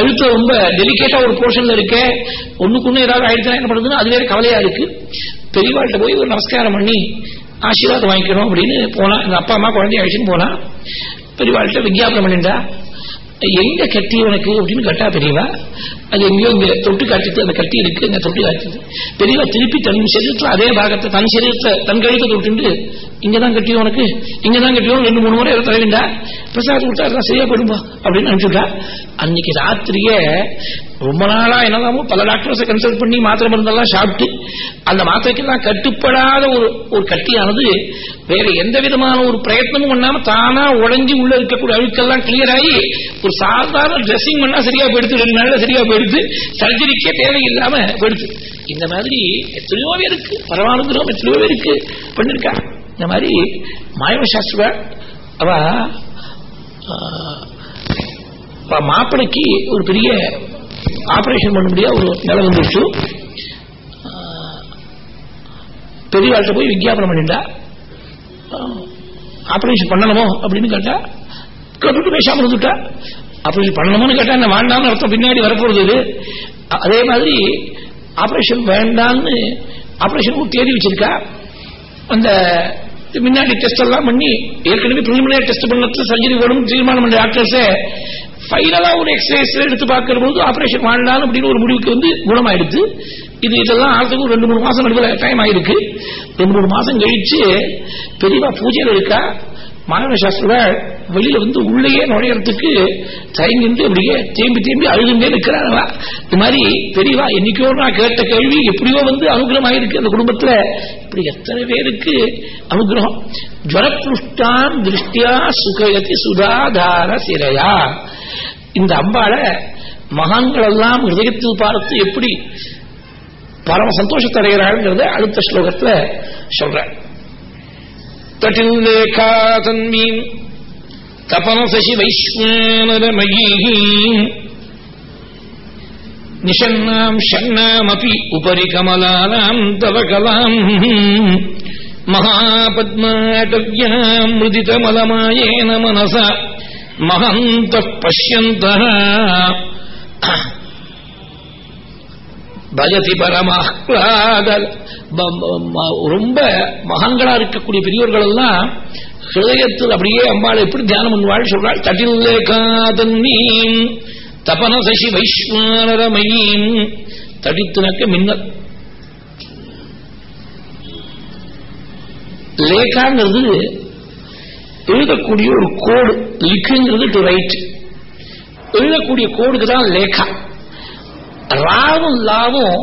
கழுத்து ரொம்ப டெலிகேட்டா ஒரு போர்ஷன்ல இருக்க ஒண்ணுக்குன்னு ஏதாவது ஆயிடுச்சா என்ன பண்றதுன்னு அது வேற கவலையா இருக்கு. பெரியவாள்கிட்ட போய் ஒரு நமஸ்காரம் பண்ணி ஆசீர்வாதம் வாங்கிக்கணும் அப்படின்னு போனா எங்க அப்பா அம்மா குழந்தைய அழிச்சுன்னு போனா பெரியவாள்கிட்ட விஜயாபனம் பண்ணிண்டா எங்க கட்டி உனக்கு அப்படின்னு கேட்டா பெரியவா அது எங்கேயோ இங்க தொட்டு காட்டிட்டு அந்த கட்டி இருக்கு அங்க தொட்டு காட்டுது பெரியவா திருப்பி தன் சரீரத்துல அதே பாகத்தை தன் சரீரத்தை தன் கழுத்தை தொட்டுண்டு இங்கதான் கட்டியும் உனக்கு? இங்கதான் கட்டியும் ரெண்டு மூணு முறை தலைவிண்டா பிரசாதம் கொடுத்தா சரியா போயிடும்பா அப்படின்னு அனுப்பிச்சுட்டா. அன்னைக்கு ராத்திரியே ரொம்ப நாளா என்னதாமோ பல டாக்டர்ஸை கன்சல்ட் பண்ணி மாத்திரை மருந்தெல்லாம் சாப்பிட்டு அந்த மாத்திரைக்கெல்லாம் கட்டுப்படாத ஒரு ஒரு கட்டியானது வேற எந்த விதமான ஒரு பிரயத்னமும் பண்ணாம தானா உடஞ்சி உள்ள இருக்கக்கூடிய அழுக்கெல்லாம் கிளியர் ஆகி ஒரு சாதாரண ட்ரெஸ்ஸிங் பண்ணா சரியா போயிடுது ரெண்டு நாள்ல சரியா போயிடுது சர்ஜரிக்கே தேவையில்லாம போயிடுது. இந்த மாதிரி எத்தனையோ பேருக்கு பரவானுகிரகம் எத்தனையோ பேருக்கு பண்ணிருக்கா. இந்த மாதிரி மாயவ சாஸ்திர அவ மாப்பிளைக்கு ஒரு பெரிய ஆபரேஷன் பண்ண முடியாது ஒரு நிலை வந்துருச்சு. பெரியவாழ்கிட்ட போய் விஜயாபனம் பண்ணிட்டா ஆபரேஷன் பண்ணணுமோ அப்படின்னு கேட்டா கேட்டுட்டு பேசாம இருந்துட்டா. ஆபரேஷன் பண்ணணும்னு கேட்டா என்ன வேண்டாம்னு அர்த்தம் பின்னாடி வரப்போறது இது. அதே மாதிரி ஆபரேஷன் வேண்டாம்னு ஆபரேஷன் தேடி வச்சிருக்கா. அந்த முன்னாடி டெஸ்ட் எல்லாம் பண்ணி ஏற்கனவே பிரிலிமினரி டெஸ்ட் பண்ணத்துல சர்ஜரி வேணும் தீர்மானம் பண்ண டாக்டர்ஸே பைனலா ஒரு எக்ஸ்ரேஸ் எடுத்து பார்க்கிற போது ஆபரேஷன் வாழலாம் அப்படின்னு ஒரு முடிவுக்கு வந்து குணமாயிடுச்சு. இது இதெல்லாம் ஆகிறதுக்கு ரெண்டு மூணு மாசம் நடுவில் டைம் ஆயிருக்கு. ரெண்டு மூணு மாசம் கழிச்சு பெரியவா பூஜையில் இருக்கா? மாணவ சாஸ்திர வெளியில வந்து உள்ளேயே நுழையறதுக்கு தயங்கிட்டு அப்படியே தேம்பி தேம்பி அழுதுண்டே நிற்கிறாங்களா இந்த மாதிரி பெரியவா என்னைக்கோ நான் கேட்ட கேள்வி எப்படியோ வந்து அனுகிரகம் ஆயிருக்கு அந்த குடும்பத்துல இப்படி எத்தனை பேருக்கு அனுகிரகம்? ஜுவரப்புஷ்டான் திருஷ்டியா சுகயதி சுதாதார சிறையா இந்த அம்பாளை மகான்கள் எல்லாம் ஹிருதயத்தில் பார்த்து எப்படி பரம சந்தோஷத்தை அடைகிறாங்கிறத அடுத்த ஸ்லோகத்தில் சொல்ற தன்மீன் தபனசசி வைஸ்வானரமயீ நிஷன்னாம் ஷன்னாமபி உபரி கமலானாம் தவகலாம் மகாபத்மாடவியாம் மிருதிதமலமாயேன மனசா மகந்த பசியந்த பகதி பரமாஹ்லாத ரொம்ப மகன்களா இருக்கக்கூடிய பெரியோர்கள் எல்லாம் ஹிருதயத்தில் அப்படியே அம்பாள் எப்படி தியானம் பண்ணுவாள் சொல்றாள் தடில்லே காதன்னீம் தபன சசி வைஸ்வரமையும் தடித்துனக்க மின்னல். லேகாங்கிறது எழுதக்கூடிய ஒரு கோடு லிக்குங்கிறது டு ரைட் எழுதக்கூடிய கோடுக்கு தான் லேகா. ராவும் லாவும்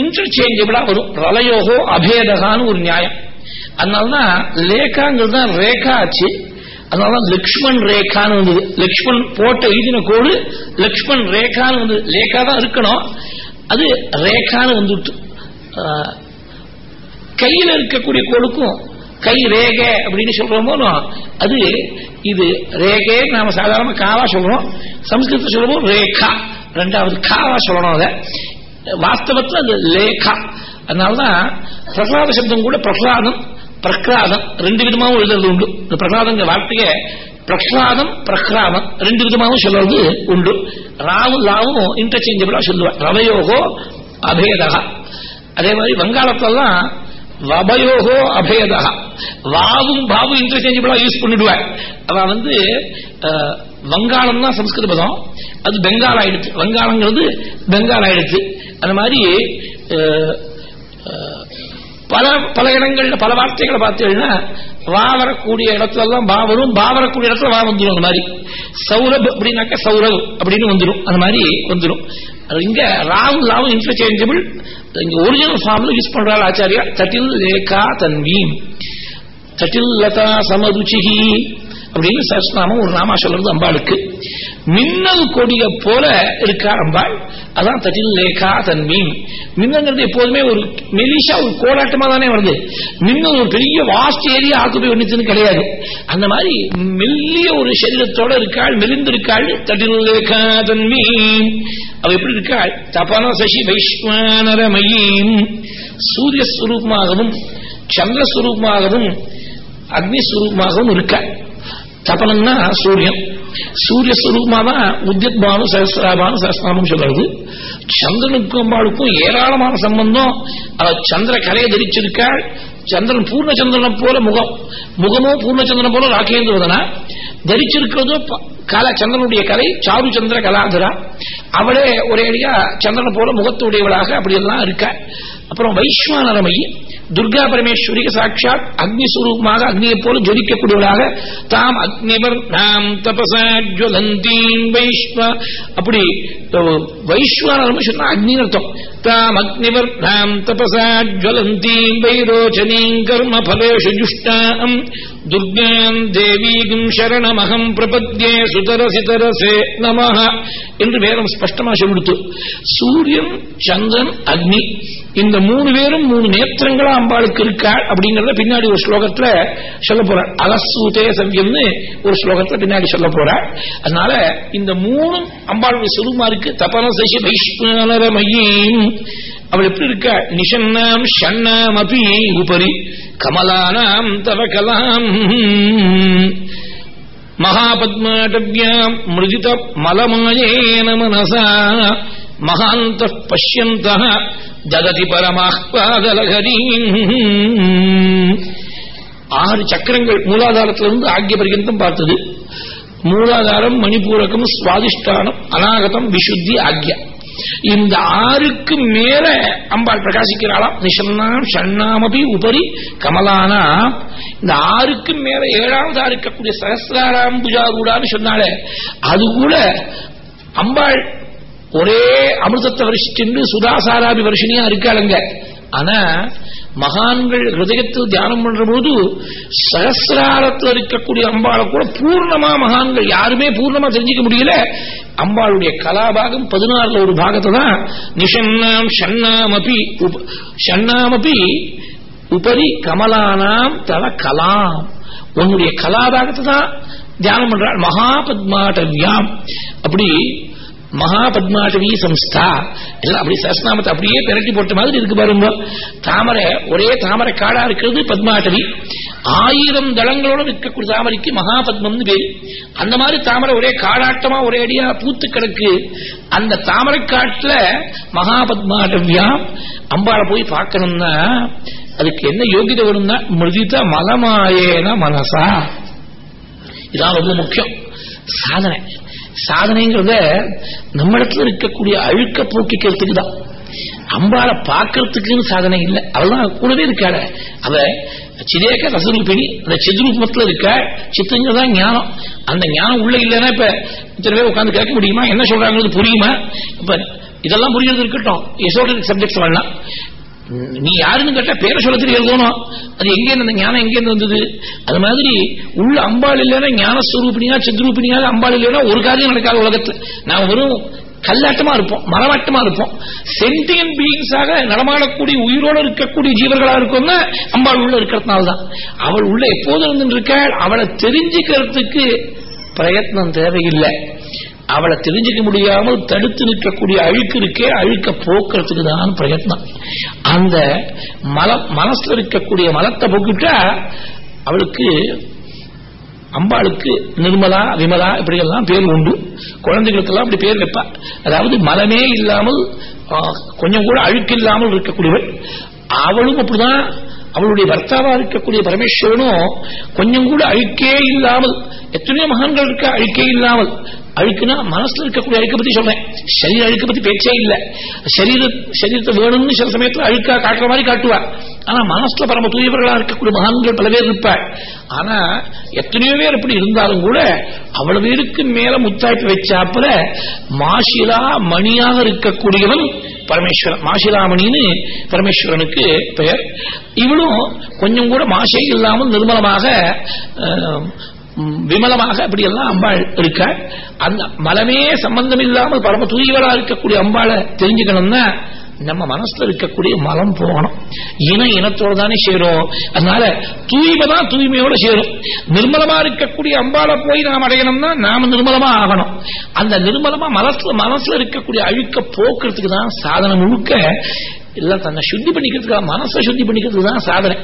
இன்டர்சேஞ்சபிளா வரும். ரலயோகோ அபேதகான்னு ஒரு நியாயம். அதனாலதான் லேகாங்கிறது தான் ரேகா ஆச்சு. அதனாலதான் லக்ஷ்மண் ரேகான்னு வந்தது. லக்ஷ்மண் போட்ட எழுதின கோடு லக்ஷ்மண் ரேகான்னு வந்தது லேகா தான் இருக்கணும். அது ரேகான்னு வந்துட்டு கையில இருக்கக்கூடிய கோடுக்கும் கை ரேகை அப்படின்னு சொல்றோமோ அது இது ரேகே நாம சாதாரண காவா சொல்றோம். சம்ஸ்கிருத சொல்றோம் ரேகா. ரெண்டாவது காவா சொல்லணும் அதை. வாஸ்தவத்தில் அது லேகா. அதனாலதான் பிரகலாத சப்தம் கூட பிரகலாதம் பிரக்ராதம் ரெண்டு விதமாகவும் எழுதுறது உண்டு. இந்த பிரகலாதங்க வார்த்தைய பிரகலாதம் பிரக்லாதம் ரெண்டு விதமாகவும் சொல்றது உண்டு. ராவும் லாவும் இன்டர்சேஞ்சபிளா சொல்லுவா. ரவையோகோ அபேதா அதே மாதிரி வங்காளத்தெல்லாம் வபயோகோ அபேதா வாவும் பாவும் இன்டர்சேஞ்சபிளா யூஸ் பண்ணிடுவார். அவன் வந்து வங்காளம் தான் சம்ஸ்கிருத பதம். அது பெங்கால் ஆயிடுச்சு. வங்காளங்கிறது பெங்கால் ஆயிடுச்சு. அந்த மாதிரி பல பல இடங்கள்ல பல வார்த்தைகளை பார்த்தீங்கன்னா வா வரக்கூடிய இடத்துல எல்லாம் பா வரும் பா வரக்கூடிய இடத்துல வா வந்துடும் அந்த மாதிரி. சௌரப் அப்படின்னாக்க சௌரவ் அப்படின்னு வந்துடும் அந்த மாதிரி வந்துடும் இங்க ராவு லாவும் இன்டர்சேஞ்சபிள் இங்க ஒரிஜினல் ஃபார்ம்ல யூஸ் பண்றாள் ஆச்சாரியா தட்டில் லேகா தன்வீம் தட்டில் லதா சமருச்சிகி அப்படின்னு சஸ்நாமம் ஒரு நாமா சொல்றது அம்பாளுக்கு. மின்னல் கொடிய போல இருக்கார் அம்பாள்? அதான் தட்டில் லேகா தன்மீன். மின்னங்கிறது எப்போதுமே ஒரு மெலிஷா ஒரு கோலாட்டமா தானே வருது. மின்னல் ஒரு பெரிய வாஸ்ட் ஏரியா ஆக்குப்பை ஒன்றுச்சுன்னு கிடையாது. அந்த மாதிரி மெல்லிய ஒரு சரீரத்தோட இருக்காள் மெலிந்திருக்காள் தட்டில் லேகா தன்மீன். அவ எப்படி இருக்காள்? தபன சசி வைஸ்வானரமயீம் சூரிய ஸ்வரூபமாகவும் சந்திரஸ்வரூபமாகவும் அக்னிஸ்வரூபமாகவும் இருக்காள் தபனம்னா சூரியன். சூரிய சுரூபமா தான் உத்யத்பானு சஹசிராபானு சஹசிராமம் சொல்றது. சந்திரனுக்கும் அம்பாளுக்கும் ஏராளமான சம்பந்தம். சந்திர கலையை தரிச்சிருக்காள். சந்திரன் பூர்ணச்சந்திரனை போல முகம். முகமோ பூர்ணச்சந்திரன் போல ராகேந்திரவதனா. தரிச்சிருக்கிறதோ கலை சந்திரனுடைய கலை சாரு சந்திர கலாதரா. அவளே ஒரே அடியா சந்திரனை போல முகத்துடையவளாக அப்படியெல்லாம் இருக்க. அப்புறம் வைஸ்வானரமை துர்கா பரமேஸ்வரிக்கு சாட்சாத் அக்னி சுரூபமாக அக்னியை போல ஜொலிக்கக்கூடியவளாக தாம் அக்னிவர் நாம் தபசாஜ்வலந்தீம் வைஸ்வ அப்படி அஹ், வைஸ்வானரம் சொன்னா அக்னி அர்த்தம். தாம் அக்னிவர் நாம் தபசாஜ்வலந்தீம் வைரோச்சனீம் கர்ம பலேஷு ஜுஷ்டாம். துர்காம் தேவீகும் சரணமகம் பிரபத்யே சுதரசிதரசே நம என்று வேதம் ஸ்பஷ்டமா சொல்லிடுத்து சூரியன் சந்திரன் அக்னி இந்த மூணு பேரும் மூணு நேத்திரங்களா அம்பாளுக்கு இருக்கா அப்படிங்கறத பின்னாடி ஒரு ஸ்லோகத்துல சொல்ல போற அலசூதே சவ்யம்னு ஒரு ஸ்லோகத்துல பின்னாடி சொல்ல போற அதனால இந்த மூணு அம்பாளுடைய சுருமா இருக்கு வைஷ்ணர மையம். அவள் எப்படி இருக்க? நிஷன்னாம் ஷண்ணாம் அபி உபரி கமலானாம் தவ கலாம் மகாபத்மாடவ்யாம் மிருதித மலமாயேன மனசா. மகாந்த பஷ்யந்த ஜகதி பரமாஹ்வாதலகரீம் ஆறு சக்கரங்கள் மூலாதாரத்திலிருந்து ஆக்கிய பர்யந்தம் பார்த்தது. மூலாதாரம் மணிபூரகம் சுவாதிஷ்டானம் அநாகதம் விசுத்தி ஆக்யா இந்த ஆறுக்கு மேல அம்பாள் பிரகாசிக்கிறாளாம். நிஷன்னாம் ஷண்ணாமபி உபரி கமலானா. இந்த ஆறுக்கு மேல ஏழாவதா இருக்கக்கூடிய சகசிராராம் புஜாரூடான்னு சொன்னாலே அது கூட அம்பாள் ஒரே அமிர்தத்தை வருஷிட்டு சுதாசாராபி வருஷினியா இருக்காளுங்க. ஆனா மகான்கள் ஹிருதயத்தில் தியானம் பண்ற போது சகசிராரத்தில் இருக்கக்கூடிய அம்பாளை கூட பூர்ணமா மகான்கள் யாருமே பூர்ணமா தெரிஞ்சுக்க முடியல. அம்பாளுடைய கலாபாகம் பதினாறுல ஒரு பாகத்தை தான் நிஷன்னாம் ஷன்னாமபி ஷன்னாமபி உபரி கமலானாம் தல கலாம். உன்னுடைய கலாபாகத்தை தான் தியானம் பண்றாள் மகாபத்மாட்டவியாம் அப்படி மகாபத்மாட்டவி சம்ஸ்தா. எல்லாம் அப்படி சஸ்நாமத்தை அப்படியே பிரட்டி போட்ட மாதிரி இருக்கு பாருங்க. தாமரை ஒரே தாமரை காடா இருக்கிறது பத்மாட்டவி ஆயிரம் தளங்களோட இருக்கக்கூடிய தாமரைக்கு மகாபத்மம்னு பேரு அந்த மாதிரி தாமரை ஒரே காடாட்டமா ஒரே அடியா பூத்து கிடக்கு. அந்த தாமரை காட்டுல மகாபத்மாட்டவியாம் அம்பாளை போய் பார்க்கணும்னா அதுக்கு என்ன யோகிதை வரும்னா மிருதித மலமாயேன மனசா. இதான் ரொம்ப முக்கியம். சாதனை. சாதனைங்கிறத நம்ம இடத்துல இருக்கக்கூடிய அழுக்க போக்கிக்கிறதுக்கு தான் அம்பாளை பார்க்கறதுக்குன்னு சாதனை இல்லை. அவள்தான் கூடவே இருக்காள. அவ சிதேக ரசரூபிணி அந்த சித்ரூபத்தில் இருக்க சித்துங்கிறதான் ஞானம். அந்த ஞானம் உள்ள இல்லைன்னா இப்ப இத்தனை பேர் உட்கார்ந்து கேட்க முடியுமா? என்ன சொல்றாங்கிறது புரியுமா? இப்ப இதெல்லாம் புரியுறது இருக்கட்டும் எசோட்டரிக் சப்ஜெக்ட்ஸ் வேணாம். நீ யாருன்னு கேட்டா பேரை சொல்ல தெரியணும் அது எங்க இருந்து ஞானம் எங்க இருந்து வந்தது? அது மாதிரி உள்ள அம்பாள் இல்லைன்னா ஞானஸ்வரூபினியா சித்ரூபினியா அம்பாள் இல்லைன்னா ஒரு காரியம் நடக்காத உலகத்துல. நான் வெறும் கல்லாட்டமா இருப்போம் மரவாட்டமா இருப்போம். சென்டியன் பீயிங்ஸாக நடமாடக்கூடிய உயிரோடு இருக்கக்கூடிய ஜீவர்களா இருக்கோம்னா அம்பாள் உள்ள இருக்கிறதுனால தான் அவள் உள்ள எப்போது இருந்து இருக்காள்? அவளை தெரிஞ்சுக்கிறதுக்கு பிரயத்னம் தேவையில்லை. அவளை தெரிஞ்சுக்க முடியாமல் தடுத்து நிற்கக்கூடிய அழுக்கு இருக்கே அழுக்க போக்குறதுக்கு தான் பிரயத்னம். அந்த மல மனசுல இருக்கக்கூடிய மலத்தை போக்கிட்டா அவளுக்கு அம்பாளுக்கு நிர்மலா விமலா இப்படி எல்லாம் பேர் உண்டு. குழந்தைகளுக்கெல்லாம் அப்படி பேர் வைப்பா. அதாவது மலமே இல்லாமல் கொஞ்சம் கூட அழுக்கு இல்லாமல் இருக்கக்கூடியவள். அவளும் அப்படிதான் அவளுடைய பர்த்தாவா இருக்கக்கூடிய பரமேஸ்வரனும் கொஞ்சம் கூட அழுக்கே இல்லாமல் எத்தனையோ மகான்கள் இருக்க அழுக்கே இல்லாமல் அழுக்குனா மனசுல இருக்கக்கூடிய அழுக்க பத்தி சொல்றேன். சரீர அழுக்க பத்தி பேச்சே இல்ல. சரீர சரீரத்தை வேணும்னு சில சமயத்துல அழுக்கா காட்டுற மாதிரி காட்டுவா. ஆனா மனசுல பரம தூயவர்களா இருக்கக்கூடிய மகான்கள் பல பேர் இருப்பாள் ஆனா எத்தனையோ பேர் அப்படி இருந்தாலும் கூட அவ்வளவு பேருக்கு மேல முத்தாய்ப்பு வச்சாப்புல மாசிலா மணியாக இருக்கக்கூடியவன் பரமேஸ்வரன் மாசிலாமணின்னு பரமேஸ்வரனுக்கு பெயர். இவளும் கொஞ்சம் கூட மாசை இல்லாமல் நிர்மலமாக அஹ், விமலமாக அப்படியெல்லாம் அம்பாள் இருக்க அந்த மலமே சம்பந்தம் இல்லாமல் பரம தூய்வரா இருக்கக்கூடிய அம்பாளை தெரிஞ்சுக்கணும்னா நம்ம மனசுல இருக்கக்கூடிய மலம் போகணும். இன இனத்தோட தானே சேரும். அதனால தூய்மை தான் தூய்மையோட சேரும். நிர்மலமா இருக்கக்கூடிய அம்பால போய் நாம் அடையணும்னா நாம நிர்மலமா ஆகணும். அந்த நிர்மலமா மனசுல மனசுல இருக்கக்கூடிய அழுக்க போக்குறதுக்கு தான் சாதனை முழுக்க எல்லாம் தன்னை சுத்தி பண்ணிக்கிறதுக்காக மனசை சுத்தி பண்ணிக்கிறதுக்கு தான் சாதனை.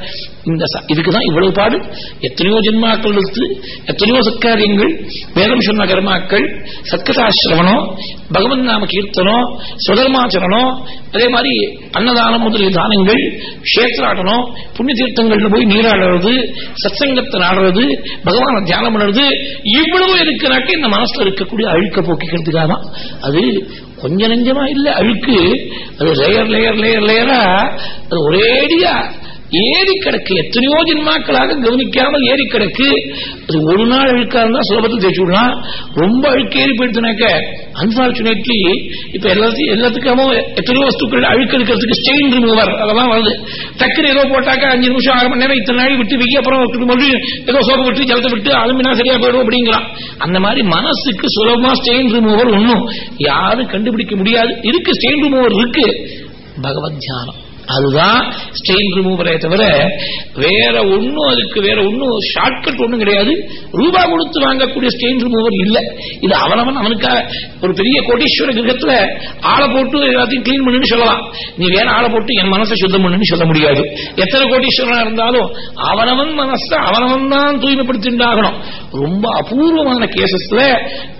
இந்த ச- இதுக்குதான் இவ்வளவு பாடு. எத்தனையோ ஜென்மாக்கள் எடுத்து எத்தனையோ சத்காரியங்கள். வேதம் சொன்ன கர்மாக்கள். சத்கதாசிரவணம் பகவன் நாம கீர்த்தனம் சுதர்மாச்சரணம் அதே மாதிரி அன்னதானம் முதலிய தானங்கள் கஷேத்ராட்டனம் புண்ணிய தீர்த்தங்கள்ல போய் நீராடுறது சத்சங்கத்தை நாடுறது பகவானை தியானம் பண்ணுறது இவ்வளவு இருக்குனாக்க இந்த மனசுல இருக்கக்கூடிய அழுக்க போக்கிக்கிறதுக்காக தான் அது கொஞ்ச நெஞ்சமா இல்ல அழுக்கு. அது லேயர் லேயர் லேயர் லேயரா அது ஒரேடியா ஏறி கிடக்கு எத்தனையோ ஜென்மாக்களாக கவனிக்காமல் ஏறி கிடக்கு அது ஒரு நாள் அழுக்கா இருந்தா சுலபத்தில் தேய்ச்சி விடலாம். ரொம்ப அழுக்கு ஏறி போயிடுச்சுனாக்க அன்பார்ச்சுனேட்லி இப்ப எல்லாத்தையும் எல்லாத்துக்காகவும் எத்தனையோ வஸ்துக்கள் அழுக்கு இருக்கிறதுக்கு ஸ்டெயின் ரிமூவர் அதெல்லாம் வருது. டக்குனு ஏதோ போட்டாக்க அஞ்சு நிமிஷம் ஆறு மணி நேரம் இத்தனை நாள் விட்டு வெய்ய அப்புறம் விட்டு மறுபடியும் ஏதோ சோப்பு விட்டு ஜலத்தை விட்டு அலுமினா சரியா போயிடும் அப்படிங்கலாம் அந்த மாதிரி மனசுக்கு சுலபமா ஸ்டெயின் ரிமூவர் ஒன்றும் யாரும் கண்டுபிடிக்க முடியாது. இருக்கு ஸ்டெயின் ரிமூவர் இருக்கு. பகவத் தியானம் அதுதான் ஸ்டெயின் ரிமூவரே தவிர வேற ஒன்னும் அதுக்கு வேற ஒண்ணும் ஷார்ட்கட் ஒன்னும் கிடையாது. ரூபா கொடுத்து வாங்கக்கூடிய ஸ்டெயின் ரிமூவர் இல்ல. இது அவனவன் அவனுக்காக ஒரு பெரிய கோடீஸ்வர கிரகத்துல ஆளை போட்டு எல்லாத்தையும் கிளீன் பண்ணுன்னு சொல்லலாம். நீ வேற ஆளை போட்டு என் மனசை சுத்தம் பண்ணுன்னு சொல்ல முடியாது. எத்தனை கோடீஸ்வரனா இருந்தாலும் அவனவன் மனசை அவனவன் தான் தூய்மைப்படுத்திண்டாகணும் ரொம்ப அபூர்வமான கேசஸ்ல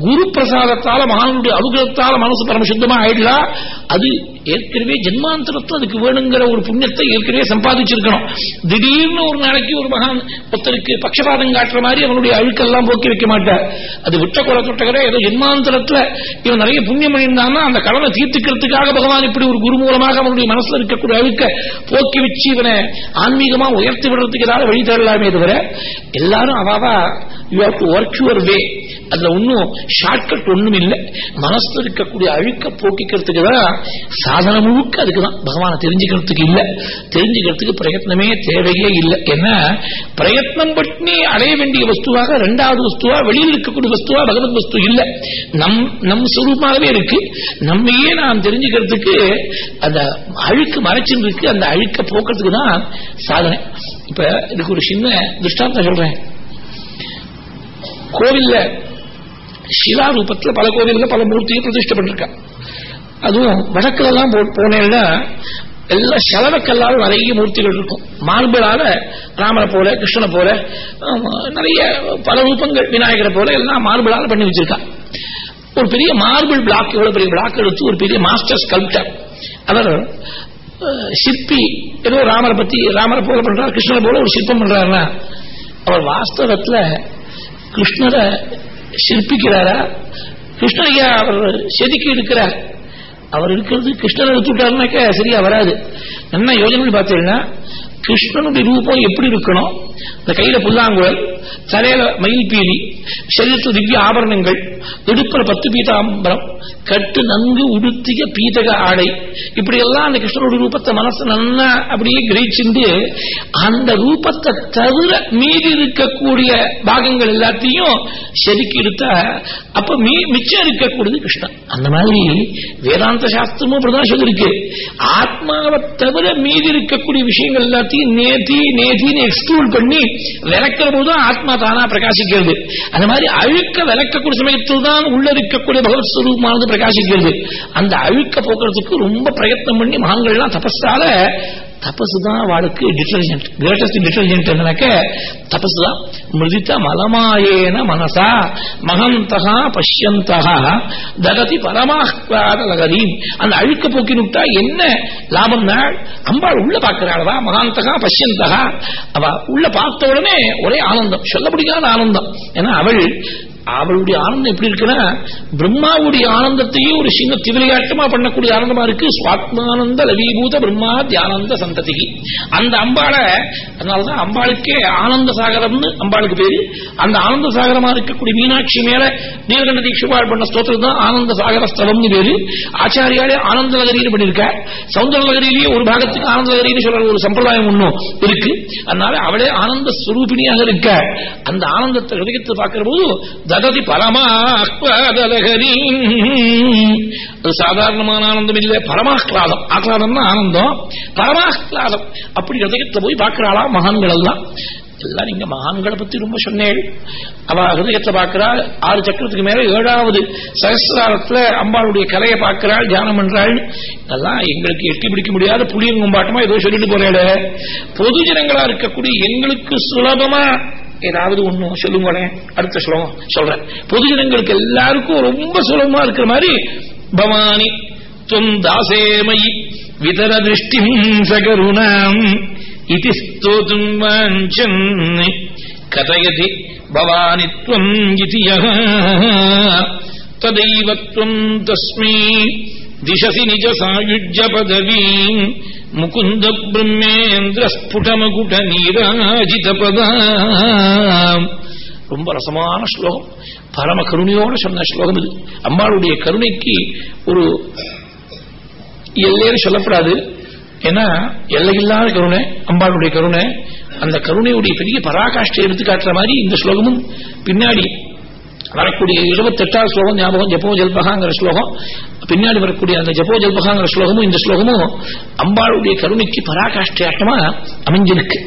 குரு பிரசாதத்தால மகானுடைய அனுகிரகத்தால மனசு பரமசுத்தமா ஆயிடலாம் அது ஏற்கனவே ஜென்மாந்தரத்துல அதுக்கு வேணுங்க வேணுங்கிற ஒரு புண்ணியத்தை ஏற்கனவே சம்பாதிச்சிருக்கணும். திடீர்னு ஒரு நாளைக்கு ஒரு மகான் ஒருத்தருக்கு பட்சபாதம் காட்டுற மாதிரி அவனுடைய அழுக்கெல்லாம் போக்கி வைக்க மாட்டார். அது விட்ட குறை தொட்டகரே ஏதோ ஜென்மாந்தரத்துல இவன் நிறைய புண்ணியம் பண்ணியிருந்தான்னா அந்த கடனை தீர்த்துக்கிறதுக்காக பகவான் இப்படி ஒரு குரு மூலமாக அவனுடைய மனசுல இருக்கக்கூடிய அழுக்க போக்கி வச்சு இவனை ஆன்மீகமா உயர்த்தி விடுறதுக்கு ஏதாவது வழி தேடலாமே தவிர எல்லாரும் அவாவா you have to work your way அதுல ஒன்னும் ஷார்ட்கட் ஒண்ணும் இல்லை. மனசுல இருக்கக்கூடிய அழுக்க போக்கிக்கிறதுக்கு தான் சாதனம் முழுக்க அதுக்குதான். பகவானை தெரிஞ்சுக்கிறதுக்கு இல்ல. தெரிஞ்சுக்கிறதுக்கு பிரயத்னமே தேவையே இல்லை. ஏன்னா பிரயத்னம் பண்ணி அடைய வேண்டிய வஸ்துவாக ரெண்டாவது வஸ்துவா வெளியில் இருக்கக்கூடிய வஸ்துவா பகவத் வஸ்து இல்ல. நம் நம் சுரூபமாகவே இருக்கு. நம்மையே நாம் தெரிஞ்சுக்கிறதுக்கு அந்த அழுக்கு மறைச்சிருக்கு அந்த அழுக்க போக்குறதுக்கு தான் சாதனை. இப்ப இதுக்கு ஒரு சின்ன திருஷ்டாந்தம் சொல்றேன். கோவில்ல சிலா ரூபத்தில் பல கோவில்ல பல மூர்த்தியை பிரதிஷ்டை பண்ணிருக்கா அதுவும் வடக்குல எல்லாம் போனேன்னா எல்லாம் செலவக்கல்லால் நிறைய மூர்த்திகள் இருக்கும் மார்பிளால ராமரை போல கிருஷ்ணனை போல நிறைய பல ரூபங்கள் விநாயகரை போல எல்லாம் மார்பிளால பண்ணி வச்சிருக்கா ஒரு பெரிய மார்பிள் பிளாக் இவ்வளவு பெரிய பிளாக் எடுத்து ஒரு பெரிய மாஸ்டர் ஸ்கல்ப்டர் அவர் சிற்பி ஏதோ ராமரை பத்தி ராமரை போல பண்றாரு கிருஷ்ணரை போல ஒரு சிற்பம் பண்றாருன்னா அவர் வாஸ்தவத்துல கிருஷ்ணரை சிற்பிக்கிறாரா? கிருஷ்ணரையா அவர் செதுக்கி இருக்கிறார் அவர் இருக்கிறது கிருஷ்ணர் எடுத்துட்டாருனாக்க சரியா வராது. என்ன யோஜனை பார்த்தீங்கன்னா கிருஷ்ணனுடைய ரூபம் எப்படி இருக்கணும்? இந்த கையில புல்லாங்குழல் தலையில மயில் பீலி சரீரத்தில் திவ்ய ஆபரணங்கள் இடுப்புல பத்து பீதாம்பரம் கட்டு நன்கு உடுத்திய பீதக ஆடை. இப்படி எல்லாம் அந்த கிருஷ்ணனுடைய ரூபத்தை மனசு நன்னா அப்படியே கிரகிச்சிருந்து அந்த ரூபத்தை தவிர மீதி இருக்கக்கூடிய பாகங்கள் எல்லாத்தையும் செதுக்கி எடுத்தா அப்ப மீ மிச்சம் இருக்கக்கூடியது கிருஷ்ணன். அந்த மாதிரி வேதாந்த சாஸ்திரமும் அப்படிதான் சொல்லிருக்கு. ஆத்மாவை தவிர மீதி இருக்கக்கூடிய விஷயங்கள் எல்லாத்தையும் நேதி நேதின்னு எக்ஸ்க்ளூட் பண்ணி விளக்கிற போதும் ஆத்மா தானா பிரகாசிக்கிறது. அந்த மாதிரி அழுக்க விளக்கக்கூடிய சமயத்தில் தான் உள்ள இருக்கக்கூடிய பகவத் ஸ்வரூபமானது பிரகாசிக்கிறது. அந்த அழுக்க போக்குறதுக்கு ரொம்ப பிரயத்னம் பண்ணி மகான்கள்லாம் தபஸால தபசு தான் அவளுக்கு டிட்டர்ஜென்ட் கிரேட்டஸ்ட் டிட்டர்ஜென்ட் என்னன்னாக்க தபசு தான் மிருதித்த மலமாயேன மனசா மகந்தகா பஷ்யந்தகா தகதி பரமாஹ்லாத லகதீம் அந்த அழுக்க போக்கி நுட்டா என்ன லாபம்னா அம்பாள் உள்ள பார்க்கிறாளவா? மகாந்தகா பஷ்யந்தகா. அவ உள்ள பார்த்த உடனே ஒரே ஆனந்தம் சொல்ல முடியாத ஆனந்தம். ஏன்னா அவள் அவளுடைய ஆனந்தம் எப்படி இருக்குன்னா பிரம்மாவுடைய ஆனந்தத்தையே ஒரு சின்ன திவிரையாட்டமா பண்ணக்கூடிய ஆனந்தமா இருக்கு. சுவாத்மானந்த லவீபூத பிரம்மா தியானந்த சந்ததிகி. அந்த அம்பாள அதனாலதான் அம்பாளுக்கே ஆனந்த சாகரம்னு அம்பாளுக்கு பேரு. அந்த ஆனந்த சாகரமா இருக்கக்கூடிய மீனாட்சி மேல நீலகண்ட தீட்சிபாள் பண்ண ஸ்தோத்திரம் தான் ஆனந்த சாகர ஸ்தலம்னு பேரு. ஆச்சாரியாலே ஆனந்த லகரின்னு பண்ணிருக்க. சவுந்தர நகரிலேயே ஒரு பாகத்துக்கு ஆனந்த நகரின்னு சொல்ற ஒரு சம்பிரதாயம் ஒன்றும் இருக்கு. அதனால அவளே ஆனந்த ஸ்வரூபிணியாக இருக்க. அந்த ஆனந்தத்தை ஹிருதயத்தை பார்க்கிற போது தததி பரமாஹ்லாதலகரி அது சாதாரணமான ஆனந்தம் இல்லை. பரமாஹ்லாதம். ஆஹ்லாதம்னா ஆனந்தம். பரமாஹ்லாதம். அப்படி ஹிருதயத்தை போய் பார்க்கிறாளா? மகான்கள் எல்லாம் எல்லாம் நீங்க மகான்களை பத்தி ரொம்ப சொன்னேள். அவ ஹிருதயத்தை பார்க்கிறாள். ஆறு சக்கரத்துக்கு மேல ஏழாவது சகசிராரத்துல அம்பாளுடைய கலையை பார்க்கிறாள் தியானம் பண்றாள். இதெல்லாம் எங்களுக்கு எட்டி பிடிக்க முடியாத புளியங்கும்பாட்டமா ஏதோ சொல்லிட்டு போறேன் பொது ஜனங்களா இருக்கக்கூடிய எங்களுக்கு சுலபமா ஏதாவது ஒண்ணு சொல்லுங்களேன். அடுத்த ஸ்லோகம் சொல்றேன். பொது ஜனங்களுக்கு எல்லாருக்கும் ரொம்ப சுலபமா இருக்கிற மாதிரி பவானி துவம் தாசேமயி விதர திருஷ்டி சகருணாம் இது ஸ்தோதும் வாஞ்சன் கதயதி பவானி துவம் இது யः ததைவ துவம் தஸ்மை திசசி நிஜ சாயுஜ பதவீம் முகுந்த பிரம்மேந்திர ஸ்புடமகுட நீராஜித பதா ரொம்ப ரசமான ஸ்லோகம். பரம கருணையோட சொன்ன ஸ்லோகம் இது. அம்பாளுடைய கருணைக்கு ஒரு எல்லையு சொல்லப்படாது. ஏன்னா எல்லையில்லாத கருணை அம்பாளுடைய கருணை அந்த கருணையுடைய பெரிய பராகாஷ்டை எடுத்து காட்டுற மாதிரி இந்த ஸ்லோகமும் பின்னாடி வரக்கூடிய இருபத்தெட்டாவது ஸ்லோகம் ஞாபகம் ஜப்போ ஜல்பகாங்கிற ஸ்லோகம். பின்னாடி வரக்கூடிய அந்த ஜப்போ ஜல்பகாங்கிற ஸ்லோகமும் இந்த ஸ்லோகமும் அம்பாளுடைய கருணைக்கு பராகாஷ்டையாட்டமா அமைஞ்சிருக்கு.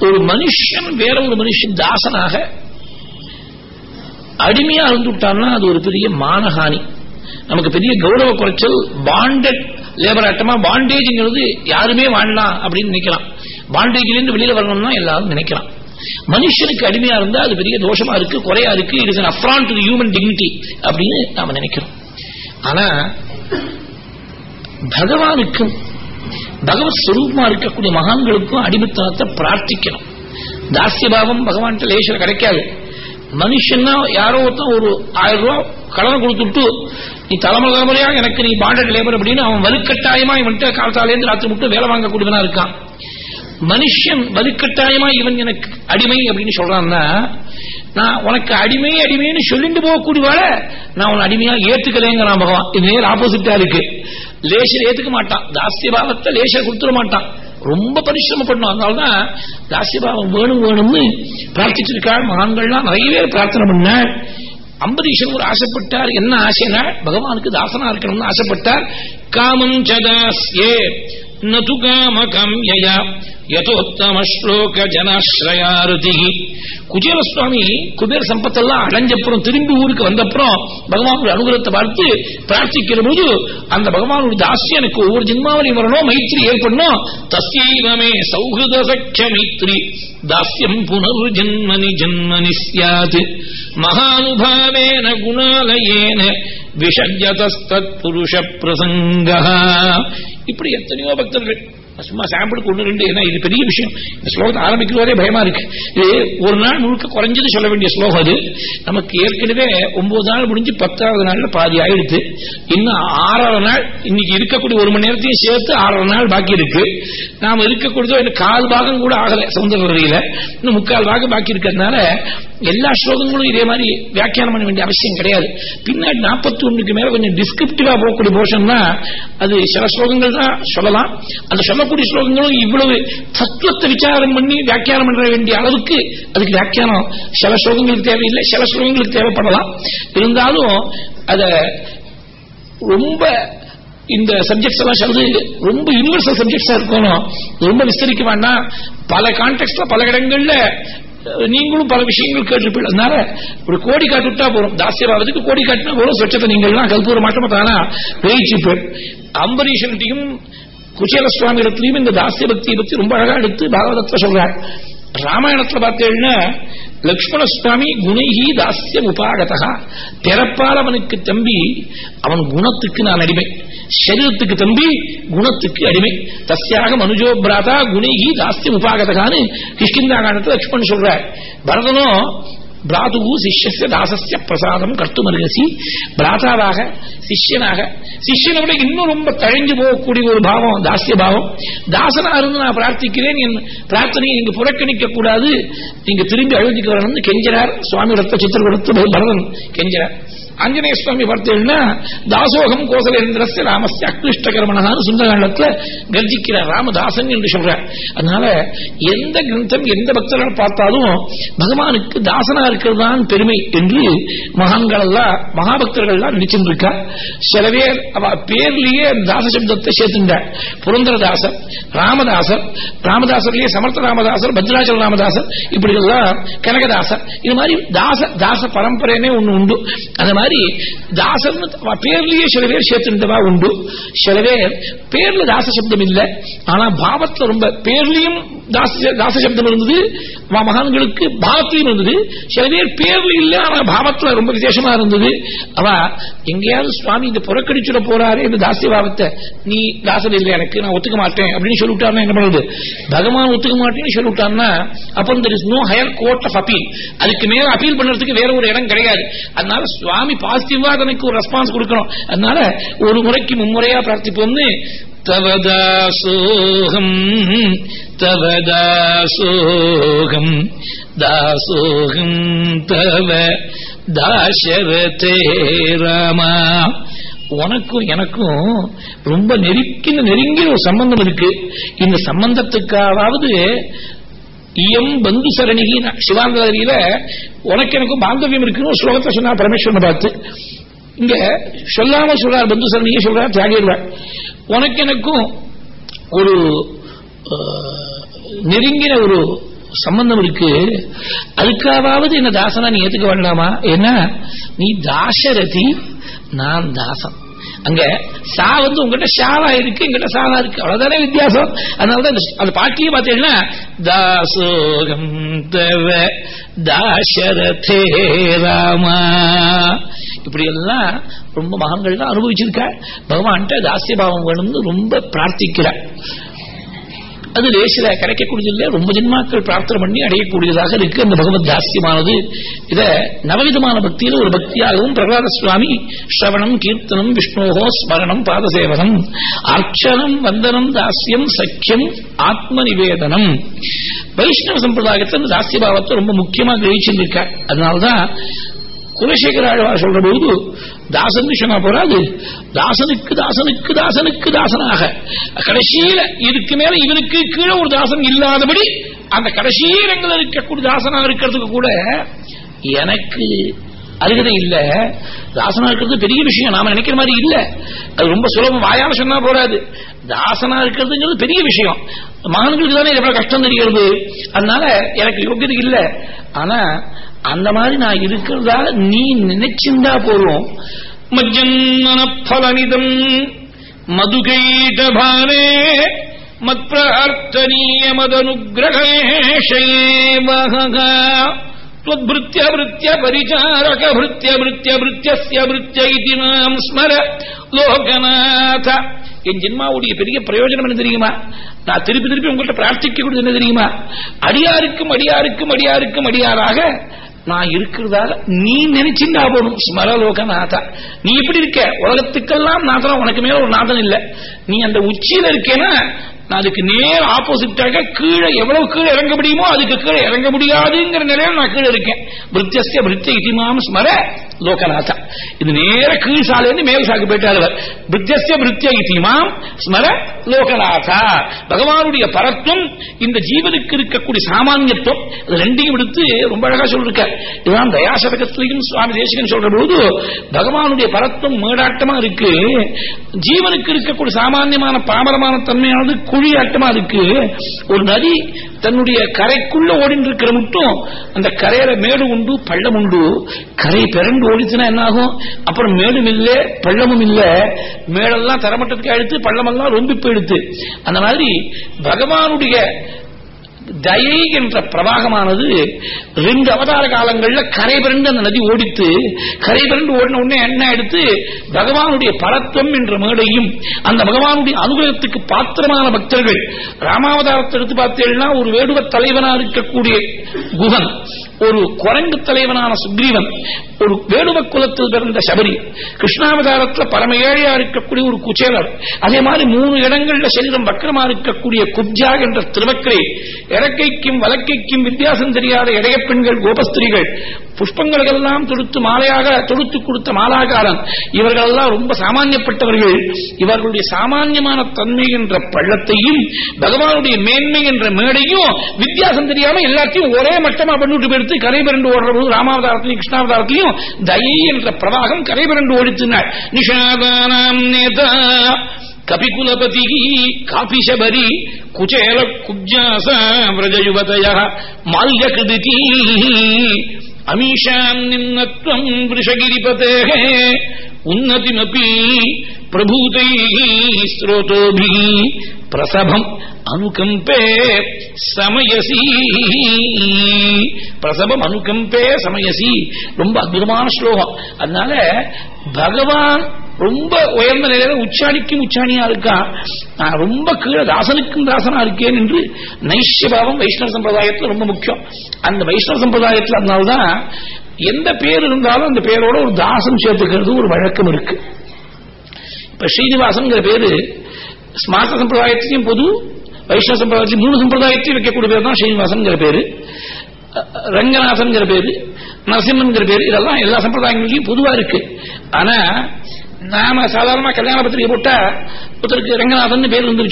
ஒரு மனுஷன் வேற ஒரு மனுஷன் தாசனாக அடிமையா இருந்துட்டான்னா அது ஒரு பெரிய மானஹானி. நமக்கு பெரிய கௌரவ குறைச்சல் பாண்டட் லேபர் ஆட்டமா பாண்டேஜ்ங்கிறது யாருமே வாழலாம் அப்படின்னு நினைக்கலாம். பாண்டேஜ்ல இருந்து வெளியில வரணும்னா எல்லாரும் நினைக்கலாம். மனுஷனுக்கு அடிமையா இருந்தா அது பெரிய தோஷமா இருக்கு குறையா இருக்கு. It is an affront to human dignity அப்படின்னு நாம நினைக்கிறோம். ஆனா பகவானுக்கும் பகவத் ஸ்வரூபமா இருக்கக்கூடிய மகான்களுக்கும் அடிமைத்தனத்தை பிரார்த்திக்கணும். தாசியபாவம் பகவான்கிட்ட லேசில் கிடைக்காது. மனுஷன்னா யாரோ ஒருத்தன் ஒரு ஆயிரம் ரூபாய் கடன் கொடுத்துட்டு நீ தலைமுறை தலைமுறையா எனக்கு நீ பாண்டட் லேபர் அப்படின்னு அவன் வலுக்கட்டாயமா இவன்கிட்ட காலத்தாலேருந்து ராத்திரி மட்டும் வேலை வாங்கக்கூடியவனா இருக்கான். மனுஷன் வலுக்கட்டாயமா இவன் எனக்கு அடிமை அப்படின்னு சொல்றான்னா நான் உனக்கு அடிமை அடிமைன்னு சொல்லிட்டு போகக்கூடியவாಳ நான் உன் அடிமையா ஏத்துக்கலேங்கிறான் பகவான். இது நேர் ஆப்போசிட்டா இருக்கு. லேசர் ஏத்துக்க மாட்டான். தாசிய பாவத்தை லேசர் கொடுத்துட மாட்டான். ரொம்ப பரிசிரமப்படணும் அதனாலதான் தாசியபாவம் வேணும் வேணும்னு பிரார்த்திச்சிருக்காள். மகான்கள்லாம் நிறைய பேர் பிரார்த்தனை பண்ண அம்பரீஷன் ஒரு ஆசைப்பட்டார். என்ன ஆசைனா பகவானுக்கு தாசனா இருக்கணும்னு ஆசைப்பட்டார். காமம் சதாஸ்யே நது காமகம் யயா யதோத்தம ஸ்லோக ஜனாஸ்ரயாருதி குஜேல சுவாமி குபேர சம்பத்தெல்லாம் அடைஞ்சப்புறம் திரும்பி ஊருக்கு வந்தப்புறம் பகவானுடைய அனுகிரகத்தை பார்த்து பிரார்த்திக்கிற போது அந்த பகவானுடைய தாசி எனக்கு ஒவ்வொரு ஜென்மாவளி வரணும் மைத்திரி ஏற்படணும் தஸ்யமே சௌஹத சக்ஷ மைத்ரி தாஸ்யம் புனர்ஜன்மனி ஜன்மனி சியாத் மகானுபாவேன குணாலயேன விஷஜதஸ்தத் புருஷ பிரசங்க இப்படி எத்தனையோ பக்தர்கள் சும்மா சாம்பிளுக்கு கொண்டு ரெண்டு ஏன்னா இது பெரிய விஷயம். இந்த ஸ்லோகத்தை ஆரம்பிக்கிறதே பயமா இருக்கு. இது ஒரு நாள் முழுக்க குறைஞ்சது சொல்ல வேண்டிய ஸ்லோகம் அது. நமக்கு ஏற்கனவே ஒன்பது நாள் முடிஞ்சு பத்தாவது நாள்ல பாதி ஆயிடுத்து இன்னும் ஆறாவது நாள் இன்னைக்கு இருக்கக்கூடிய ஒரு மணி நேரத்தையும் சேர்த்து ஆறரை நாள் பாக்கி இருக்கு. நாம இருக்கக்கூடியதோ இன்னும் கால் பாகம் கூட ஆகல சுதந்திர வரையில இன்னும் முக்கால் பாகம் பாக்கி இருக்கிறதுனால எல்லா ஸ்லோகங்களும் இதே மாதிரி வியாக்கியானம் பண்ண வேண்டிய அவசியம் கிடையாது. பின்னாடி நாற்பத்தி ஒன்றுக்கு மேல கொஞ்சம் டிஸ்கிரிப்டிவா போகக்கூடிய போர்ஷன் தான் அது சில ஸ்லோகங்கள் தான் சொல்லலாம். அந்த சொல்லக்கூடிய ஸ்லோகங்களும் இவ்வளவு தத்துவத்தை விசாரம் பண்ணி வியாக்கியானம் பண்ண வேண்டிய அளவுக்கு அதுக்கு வியாக்கியானம் சில ஸ்லோகங்களுக்கு தேவையில்லை சில ஸ்லோகங்களுக்கு தேவைப்படலாம். இருந்தாலும் அத ரொம்ப இந்த சப்ஜெக்ட்ஸ் எல்லாம் சொல்றது ரொம்ப யூனிவர்சல் சப்ஜெக்ட்ஸா இருக்கணும். ரொம்ப விஸ்தரிக்க வேண்டாம். பல கான்டெக்ட்ல பல இடங்கள்ல நீங்களும் பல விஷயங்கள் கேட்டிருப்பீங்க அதனால ஒரு கோடி காட்டு விட்டா போறோம். தாசியபாவத்துக்கு கோடி காட்டினா போறோம். சொச்சத்தை நீங்கள்லாம் கல்பூர மாட்டமா தானா பேச்சு அம்பரீஷன்ட்டையும் குச்சேல சுவாமி இடத்துலையும் இந்த தாசிய பக்தியை பத்தி ரொம்ப அழகா எடுத்து பாகவதத்தை சொல்றார். ராமாயணத்துல பார்த்தேன்னா லக்ஷ்மண சுவாமி குணைகி தாசியம் உபாகதா பிறப்பால் அவனுக்கு தம்பி அவன் குணத்துக்கு நான் அடிமை. சரீரத்துக்கு தம்பி குணத்துக்கு அடிமை. தஸ்யாக மனுஜோ பிராதா குணைகி தாஸ்யம் உபாகதகான்னு கிஷ்கிந்தா காண்டத்தில் லக்ஷ்மண் சொல்றார். பரதனும் பிராதுவு சிஷ்யசிய தாசஸ்ய பிரசாதம் கர்த்துமருகசி. பிராதாவாக சிஷ்யனாக சிஷ்யனை விட இன்னும் ரொம்ப தழைஞ்சு போகக்கூடிய ஒரு பாவம் தாசிய பாவம். தாசனா இருந்து நான் பிரார்த்திக்கிறேன் என் பிரார்த்தனையை நீங்க புறக்கணிக்க கூடாது நீங்க திரும்பி அழுதிக்கு வரணும்னு கெஞ்சிறார் சுவாமி ரத்த சித்திரகுடத்து பரதன் கெஞ்சிறார் ஆஞ்சநேய சுவாமி பார்த்தீங்கன்னா தாசோகம் கோசலேந்திரஸ்ய ராமஸ்ய அக்லிஷ்டகர்மனான்னு சுந்தரகாண்டத்துல கர்ஜிக்கிறார் ராமதாசன் என்று சொல்றார். அதனால எந்த கிரந்தம் எந்த பக்தர்கள் பார்த்தாலும் பகவானுக்கு தாசனா இருக்கிறது தான் பெருமை என்று மகான்கள் எல்லாம் மகாபக்தர்கள் எல்லாம் நினைச்சிருக்கா சில பேர் அவ பேர்லயே தாச சப்தத்தை சேர்த்துட்டார் புரந்தரதாசர் ராமதாசர் ராமதாசர்லயே சமர்த்த ராமதாசர் பத்ராச்சல ராமதாசர் இப்படி எல்லாம் கனகதாசர் இது மாதிரி தாச தாச பரம்பரைனே ஒண்ணு உண்டு. அந்த மாதிரி மாதிரி அவ பேர்லயே சில பேர் சேர்த்துட்டவா உண்டு. சில பேர் பேர்ல தாச சப்தம் இல்ல. ஆனா பாவத்துல ரொம்ப பேர்லயும் தாச சப்தம் இருந்தது. மகான்களுக்கு பாவத்திலும் இருந்தது. சில பேர் பேர்ல இல்லை ஆனா பாவத்துல ரொம்ப விசேஷமா இருந்தது. அவ எங்கேயாவது சுவாமி இந்த புறக்கணிச்சுட போறாரு இந்த தாசிய பாவத்தை. நீ தாசன் இல்லை எனக்கு நான் ஒத்துக்க மாட்டேன். அப்படின்னு சொல்லிவிட்டாருன்னா என்ன பண்றது பகவான் ஒத்துக்க மாட்டேன்னு சொல்லிவிட்டான்னா அப்போ there is no higher court of appeal அதுக்கு மேல அப்பீல் பண்றதுக்கு வேற ஒரு இடம் கிடையாது. அதனால சுவாமி பாசிட்டிவா அதனுக்கு ஒரு ரெஸ்பான்ஸ் கொடுக்கணும். அதனால ஒரு முறைக்கு மும்முறையா பிரார்த்திப்போம்னு தவதாசோகம் தவதாசோகம் தாசோகம் தவ தாசரதே ராமா. உனக்கும் எனக்கும் ரொம்ப நெருக்கின நெருங்கின ஒரு சம்பந்தம் இருக்கு. இந்த சம்பந்தத்துக்காவது இயம் பந்து சரணிகி. சிவாந்தரியில உனக்கு எனக்கும் பாந்தவியம் இருக்குன்னு ஸ்லோகத்தை சொன்னா பரமேஸ்வரனை பார்த்து. இங்க சொல்லாம சொல்றார் பந்து சரணிகை சொல்றார் தியாகிடுவார் உனக்கு எனக்கும் ஒரு நெருங்கின ஒரு சம்பந்தம் இருக்கு. அதுக்காவது என்ன தாசனா நீ ஏத்துக்க வேண்டாமா? ஏன்னா நீ தாசரதி நான் தாசன் அங்க சா வந்து உங்ககிட்ட ஷாவா இருக்கு எங்கிட்ட சாவா இருக்கு. அவ்வளவுதானே வித்தியாசம்? அதனாலதான் அந்த பாட்டியே பார்த்தீங்கன்னா தாசோகம் தவ தாசரதே ராமா. இப்படி எல்லாம் ரொம்ப மகன்கள் தான் அனுபவிச்சிருக்க. பகவான்கிட்ட தாசிய பாவம் வேணும்னு ரொம்ப பிரார்த்திக்கிறார். அது லேசில கிடைக்கக்கூடியதில்லை. ரொம்ப ஜென்மாக்கள் பிரார்த்தனை பண்ணி அடையக்கூடியதாக இருக்கு. அந்த பகவத் தாஸ்தியமானது இத நவவிதமான பக்தியில ஒரு பக்தியாகவும் பிரகலாத சுவாமி ஸ்ரவணம் கீர்த்தனம் விஷ்ணோகோ ஸ்மரணம் பாதசேவனம் அர்ச்சனம் வந்தனம் தாஸ்யம் சக்கியம் ஆத்ம நிவேதனம் வைஷ்ணவ சம்பிரதாயத்தில் அந்த தாஸ்திய பாவத்தை ரொம்ப முக்கியமா கிரகிச்சிருக்க அதனால்தான் குலசேகர ஆழ்வார் சொல்ற போது தாசன் சொன்னா போறாது. தாசனுக்கு தாசனுக்கு தாசனுக்கு தாசனாக. கடைசியில இதுக்கு மேல இவனுக்கு கீழே ஒரு தாசன் இல்லாதபடி அந்த கடைசி இடங்கள் இருக்கக்கூடிய தாசனா இருக்கிறதுக்கு கூட எனக்கு அருகதை இல்ல. தாசனா இருக்கிறது பெரிய விஷயம். நாம நினைக்கிற மாதிரி இல்ல. அது ரொம்ப சுலபம். வாயால சொன்னா போறாது. தாசனா இருக்கிறதுங்கிறது பெரிய விஷயம். மகன்களுக்கு தானே எவ்வளவு கஷ்டம் தெரிகிறது. அதனால எனக்கு யோகியது இல்ல. ஆனா அந்த மாதிரி நான் இருக்கிறதா நீ நினைச்சிருந்தா போறோம் மஜ்ஜன்மன பலனிதம் மதுகைடபானே மத் பிரார்த்தனீய மதனுகிரகேஷேவக त्वद्भृत्य भृत्य परिचारक भृत्य भृत्य भृत्यस्य भृत्य इति நாம் ஸ்மர லோகநாத என் ஜென்மாவுடைய பெரிய பிரயோஜனம் என்ன தெரியுமா நான் திருப்பி திருப்பி உங்கள்கிட்ட பிரார்த்திக்கக்கூடியது என்ன தெரியுமா அடியாருக்கும் அடியாருக்கும் அடியாருக்கும் அடியாராக நான் இருக்கிறதாக நீ நினைச்சிருந்தா போடும் ஸ்மரலோகநாதா நீ எப்படி இருக்க? உலகத்துக்கெல்லாம் நாதனா உனக்கு மேல ஒரு நாதன் இல்ல. நீ அந்த உச்சியில இருக்கேன்னா நான் அதுக்கு நேர் ஆப்போசிட்டாக கீழே எவ்வளவு கீழே இறங்க முடியுமோ அதுக்கு கீழே இறங்க முடியாதுங்கிற நிலையில நான் கீழே இருக்கேன். பிரித்தியஸ்ய பிரித்திய இதிமாம் ஸ்மர லோகநாதா. இது நேர கீழ் சாலையிருந்து மேல் சாக்கு போயிட்டார் பிரித்திய ஸ்மர லோகநாதா. பகவானுடைய பரத்துவம் இந்த ஜீவனுக்கு இருக்கக்கூடிய சாமானியத்துவம் அது ரெண்டையும் எடுத்து ரொம்ப அழகா சொல்லிருக்க இதுதான் தயாசதகத்திலையும் சுவாமி தேசிகன் சொல்ற போது பகவானுடைய பரத்துவம் மேடாட்டமா இருக்கு. ஜீவனுக்கு இருக்கக்கூடிய சாமானியமான பாமரமான தன்மையானது குழியாட்டமா இருக்கு. ஒரு நதி தன்னுடைய கரைக்குள்ள ஓடிட்டு இருக்கிற மட்டும் அந்த கரையில மேடு உண்டு பள்ளம் உண்டு. கரை பிறண்டு ஓடிச்சுன்னா என்ன ஆகும் அப்புறம் மேடும் இல்ல பள்ளமும் இல்ல. மேடெல்லாம் தரமட்டத்துக்கு அழுத்து பள்ளமெல்லாம் ரொம்ப போயிடுத்து. அந்த மாதிரி பகவானுடைய தயை என்ற பிரவாகமானது ரெண்டு அவதார காலங்கள்ல கரை பிறண்டு அந்த நதி ஓடித்து கரை பிறண்டு ஓடின உடனே என்ன எடுத்து பகவானுடைய பரத்துவம் என்ற மேடையும் அந்த பகவானுடைய அனுகிரகத்துக்கு பாத்திரமான பக்தர்கள் ராமாவதாரத்தை எடுத்து பார்த்தீங்கன்னா ஒரு வேடுவ தலைவனா இருக்கக்கூடிய குகன். ஒரு குரங்கு தலைவனான சுக்ரீவன் ஒரு வேடுவ குலத்தில் பிறந்த சபரி கிருஷ்ணாவதாரத்தில் பரம ஏழையா இருக்கக்கூடிய ஒரு குச்சேலர் அதே மாதிரி மூணு இடங்கள்ல சரீரம் வக்கரமா இருக்கக்கூடிய குப்ஜா என்ற திருவக்கரை இறக்கைக்கும் வலக்கைக்கும் வித்தியாசம் தெரியாத இடைய பெண்கள் கோபஸ்திரிகள் புஷ்பங்களுக்கெல்லாம் தொடுத்து மாலையாக தொடுத்து கொடுத்த மாலாகாரன் இவர்களெல்லாம் ரொம்ப சாமானியப்பட்டவர்கள். இவர்களுடைய சாமானியமான தன்மை என்ற பள்ளத்தையும் பகவானுடைய மேன்மை என்ற மேடையும் வித்தியாசம் தெரியாம எல்லாத்தையும் ஒரே மட்டமா பண்ணிட்டு எடுத்து கரை பிறண்டு ஓடுற போது ராமாவதாரத்திலையும் கிருஷ்ணாவதாரத்திலையும் தயை என்ற பிரவாகம் கரை பிறண்டு ஓடித்துனாள் நிஷாதானாம் நேதா கபிகுலபதி காபிசபரி குச்சேல குப்ஜாச விரஜயுவதய மால்யகிருதி அமீஷாம் நின்னத்வம் விஷகிரிபதே உன்னதிமபி பிரபூதை ஸ்ரோதோபி பிரசபம் அனுகம்பே சமயசி பிரசபம் அனுகம்பே சமயசி ரொம்ப அற்புதமான ஸ்லோகம் அதனால பகவான் ரொம்ப உயர்ந்த நிலையில உச்சாணிக்கும் உச்சாணியா இருக்கா? நான் ரொம்ப கீழே தாசனுக்கும் தாசனா இருக்கேன் என்று நைஷ்யபாவம் வைஷ்ணவ சம்பிரதாயத்துல ரொம்ப முக்கியம் அந்த வைஷ்ணவ சம்பிரதாயத்துல அதனால்தான் எந்த பேர் இருந்தாலும் அந்த பேரோட ஒரு தாசம் சேர்த்துக்கிறது ஒரு வழக்கம் இருக்கு. இப்ப ஸ்ரீனிவாசன்ங்கிற பேரு ஸ்மார்த்த சம்பிரதாயத்தையும் பொது வைஷ்ணவ சம்பிரதாயத்தையும் மூணு சம்பிரதாயத்தையும் வைக்கக்கூடிய பேர் தான் ஸ்ரீனிவாசன்கிற பேரு. ரங்கநாதன்கிற பேரு நரசிம்மன்கிற பேரு இதெல்லாம் எல்லா சம்பிரதாயங்களையும் பொதுவா இருக்கு. ஆனா நாம சாதாரணமா கல்யாண பத்திரிகை போட்டா ஒருத்தருக்கு ரங்கநாதன் பேர் வந்து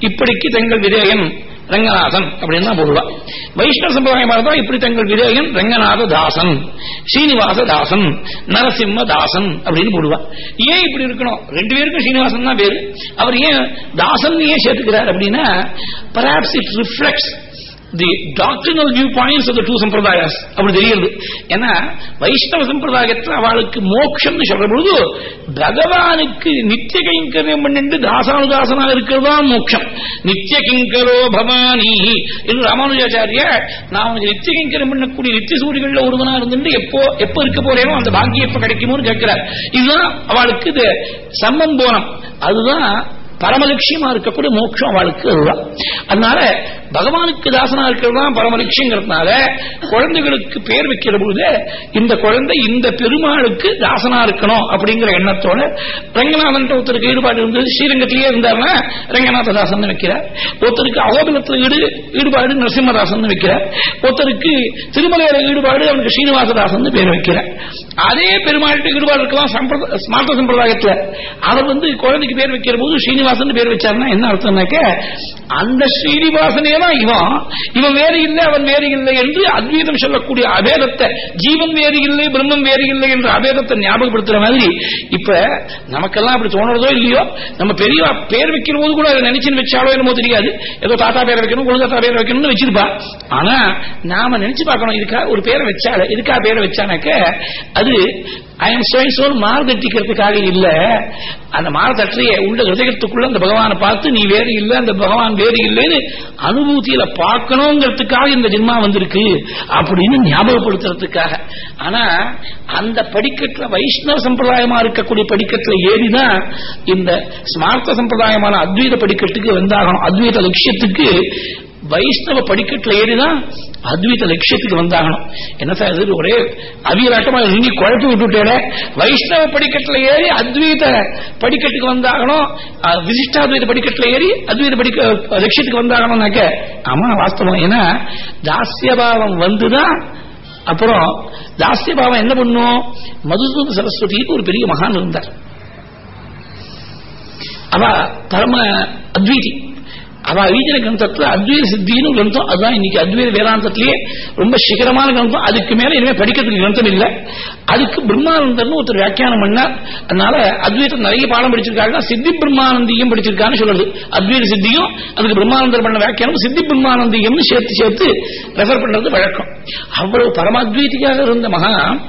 இப்படிக்கு தங்கள் விதேயன் ரங்கநாதன் அப்படின்னு தான் போடுவா வைஷ்ணவ சம்பிரதாயமா இருந்தா இப்படி தங்கள் விதேயன் ரங்கநாத தாசன் ஸ்ரீனிவாச தாசன் நரசிம்ம தாசன் அப்படின்னு போடுவா ஏன் இப்படி இருக்கணும்? ரெண்டு பேருக்கும் ஸ்ரீனிவாசன் தான் பேரு. அவர் ஏன் தாசன் ஏன் சேர்த்துக்கிறார் அப்படின்னா perhaps it reflects the doctrinal viewpoints of the two சம்பிரதாயஸ் அப்படி தெரியுது. ஏன்னா வைஷ்ணவ சம்பிரதாயத்தில் அவளுக்கு மோட்சம்னு சொல்ற பொழுது பகவானுக்கு நித்திய கைங்கரியம் பண்ணிட்டு இருக்கிறது இருக்கிறதா மோட்சம் நித்திய கிங்கரோ பவானி. என்று ராமானுஜாச்சாரிய நான் உனக்கு நித்திய கைங்கரியம் பண்ணக்கூடிய நித்திய சூரியகள்ல ஒருவனா இருந்துட்டு எப்போ எப்போ இருக்க போறேனோ அந்த பாக்கியம் எப்ப கிடைக்குமோன்னு கேட்கிறார். இதுதான் அவளுக்கு இது சம்மம்போனம் அதுதான் பரமலட்சியமா இருக்கக்கூடிய மோட்சம் அவளுக்கு அதுதான். அதனால பகவானுக்கு தாசனா இருக்கிறது தான் பரமலட்சியங்கிறதுனால குழந்தைகளுக்கு பேர் வைக்கிற பொழுது இந்த குழந்தை இந்த பெருமாளுக்கு தாசனா இருக்கணும் அப்படிங்கிற எண்ணத்தோட ரங்கநாதன் ஒருத்தருக்கு ஈடுபாடு இருந்தது. ஸ்ரீரங்கத்திலேயே இருந்தாருன்னா ரங்கநாத தாசன் வைக்கிறார். ஒருத்தருக்கு அகோபிலத்தில் ஈடு ஈடுபாடு நரசிம்மதாசன் வைக்கிறார். ஒருத்தருக்கு திருமலையில ஈடுபாடு அவனுக்கு ஸ்ரீனிவாசதாசன் பேர் வைக்கிறார். அதே பெருமாள்கிட்ட ஈடுபாடு இருக்கலாம் சம்பிரதாய சம்பிரதாயத்தில். அவர் வந்து குழந்தைக்கு பேர் வைக்கிற போது ஸ்ரீனிவாசன் பேர் வச்சாருன்னா என்ன அர்த்தம்னாக்க அந்த ஸ்ரீனிவாசனே தான் இவன். இவன் வேறு இல்லை அவன் வேறு இல்லை என்று அத்வீதம் சொல்லக்கூடிய அபேதத்தை ஜீவன் வேறு இல்லை பிரம்மம் வேறு இல்லை என்ற அபேதத்தை ஞாபகப்படுத்துற மாதிரி இப்ப நமக்கெல்லாம் அப்படி தோணுறதோ இல்லையோ நம்ம பெரிய பேர் வைக்கிற போது கூட அதை நினைச்சுன்னு வச்சாலோ என்னமோ தெரியாது. ஏதோ தாத்தா பேர் வைக்கணும் குழந்தாத்தா பேர் வைக்கணும்னு வச்சிருப்பா. ஆனா நாம நினைச்சு பார்க்கணும் இதுக்கா ஒரு பேரை வச்சால இதுக்காக பேரை வச்சானாக்க அது ஐஎம் சோயின் சோல் மாறு தட்டிக்கிறதுக்காக இல்ல. அந்த மாறு தட்டிய உள்ள ஹிருதயத்துக்குள்ள அந்த பகவானை பார்த்து நீ வேறு இல்லை அந்த பகவான் வேறு இல்லைன்னு அனுபூதியில பார்க்கணுங்கிறதுக்காக இந்த ஜென்மா வந்திருக்கு அப்படின்னு ஞாபகப்படுத்துறதுக்காக. ஆனா அந்த படிக்கட்டுல வைஷ்ணவ சம்பிரதாயமா இருக்கக்கூடிய படிக்கட்டுல ஏறிதான் இந்த ஸ்மார்த்த சம்பிரதாயமான அத்வைத படிக்கட்டுக்கு வந்தாகணும். அத்வைத லட்சியத்துக்கு வைஷ்ணவ படிக்கட்டுல ஏறிதான் அத்வைத லட்சியத்துக்கு வந்தாகணும். என்ன சார் இது ஒரே அவியலாட்டமா நீங்க குழப்பி விட்டுட்டேன். வைஷ்ணவ படிக்கட்டுல ஏறி அத்வைத படிக்கட்டுக்கு வந்தாகணும். விசிஷ்டாத்வைத படிக்கட்டுல ஏறி அத்வைத படிக்க லட்சியத்துக்கு வந்தாகணும்னாக்க ஆமா வாஸ்தவம். ஏன்னா தாசியபாவம் வந்துதான் அப்புறம் தாசியபாவம் என்ன பண்ணும்? மதுசூத சரஸ்வதிக்கு ஒரு பெரிய மகான் இருந்தார். அவ பரம அத்வீதி. அவ ரீஜன கிரந்தத்துல அத்வைத சித்தின்னு கிரந்தம். அதுதான் இன்னைக்கு அத்வைத வேதாந்தத்திலேயே ரொம்ப சிகரமான கிரந்தம். அதுக்கு மேல இனிமே படிக்கிறதுக்கு கிரந்தம் இல்லை. அதுக்கு பிரம்மானந்தர்னு ஒருத்தர் வியாக்கியானம் பண்ணார். அதனால அத்வைதம் நிறைய பாடம் படிச்சிருக்காங்க சித்தி பிரம்மானந்தியம் படிச்சிருக்கான்னு சொல்றது. அத்வைத சித்தியும் அதுக்கு பிரம்மானந்தர் பண்ண வியாக்கியானம் சித்தி பிரம்மானந்தியம்னு சேர்த்து சேர்த்து ரெஃபர் பண்றது வழக்கம். அவ்வளவு பரமாத்வைதியாக இருந்த மகா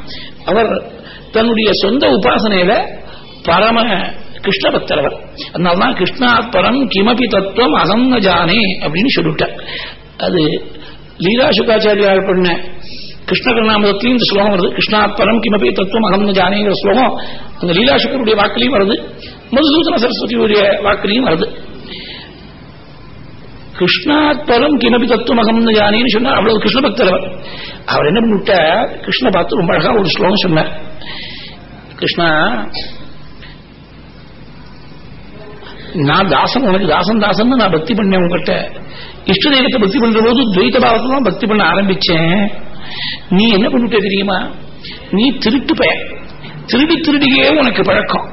அவர் தன்னுடைய சொந்த உபாசனையில பரம கிருஷ்ண பக்தரவர் அதனால்தான் கிருஷ்ணாத்பரம் கிமபி தத்துவம் அகம் ஜானே அப்படின்னு சொல்லிவிட்டார் அது லீலா சுகாச்சாரியால் பண்ண கிருஷ்ண கருணாமதத்திலையும் இந்த ஸ்லோகம் வருது. கிருஷ்ணாத்பரம் கிமபி தத்துவம் அகம் ஜானேங்கிற ஸ்லோகம் அந்த லீலா சுக்கருடைய வாக்கிலையும் வருது. மதுசூதன சரஸ்வதியுடைய வாக்கிலையும் வருது. கிருஷ்ணாத்பரம் கிமபி தத்துவமகம்னு ஜானின்னு சொன்னார் அவ்வளவு கிருஷ்ண பக்தர் அவர் அவர் என்ன பண்ணிவிட்டார்? கிருஷ்ண பார்த்து ரொம்ப அழகா ஒரு ஸ்லோகம் சொன்னார். கிருஷ்ணா நான் தாசன் உனக்கு தாசன் தாசன் நான் பக்தி பண்ணேன் உங்ககிட்ட இஷ்ட தெய்வத்தை பக்தி பண்ற போது துவைத பாவத்தை தான் பக்தி பண்ண ஆரம்பிச்சேன். நீ என்ன பண்ணிட்ட தெரியுமா? நீ திருட்டு பெயர் திருடி திருடியே உனக்கு பழக்கம்.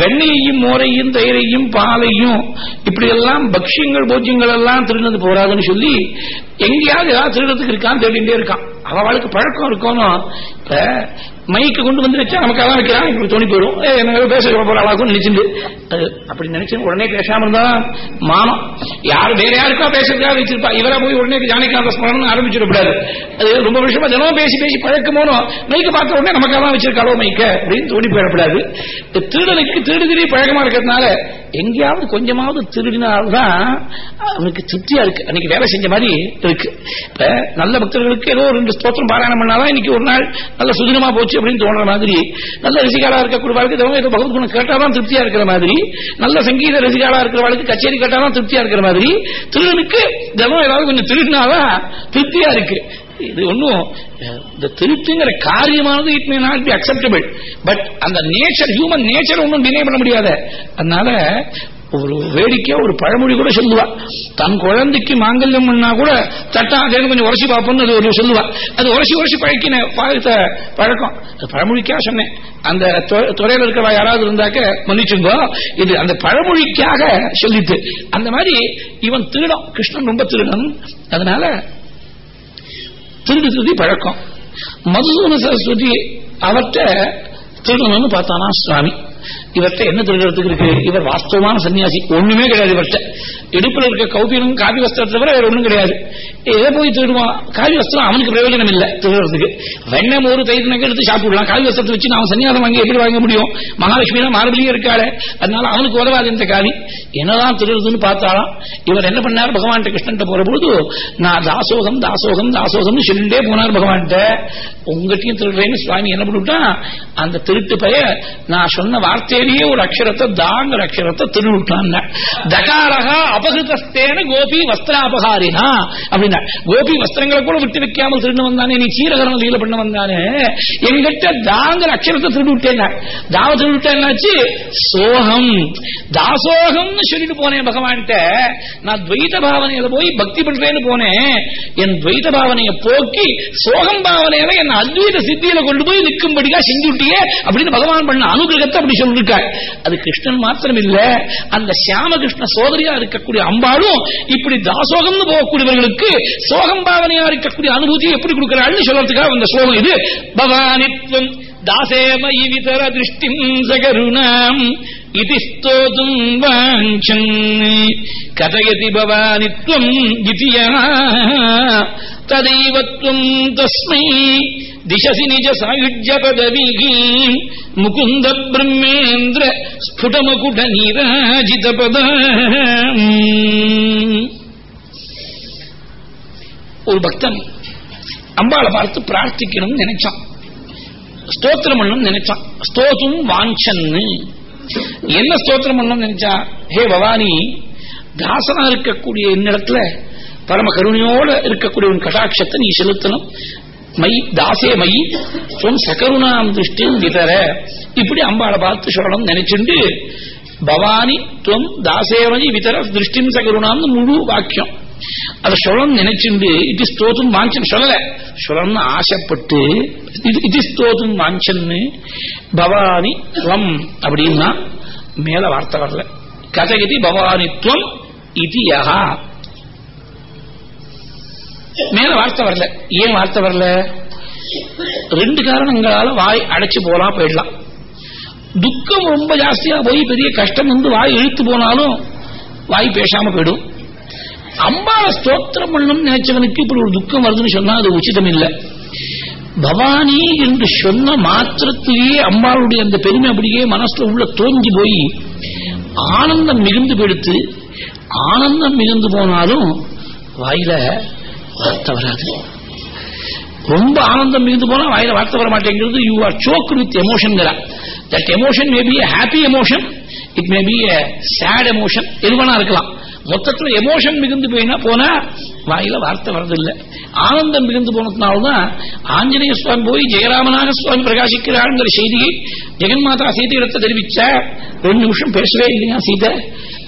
வெண்ணையையும் மோரையும் தயிரையும் பாலையும் இப்படி எல்லாம் பக்ஷியங்கள் போஜ்யங்கள் எல்லாம் திருடினது போறாதுன்னு சொல்லி எங்கேயாவது ஏதாவது திருடத்துக்கு இருக்கான்னு தேடிட்டே இருக்கான். அவளுக்கு பழக்கம் இருக்கணும் மைக்கு கொண்டு வந்து வச்சா நமக்கு அதான் வைக்கிறான். இப்படி தோணி போயிடும். ஏ, என்ன பேச போறாளாக்கும் நினைச்சுட்டு. அது அப்படி நினைச்சு உடனே பேசாம இருந்தா மானம் யாரு வேற யாருக்கா பேசுறதுக்காக வச்சிருப்பா? இவரா போய் உடனே ஜானகிநாத ஸ்மரணம் ஆரம்பிச்சிடக்கூடாது. அது ரொம்ப வருஷமா தினமும் பேசி பேசி பழக்கமோனோ மைக்கு பார்த்த உடனே நமக்கு அதான் வச்சிருக்காளோ மைக்க அப்படின்னு தோணி போயிடக்கூடாது. திருடனுக்கு திருடு திருடி பழக்கமா இருக்கிறதுனால எங்கேயாவது கொஞ்சமாவது திருடினால்தான் அவனுக்கு திருப்தியா இருக்கு. அன்னைக்கு வேலை செஞ்ச மாதிரி இருக்கு. நல்ல பக்தர்களுக்கு ஏதோ ரெண்டு ஸ்தோத்திரம் பாராயணம் பண்ணாதான் இன்னைக்கு ஒரு நாள் நல்ல சுதினமா போச்சு அப்படின்னு தோணுற மாதிரி நல்ல ரசிகாரா இருக்க தினமும் ஏதோ பகவத் குணம் கேட்டாதான் திருப்தியா இருக்கிற மாதிரி நல்ல சங்கீத ரசிகாரா இருக்கிறவர்களுக்கு கச்சேரி கேட்டாதான் திருப்தியா இருக்கிற மாதிரி திருடனுக்கு தினம் ஏதாவது கொஞ்சம் திருடினாதான் திருப்தியா இருக்கு. இது ஒன்றும் இந்த திருப்திங்கிற காரியமானது it may not be acceptable but அந்த நேச்சர் ஹியூமன் நேச்சர் ஒன்றும் டினை பண்ண முடியாத. அதனால ஒரு வேடிக்கையா ஒரு பழமொழி கூட சொல்லுவா. தன் குழந்தைக்கு மாங்கல்யம் பண்ணா கூட தட்டா கொஞ்சம் உரசி பார்ப்போம்னு அது ஒரு சொல்லுவா. அது உரசி உரசி பழக்கின பழத்த பழக்கம். அது பழமொழிக்கா சொன்னேன். அந்த துறை- துறையில இருக்கிற யாராவது இருந்தாக்க மன்னிச்சுங்கோ. இது அந்த பழமொழிக்காக சொல்லிட்டு. அந்த மாதிரி இவன் திருடம். கிருஷ்ணன் ரொம்ப திருடன். அதனால திருடு திருதி பழக்கம். மதுசூன சரஸ்வதி அவர்கிட்ட திருடணும்னு பார்த்தானா சுவாமி. இவர்கிட்ட என்ன திருடுறதுக்கு இருக்கு? இவர் வாஸ்தவமான சன்னியாசி. ஒண்ணுமே கிடையாது இவர்கிட்ட. இடுப்புல இருக்க கௌபியனும் காவி வஸ்திரத்தை தவிர வேற ஒண்ணும் கிடையாது. எதை போய் திருடுவான். காவி வஸ்திரம் அவனுக்கு பிரயோஜனம் இல்லை திருடுறதுக்கு. வெண்ணம் ஒரு தயிர் எடுத்து சாப்பிடலாம் காவி வஸ்திரத்தை வச்சு நான் சன்னியாசம் வாங்கி எப்படி வாங்க முடியும்? மகாலட்சுமி தான் மார்பிலேயே இருக்காளே. அதனால அவனுக்கு உதவாது இந்த காவி. என்னதான் திருடுறதுன்னு பார்த்தாலாம் இவர் என்ன பண்ணார்? பகவான் கிருஷ்ணன் போற பொழுது நான் தாசோகம் தாசோகம் தாசோகம்னு சொல்லிட்டே போனார் பகவான்கிட்ட. உங்ககிட்டயும் திருடுறேன்னு சுவாமி என்ன பண்ணிவிட்டான்? அந்த திருட்டு பைய நான் சொன்ன வார்த்தையிலேயே ஒரு அக்ஷரத்தை தாங்கிற அக்ஷரத்தை திருவிட்டான் தகாரகா அபகிருதஸ்தேன கோபி வஸ்திராபகாரினா அப்படின்னா. கோபி வஸ்திரங்களை கூட விட்டு வைக்காமல் திருடு வந்தானே நீ சீரகரம் லீல பண்ண வந்தானே. எங்கிட்ட தாங்கிற அக்ஷரத்தை திருடு விட்டேன் தாவ திருடு விட்டேன்னாச்சு சோகம். தாசோகம்னு சொல்லிட்டு போனேன் பகவான்கிட்ட. நான் துவைத பாவனையில போய் பக்தி பண்றேன்னு போனேன் என் துவைத பாவனையை போக்கி சோகம் பாவனையில என் அத்வைத சித்தியில கொண்டு போய் நிற்கும்படியா செஞ்சு விட்டியே அப்படின்னு பகவான் பண்ண அனுகிரகத்தை அப்படி சொல்லிருக்கார் அது கிருஷ்ணன் மாத்திரம் இல்ல அந்த சியாமகிருஷ்ண சோதரியா இருக்கக்கூடிய அம்பாலும் இப்படி தாசோகம்னு போகக்கூடியவர்களுக்கு சோகம் பாவனையா இருக்கக்கூடிய அனுபூதியை எப்படி கொடுக்கிறாள்னு சொல்றதுக்காக அந்த சோகம் இது. பவானித்வம் தாசேமயி விதர திருஷ்டிம் சகருணாம் இது ஸ்தோதும் வாஞ்சன் கதயதி பவானித்வம் இதியா ததைவத்வம் தஸ்மை திசசி நிஜ சாயுஜ்ய பதவி முகுந்த பிரம்மேந்திர ஸ்புடமகுட நீராஜித பத ஒரு பக்தன் அம்பாளை பார்த்து பிரார்த்திக்கணும்னு நினைச்சான் ஸ்தோத்திரம் பண்ணணும் நினைச்சான் ஸ்தோத்தும் வாஞ்சன்னு என்ன ஸ்தோத்திரம் பண்ணணும் நினைச்சா ஹே பவானி தாசனா இருக்கக்கூடிய என்னிடத்துல பரம கருணையோட இருக்கக்கூடிய உன் கடாட்சத்தை நீ செலுத்தணும். மை தாசே மை சொன் சகருணாம் திருஷ்டியும் விதர. இப்படி அம்பாளை பார்த்து சொல்லணும் நினைச்சுண்டு பவானி துவம் தாசேவனி விதர திருஷ்டிம் சகருணாம்னு முழு வாக்கியம். அதை சொல்லணும் நினைச்சுண்டு இது ஸ்தோத்தும் வாஞ்சன் சொல்லல. சொல்லணும்னு ஆசைப்பட்டு இது இது ஸ்தோத்தும் வாஞ்சன்னு பவானி துவம் அப்படின்னா மேல வார்த்தை வரல. கதகிதி பவானித்வம் இது யகா மேல வார்த்தை வரல. ஏன் வார்த்தை வரல? ரெண்டு காரணங்களால வாய் அடைச்சு போலாம் போயிடலாம். துக்கம் ரொம்ப ஜாஸ்தியா போய் பெரிய கஷ்டம் வந்து வாய் இழுத்து போனாலும் வாய் பேசாம போயிடும். அம்பாள ஸ்தோத்திரம் பண்ணணும் நினைச்சவனுக்கு இப்படி ஒரு துக்கம் வருதுன்னு சொன்னா அது உச்சிதம் இல்லை. பவானி என்று சொன்ன மாத்திரத்திலேயே அம்பாளுடைய அந்த பெருமை அப்படியே மனசுல உள்ள தோங்கி போய் ஆனந்தம் மிகுந்து போயிடுத்து ஆனந்தம் மிகுந்து போனாலும் வாயில தவறாது. ரொம்ப ஆனந்தம் மிகுந்து போனா வாயில வார்த்தை வர மாட்டேங்கிறது. You are choke with emotion that emotion may be happy emotion it may be sad emotion எதுவனா இருக்கலாம். மொத்தத்தில் எமோஷன் மிகுந்து போயினா போனா வாயில வார்த்தை வரதில்லை ஆனந்தம் மிகுந்து போனதுனால்தான் ஆஞ்சநேய சுவாமி போய் ஜெயராமனாக சுவாமி பிரகாசிக்கிறாருங்கிற செய்தியை ஜெகன்மாதா சீதை இடத்தை தெரிவிச்ச ரெண்டு நிமிஷம் பேசவே இல்லையா சீதை.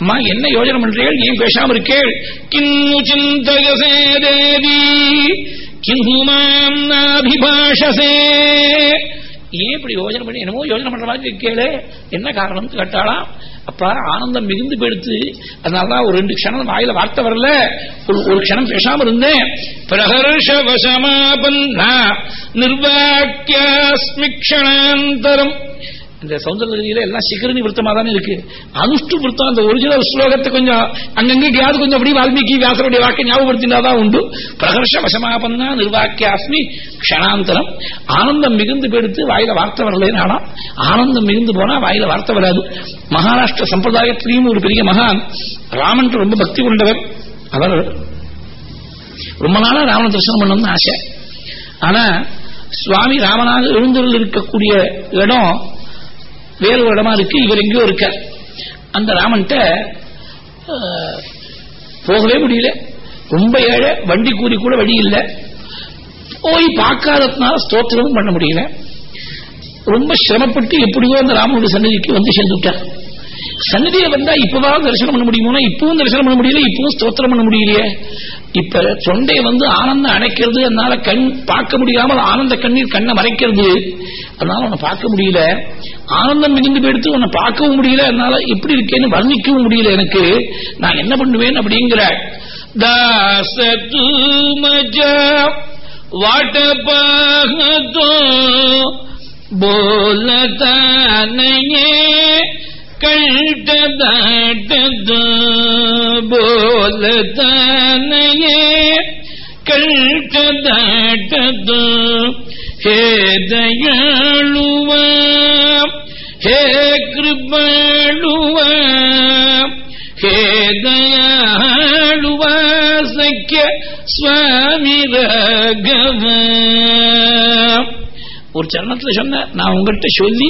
அம்மா என்ன யோஜனை பண்றீர்கள்? ஏன் பேசாம இருக்கேள்? கிண்ணு சிந்தயசே தேவி கிங்குமாம் நாபிபாஷசே. ஏன் இப்படி யோஜனை பண்ணி என்னமோ யோஜனை பண்ற மாதிரி கேளு. என்ன காரணம் கேட்டாலாம். அப்ப ஆனந்தம் மிகுந்து போயிடுத்து அதனாலதான் ஒரு ரெண்டு க்ஷணம் வாயில வார்த்தை வரல. ஒரு ஒரு க்ஷணம் பேசாம இருந்தேன். பிரகர்ஷவசமாபன்னா நிர்வாக்கியாஸ்மி க்ஷணாந்தரம். இந்த சௌந்தரகிரியில எல்லாம் சிகரணி விருத்தமா தானே இருக்கு. அனுஷ்டு விருத்தம் அந்த ஒரிஜினல் ஸ்லோகத்தை கொஞ்சம் அங்கங்கேயாவது கொஞ்சம் அப்படி வால்மீகி வியாசருடைய வாக்கை ஞாபகப்படுத்தினாதான் உண்டு. பிரகர்ஷ வசமாபன்னா நிர்வாக்கியாஸ்மி க்ஷணாந்தரம். ஆனந்தம் மிகுந்து போயிடுத்து வாயில வார்த்தை வரலன்னு ஆனா ஆனந்தம் மிகுந்து போனா வாயில வார்த்தை வராது. மகாராஷ்டிர சம்பிரதாயத்திலையும் ஒரு பெரிய மகான் ராமன் ரொம்ப பக்தி கொண்டவர். அவர் ரொம்ப நாளா ராமன தரிசனம் பண்ணணும்னு ஆசை. ஆனா சுவாமி ராமனாக எழுந்தருள் இருக்கக்கூடிய இடம் வேறு ஒரு இடமா இருக்கு இவர் எங்கேயோ இருக்க அந்த ராமன்கிட்ட போகவே முடியல. ரொம்ப ஏழை வண்டி கூலி கூட வழி இல்லை. போய் பார்க்காததுனால ஸ்தோத்திரமும் பண்ண முடியல. ரொம்ப சிரமப்பட்டு எப்படியோ அந்த ராமனுடைய சன்னதிக்கு வந்து சேர்ந்துட்டார். சன்னதியை வந்தா இப்பவாவது தரிசனம் பண்ண முடியுமோனா இப்பவும் தரிசனம் பண்ண முடியல இப்பவும் ஸ்தோத்திரம் பண்ண முடியலையே. இப்ப தொண்டை வந்து ஆனந்தம் அடைக்கிறது அதனால கண் பார்க்க முடியாமல் ஆனந்த கண்ணீர் கண்ணை மறைக்கிறது. அதனால உன்னை பார்க்க முடியல. ஆனந்தம் மிகுந்து போயிடுத்து உன்னை பார்க்கவும் முடியல அதனால இப்படி இருக்கேன்னு வர்ணிக்கவும் முடியல எனக்கு. நான் என்ன பண்ணுவேன் அப்படிங்கிற. தாச தாசத்து மஜா வாட்டபாகதோ போலதானையே கழ்டதாட்டதோ போலதானையே கழ்டதாட்டதோ ஹே தயாளுவ ஹே கிருபடுவ ஹே தயாளுவ சக்கிய சுவாமி ராகவ. ஒரு சரணத்துல சொன்ன நான் உங்கள்கிட்ட சொல்லி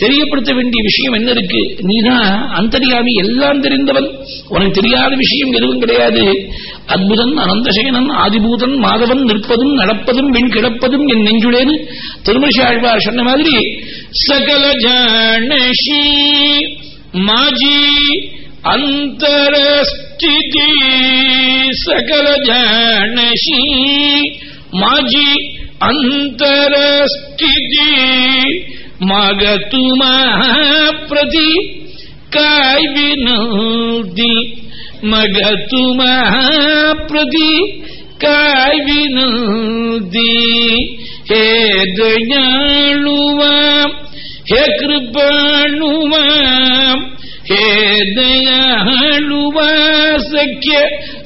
தெரியப்படுத்த வேண்டிய விஷயம் என்ன இருக்கு? நீதான் அந்தரியாமி எல்லாம் தெரிந்தவன். உனக்கு தெரியாத விஷயம் எதுவும் கிடையாது. அத்புதன் அனந்தசேனன் ஆதிபூதன் மாதவன் நிற்பதும் நடப்பதும் விண் கிடப்பதும் என் நெஞ்சுடேன்னு திருமணி ஆழ்வார் சொன்ன மாதிரி சகல ஜானி மாஜி அந்தரஸ்திதி சகல ஜானி மாஜி அந்தரஸ்திதி மகத்துமப்ரதி காய் வினோதி மகத்துமப்ரதி காய் வினோதி ஹே தயாளுவாம் ஹே கிருபாளுவாம் ஹே தயாளுவா சக்கிய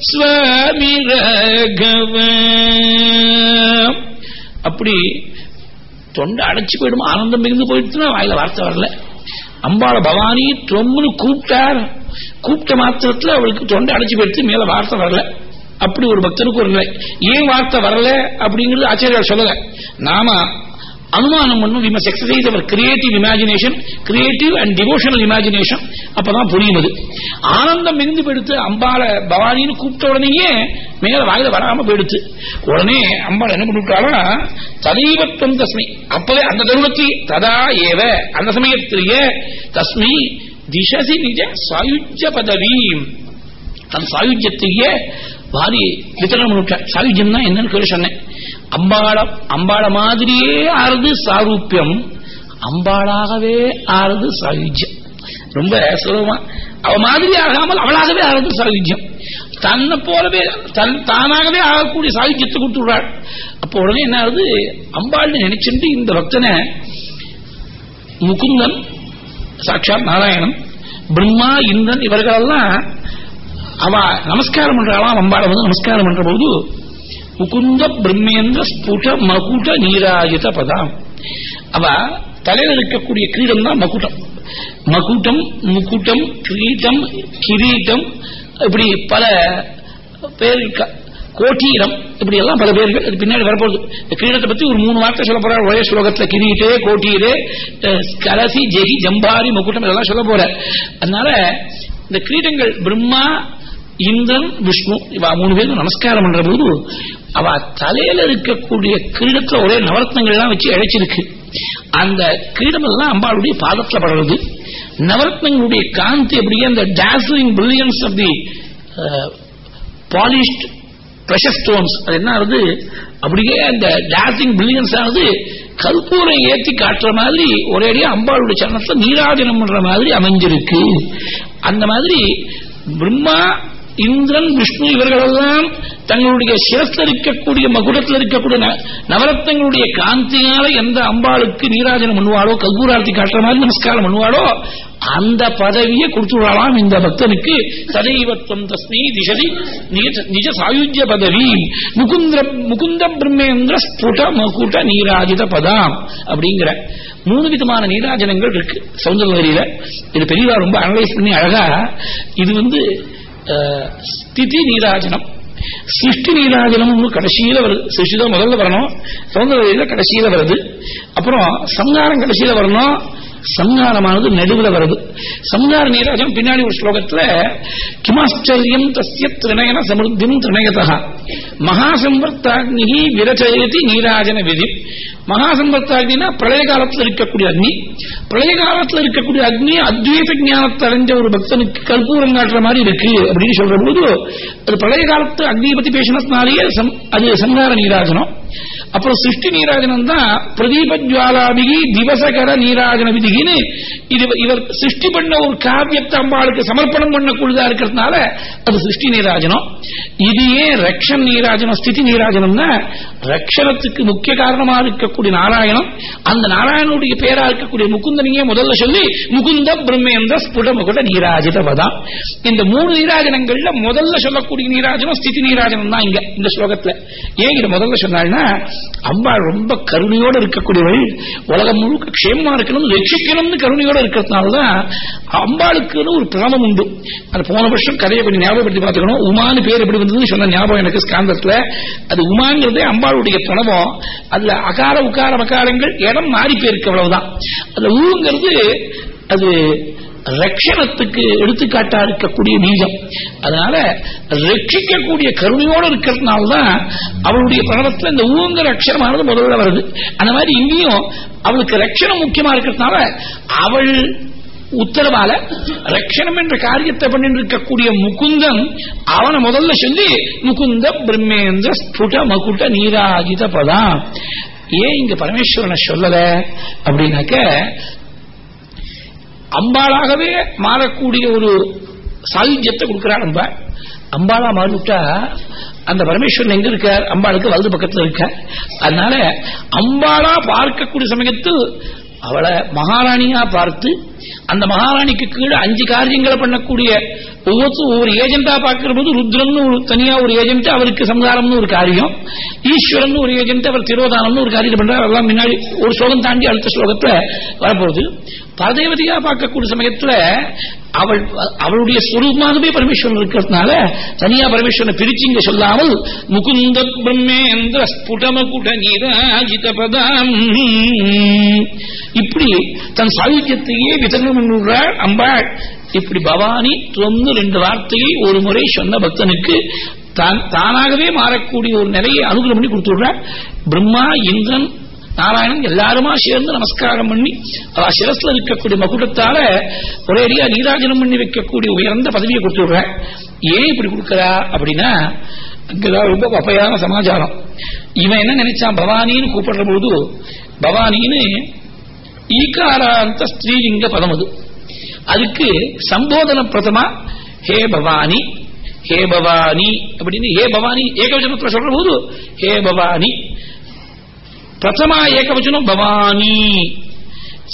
சுவாமி ராகவ அப்படி தொண்டை அடைச்சு போயிடும்? ஆனந்தம் மிகுந்து போயிடுச்சுன்னா வாயில வார்த்தை வரல. அம்பாள பவானி தொம்னு கூப்பிட்டார். கூப்பிட்ட மாத்திரத்துல அவளுக்கு தொண்டை அடைச்சு போயிடுச்சு மேல வார்த்தை வரல. அப்படி ஒரு பக்தனுக்கு ஒரு நிலை. ஏன் வார்த்தை வரல அப்படிங்கிறது ஆச்சரியார் சொல்லல. நாம அனுமானம் பண்ணும். We must exercise our creative imagination creative and devotional imagination அப்பதான் புரியும் அது ஆனந்தம் மிகுந்து போயிடுத்து அம்பாள பவானின்னு கூப்பிட்ட உடனேயே மேல வாயில வராம போயிடுத்து. உடனே அம்பாள் என்ன பண்ணிவிட்டாலும் ததீவத்துவம் தஸ்மி. அப்பவே அந்த தருணத்தில் ததா ஏவ. அந்த சமயத்திலேயே தஸ்மி திசசி நிஜ சாயுஜ பதவி. தன் சாயுஜ்யத்தையே வாரி வித்தரணம் பண்ணிவிட்டார் சாயுஜ்யம்னா என்னன்னு சொல்லி சொன்னேன். அம்பாள அம்பாள மாதிரியே ஆறுது சாரூபியம். அம்பாளாகவே ஆறுது சாயுஜ்யம். ரொம்ப சுலபமா. அவ மாதிரி ஆகாமல் அவளாகவே ஆறுது சாயுஜ்யம். தன்னை போலவே தன் தானாகவே ஆகக்கூடிய சாயுஜ்யத்தை கொடுத்து விடுறாள் அப்போ உடனே என்ன ஆகுது? அம்பாள்னு நினைச்சுட்டு இந்த பக்தனை முகுந்தன் சாட்சாத் நாராயணன் பிரம்மா இந்திரன் இவர்களெல்லாம் அவ நமஸ்காரம் பண்றாளாம் அம்பாளை வந்து நமஸ்காரம் பண்ற போது முகுந்த பிரம்மேந்திர ஸ்புட மகுட நீராயுத பதாம் அவ தலையில் இருக்கக்கூடிய கிரீடம் தான் மகுடம் மகுடம் முகுட்டம் கிரீட்டம் கிரீட்டம் இப்படி பல பேர் இருக்கா கோட்டீரம் இப்படி எல்லாம் பல பேர்கள் அது பின்னாடி வரப்போகுது. இந்த கிரீடத்தை பத்தி ஒரு மூணு வார்த்தை சொல்ல போறார். ஒரே ஸ்லோகத்துல கிரீட்டே கோட்டீரே கலசி ஜெகி ஜம்பாரி மகுட்டம் இதெல்லாம் சொல்ல போற அதனால இந்த கிரீடங்கள் பிரம்மா இந்திரன் விஷ்ணு இவா மூணு பேரும் நமஸ்காரம் பண்ற போது அவ தலையில இருக்கக்கூடிய கிரீடத்துல ஒரே நவரத்னங்கள் எல்லாம் வச்சு இழைச்சிருக்கு அந்த கிரீடம் எல்லாம் அம்பாளுடைய பாதத்துல படுறது. நவரத்னங்களுடைய காந்தி அப்படியே அந்த dazzling brilliance of the polished precious stones அது என்ன ஆகுது? அப்படியே அந்த டாசிங் பில்லியன்ஸ் ஆகுது கற்பூரை ஏற்றி காட்டுற மாதிரி ஒரேடியா அம்பாளுடைய சரணத்துல நீராஜனம் பண்ற மாதிரி அமைஞ்சிருக்கு. அந்த மாதிரி பிரம்மா இந்திரன் விஷ்ணு இவர்களெல்லாம் தங்களுடைய சிரத்தில் இருக்கக்கூடிய மகுடத்தில் இருக்கக்கூடிய நவரத்தங்களுடைய நவரத்னங்களுடைய காந்தியால எந்த அம்பாளுக்கு நீராஜனம் பண்ணுவாளோ கல்பூரார்த்தி காட்டுற மாதிரி நமஸ்காரம் பண்ணுவாளோ அந்த பதவியை கொடுத்துடலாம் இந்த பக்தனுக்கு. சதைவத்வம் தஸ்மை திசதி நிஜ- சாயுஜ்ய பதவி. முகுந்திர முகுந்த பிரம்மேந்திர ஸ்புட மகுட நீராஜித பதாம் அப்படிங்கிற மூணு விதமான நீராஜனங்கள் இருக்கு. சௌந்தரவரியில இது பெரியவா ரொம்ப அனலைஸ் பண்ணி அழகா இது வந்து ஸ்திதி நீராஜனம் சிருஷ்டி நீராஜனம் கடைசியில வருது சிருஷ்டி தான் முதல்ல வரணும் சௌந்தரவரியில கடைசியில வருது அப்புறம் சங்காரம் கடைசியில வரணும் சங்காரமானது நடுவுல வருது சங்கார நீராஜனம் பின்னாடி ஒரு ஸ்லோகத்துல கிமாச்சரியம் தசிய திரிணயன சமிருத்திம் திரிணயதா மகாசம்பர்த்தாக்னி விரச்சயதி நீராஜன விதி மகாசம்பர்த்தாக்னா பிரளய காலத்தில் இருக்கக்கூடிய அக்னி. பிரளய காலத்தில் இருக்கக்கூடிய அக்னி அத்வைத ஞானத்தை அடைஞ்ச ஒரு பக்தனுக்கு கற்பூரம் காட்டுற மாதிரி இருக்கு அப்படின்னு சொல்ற போது அது பிரளய காலத்து அக்னியை பத்தி பேசினதுனாலேயே அது சங்கார நீராஜனம். அப்புறம் சிருஷ்டி நீராஜனம் தான் பிரதீப ஜுவாலாபிகி திவசகர நீராஜன விதிகின்னு. இது இவர் சிருஷ்டி பண்ண ஒரு காவியத்தை அம்பாளுக்கு சமர்ப்பணம் பண்ணக்கூடியதா இருக்கிறதுனால அது சிருஷ்டி நீராஜனம். இது ஏன் ரக்ஷன் நீராஜனம் ஸ்திதி நீராஜனம்னா ரக்ஷணத்துக்கு முக்கிய காரணமா இருக்கக்கூடிய நாராயணம் அந்த நாராயணனுடைய பேரா இருக்கக்கூடிய முகுந்தனையே முதல்ல சொல்லி முகுந்த பிரம்மேந்திர ஸ்புட முகுட நீராஜிதவதான் இந்த மூணு நீராஜனங்கள்ல முதல்ல சொல்லக்கூடிய நீராஜனம் ஸ்திதி நீராஜனம் தான் இங்க இந்த ஸ்லோகத்துல. ஏன் இது முதல்ல சொன்னாள்னா அம்பாள் ரொம்ப கருணையோடு இருக்கக்கூடியவள். உலகம் முழுக்க க்ஷேமமா இருக்கணும் ரட்சிக்கணும்னு கருணையோடு இருக்கிறதுனாலதான் அம்பாளுக்குன்னு ஒரு பிராமம் உண்டு. அது போன வருஷம் கதையை கொஞ்சம் ஞாபகப்படுத்தி பார்த்துக்கணும். உமான்னு பேர் எப்படி வந்ததுன்னு சொன்ன ஞாபகம் எனக்கு ஸ்காந்தத்தில். அது உமாங்கிறதே அம்பாளுடைய பிரணவம் அதுல அகார உகார மகாரங்கள் இடம் மாறி போயிருக்கு அவ்வளவுதான். அதுல ஊங்கிறது அது ரட்சணத்துக்கு எடுத்துக்காட்டா இருக்கக்கூடிய பீஜம். அதனால ரட்சிக்கக்கூடிய கருணையோடு இருக்கிறதுனாலதான் அவளுடைய பிரணவத்துல இந்த ஊங்கிற அக்ஷரமானது முதல்ல வருது. அந்த மாதிரி இங்கேயும் அவளுக்கு ரட்சணம் முக்கியமா இருக்கிறதுனால அவள் உத்தரவால ரட்சணம் என்ற காரியத்தை பண்ணிட்டு இருக்கக்கூடிய முகுந்தன் அவனை முதல்ல சொல்லி முகுந்த பிரம்மேந்திர ஸ்புட மகுட நீராஜித பதம் ஏன் இங்க பரமேஸ்வரனை சொல்லல? அப்படின்னாக்க அம்பாளாகவே மாறக்கூடிய ஒரு சாயுஜ்யத்தை கொடுக்கிறார் அம்பாள் அம்பாளா மாறிவிட்டா அந்த பரமேஸ்வரன் எங்க இருக்கார்? அம்பாளுக்கு வலது பக்கத்தில் இருக்க அதனால அம்பாளா பார்க்கக்கூடிய சமயத்தில் அவளை மகாராணியா பார்த்து அந்த மகாராணிக்கு கீழே அஞ்சு காரியங்களை பண்ணக்கூடிய ஒவ்வொருத்தரும் ஒவ்வொரு ஏஜென்டா பார்க்கிற போது ருத்ரன் ஒரு தனியா ஒரு ஏஜென்ட் அவருக்கு சம்சாரம்னு ஒரு காரியம் ஈஸ்வரன் ஒரு ஏஜென்ட் அவர் திரோதானம்னு ஒரு காரியம் பண்றாரு. அதெல்லாம் முன்னாடி ஒரு ஸ்லோகம் தாண்டி அடுத்த ஸ்லோகத்துல வரப்போகுது. பரதேவதையா பார்க்கக்கூடிய சமயத்துல அவள் அவளுடைய சுரூபமாகவே பரமேஸ்வரன் இருக்கிறதுனால தனியா பரமேஸ்வரனை பிரிச்சு இங்க சொல்லாமல் முகுந்த பிரம்மேந்திர ஸ்புடமகுட நீராஜித பதம். இப்படி தன் சாகித்யத்தையே வித விதரணம் பண்ணுறாள் அம்பாள். இப்படி பவானி தொன்னு ரெண்டு வார்த்தையை ஒரு முறை சொன்ன பக்தனுக்கு தானாகவே மாறக்கூடிய ஒரு நிலையை அனுகிரம் பண்ணி கொடுத்துடுறாள் பிரம்மா இந்திரன் நாராயணன் எல்லாருமா சேர்ந்து நமஸ்காரம் பண்ணி சிரஸ்ல இருக்கக்கூடிய மகுடத்தால ஒரேடியா நீராஜனம் பண்ணி வைக்கக்கூடிய உயர்ந்த பதவியை கொடுத்துடுற ஏன் இப்படி கொடுக்கறா அப்படின்னா அங்கதான் ரொம்ப பப்பையான சமாச்சாரம். இவன் என்ன நினைச்சான்? பவானின்னு கூப்பிடுற பொழுது பவானின்னு ஈகாராந்த ஸ்ரீலிங்க பதம் அது அதுக்கு சம்போதன பிரதமா ஹே பவானி ஹே பவானி அப்படின்னு ஹே பவானி ஏகவச்சனத்தில் சொல்ற போது ஹே பவானி பிரதமா ஏகவச்சனம் பவானி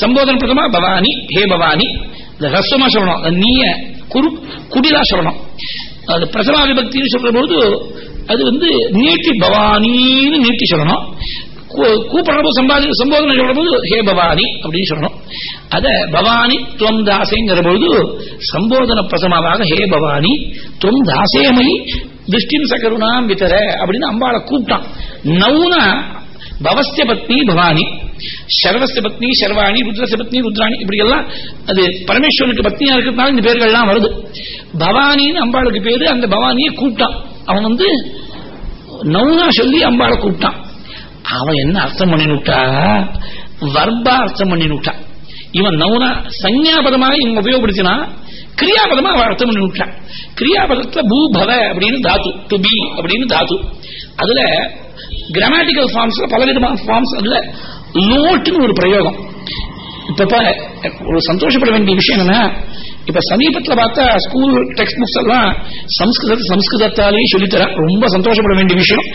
சம்போதன பிரதமா பவானி ஹே பவானி இந்த ஹஸ்வமா சொல்லணும் நீய குரு குடிலா சொல்லணும் அது பிரதமா விபக்தின்னு சொல்ற போது அது வந்து நீட்டி பவானின்னு நீட்டி சொல்லணும் கூப்பிடுறப்போ சம்பாதி சம்போதனை சொல்ற போது ஹே பவானி அப்படின்னு சொல்லணும். அத பவானி துவம் தாசைங்கிற பொழுது சம்போதன பிரசமாவாக ஹே பவானி துவம் தாசேமை திருஷ்டின் சகருணாம் வித்தர அப்படின்னு அம்பாளை கூப்பிட்டான். நவுனா பவஸ்ய பத்னி பவானி சர்வஸ்ய பத்னி சர்வாணி ருத்ரஸ்ய பத்னி ருத்ராணி இப்படி எல்லாம் அது பரமேஸ்வரனுக்கு பத்னியா இருக்கிறதுனால இந்த பேர்கள்லாம் வருது. பவானின்னு அம்பாளுக்கு பேரு அந்த பவானியை கூப்பிட்டான். அவன் வந்து நவுனா சொல்லி அம்பாளை கூப்பிட்டான். அவன் என்ன அர்த்தம் பண்ணினுட்டா? வர்பா அர்த்தம் பண்ணினுட்டா. இவன் நவுனா சஞ்ஞாபதமாக இவன் உபயோகப்படுத்தினா கிரியாபதமா அவன் அர்த்தம் பண்ணி விட்டான் கிரியாபதத்துல பூபவ அப்படின்னு தாத்து டு பி அப்படின்னு தாத்து. அதுல கிராமட்டிக்கல் ஃபார்ம்ஸ்ல பல விதமான ஃபார்ம்ஸ் அதுல லோட்டுன்னு ஒரு பிரயோகம். இப்ப ஒரு சந்தோஷப்பட வேண்டிய விஷயம் என்னன்னா இப்ப சமீபத்தில் பார்த்தா ஸ்கூல் டெக்ஸ்ட் புக்ஸ் எல்லாம் சம்ஸ்கிருதத்தை சம்ஸ்கிருதத்தாலேயே சொல்லித்தர ரொம்ப சந்தோஷப்பட வேண்டிய விஷயம்.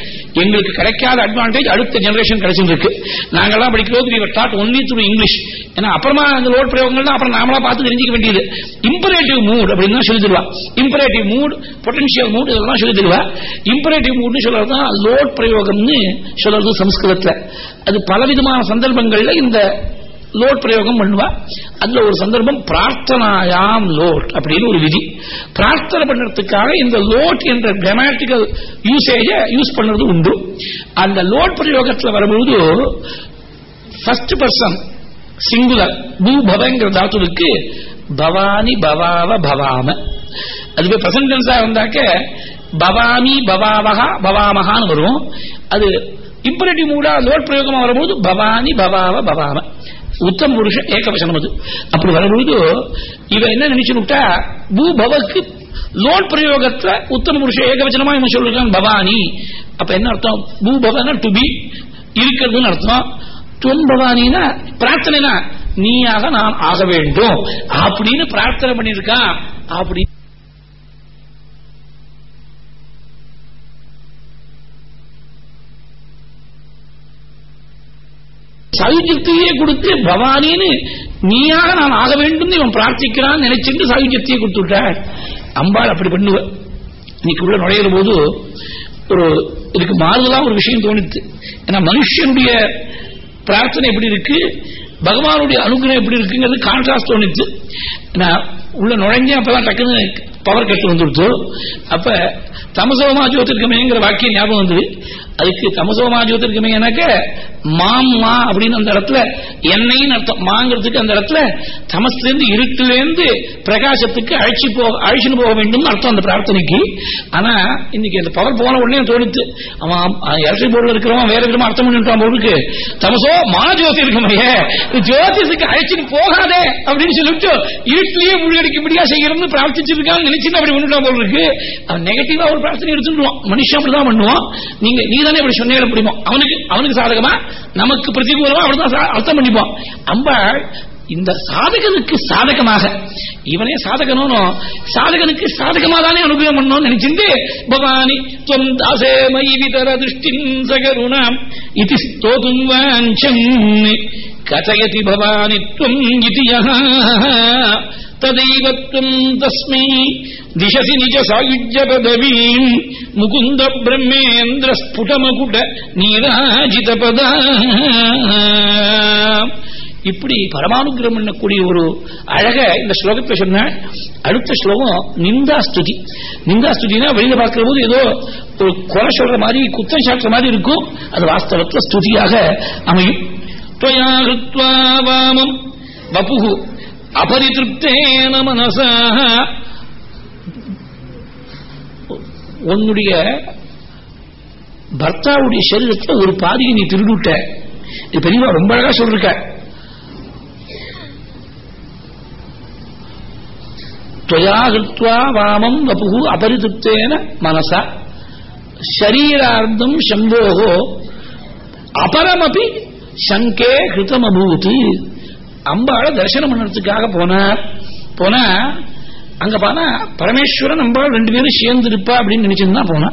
எங்களுக்கு கிடைக்காத அட்வான்டேஜ் அடுத்த ஜெனரேஷன் கிடைச்சிருக்கு நாங்கெல்லாம் படிக்கிறது we were taught only English ஏன்னா அப்புறமா அந்த லோட் பிரயோகங்கள் அப்புறம் நாமளா பார்த்து தெரிஞ்சிக்க வேண்டியது. இம்பரேட்டிவ் மூட் அப்படின்னு தான் சொல்லி தருவா இம்பரேட்டிவ் மூட் பொட்டன்ஷியல் மூட் இதெல்லாம் சொல்லி தருவா இம்பரேட்டிவ் மூட்னு சொல்றது தான் லோட் பிரயோகம்னு சொல்றது சம்ஸ்கிருதத்தில். அது பலவிதமான சந்தர்ப்பங்கள்ல இந்த லோட் பிரயோகம் பண்ணுவா. அதுல ஒரு சந்தர்ப்பம் பிரார்த்தனாயாம் லோட் அப்படின்னு ஒரு விதி. பிரார்த்தனை பண்றதுக்காக இந்த லோட் என்ற கிராமட்டிக்கல் யூசேஜ யூஸ் பண்றது உண்டு. அந்த லோட் பிரயோகத்தில் வரும்போது ஃபர்ஸ்ட் பர்சன் சிங்குலர் பூபவங்கிற தாத்துவுக்கு பவானி பவாவ பவாம. அதுவே பிரசன்ட் டென்ஸா இருந்தாக்க பவாமி பவாவகா பவாமகான்னு வரும். அது இம்பரேட்டிவ் மூடா லோட் பிரயோகமா வரும்போது பவானி பவாவ பவாம. உத்தம் புருஷ ஏகவசனம் அது அப்படி வரும்பொழுது இவன் என்ன நினைச்சுட்டா பூபவக்கு லோன் பிரயோகத்துல உத்தம புருஷ ஏகவச்சனமா இவன் சொல்லிருக்கான் பவானி. அப்ப என்ன அர்த்தம்? பூபவன டு பி இருக்கிறதுன்னு அர்த்தம். துவம் பவானினா பிரார்த்தனைனா நீயாக நான் ஆக வேண்டும். அப்படின்னு பிரார்த்தனை பண்ணிருக்கான் அப்படின்னு சாயுஜ்யத்தையே கொடுத்து பவானின்னு நீயாக நான் ஆக வேண்டும் இவன் பிரார்த்திக்கிறான் நினைச்சிட்டு சாயுஜ்யத்தையே கொடுத்து விட்டார். அம்பாள் அப்படி பண்ணுவ. இன்னைக்கு உள்ள நுழையிற போது ஒரு இதுக்கு மாறுதலா ஒரு விஷயம் தோணித்து. ஏன்னா மனுஷனுடைய பிரார்த்தனை எப்படி இருக்கு? பகவானுடைய அனுகிரகம் எப்படி இருக்குங்கிறது கான்ட்ராஸ்ட் தோணித்து. நான் உள்ள நுழைஞ்ச அப்பதான் டக்குன்னு பவர் கட்டு வந்துடுத்து அப்ப தமசோமா ஜோதிர்கமேங்கிற வாக்கியம் ஞாபகம் வந்தது. அதுக்கு தமசோமா ஜோதிர்கமேனாக்க மாம் மா அப்படின்னு அந்த இடத்துல என்னைன்னு அர்த்தம். மாங்கிறதுக்கு அந்த இடத்துல தமசிலிருந்து இருட்டிலேருந்து பிரகாசத்துக்கு அழைச்சி போக அழைச்சின்னு போக வேண்டும் அர்த்தம் அந்த பிரார்த்தனைக்கு. ஆனா இன்னைக்கு அந்த பவர் போன உடனே தோணித்து அவன் எலக்ட்ரிக் போர்டில் இருக்கிறவன் வேற விதமா அர்த்தம் பண்ணிட்டான் போருக்கு தமசோ மா ஜோதிர்கமையே ஜோதிஷத்துக்கு அழைச்சிட்டு போகாதே அப்படின்னு சொல்லிட்டு இருட்டிலேயே முழுகடிக்கும்படியா செய்யணும்னு பிரார்த்திச்சிருக்காங்க நினைச்சுட்டு அப்படி பண்ணிட்டான் போல அவன் நெகட்டிவா ஒரு பிரார்த்தனை எடுத்துடுவான் மனுஷன் அப்படிதான் பண்ணுவான். நீங்க நீ தானே இப்படி அவனுக்கு அவனுக்கு சாதகமா? நமக்கு பிரதிகூலமா அர்த்தம் அம்பாள் இந்த சாதகனுக்கு சாதகமாக. இவனே சாதகனும் சாதகனுக்கு சாதகமா தானே அனுகிரகம் பண்ணணும் நினைச்சிருந்து பவானி துவம் தாசே மயி விதர திருஷ்டின் சகருணாம் இது ஸ்தோதும் வாஞ்சம். கதயதி பவானி துவம் இது தஸ்மை திசசி நிஜ சாயுஜ்ய பதவீம் முகுந்த பிரம்மேந்திர ஸ்புடமகுட நீராஜித பதா. இப்படி பரமானுகிரம் பண்ணக்கூடிய ஒரு அழக இந்த ஸ்லோகத்தை சொன்ன அடுத்த ஸ்லோகம் நிந்தா ஸ்துதி நிந்தா ஸ்துதினா வெளியில பார்க்கிற போது ஏதோ ஒரு கொலை சொல்ற மாதிரி குத்தம் சாட்டுற மாதிரி இருக்கும். அது வாஸ்தவத்தில் ஸ்துதியாக அமையும். வாமம் வபுகு அபரிதிருப்தேன மனசாக உன்னுடைய பர்த்தாவுடைய சரீரத்தில் ஒரு பாதியை நீ திருடுட்ட. இது பெரியவா ரொம்ப அழகா சொல்லிருக்க. துவயாகிருத்வா வாமம் வபு அபரிதிருப்தேன மனசா. சரீரார்த்தம் சம்போகோ. அபரமபி சங்கே கிருத்தம் அபூத்து அம்பாள தரிசனம் பண்ணுறதுக்காக போனார். போனா அங்க போனா பரமேஸ்வரன் அம்பாள் ரெண்டு பேரும் சேர்ந்து இருப்பா அப்படின்னு நினைச்சிருந்தா போனா.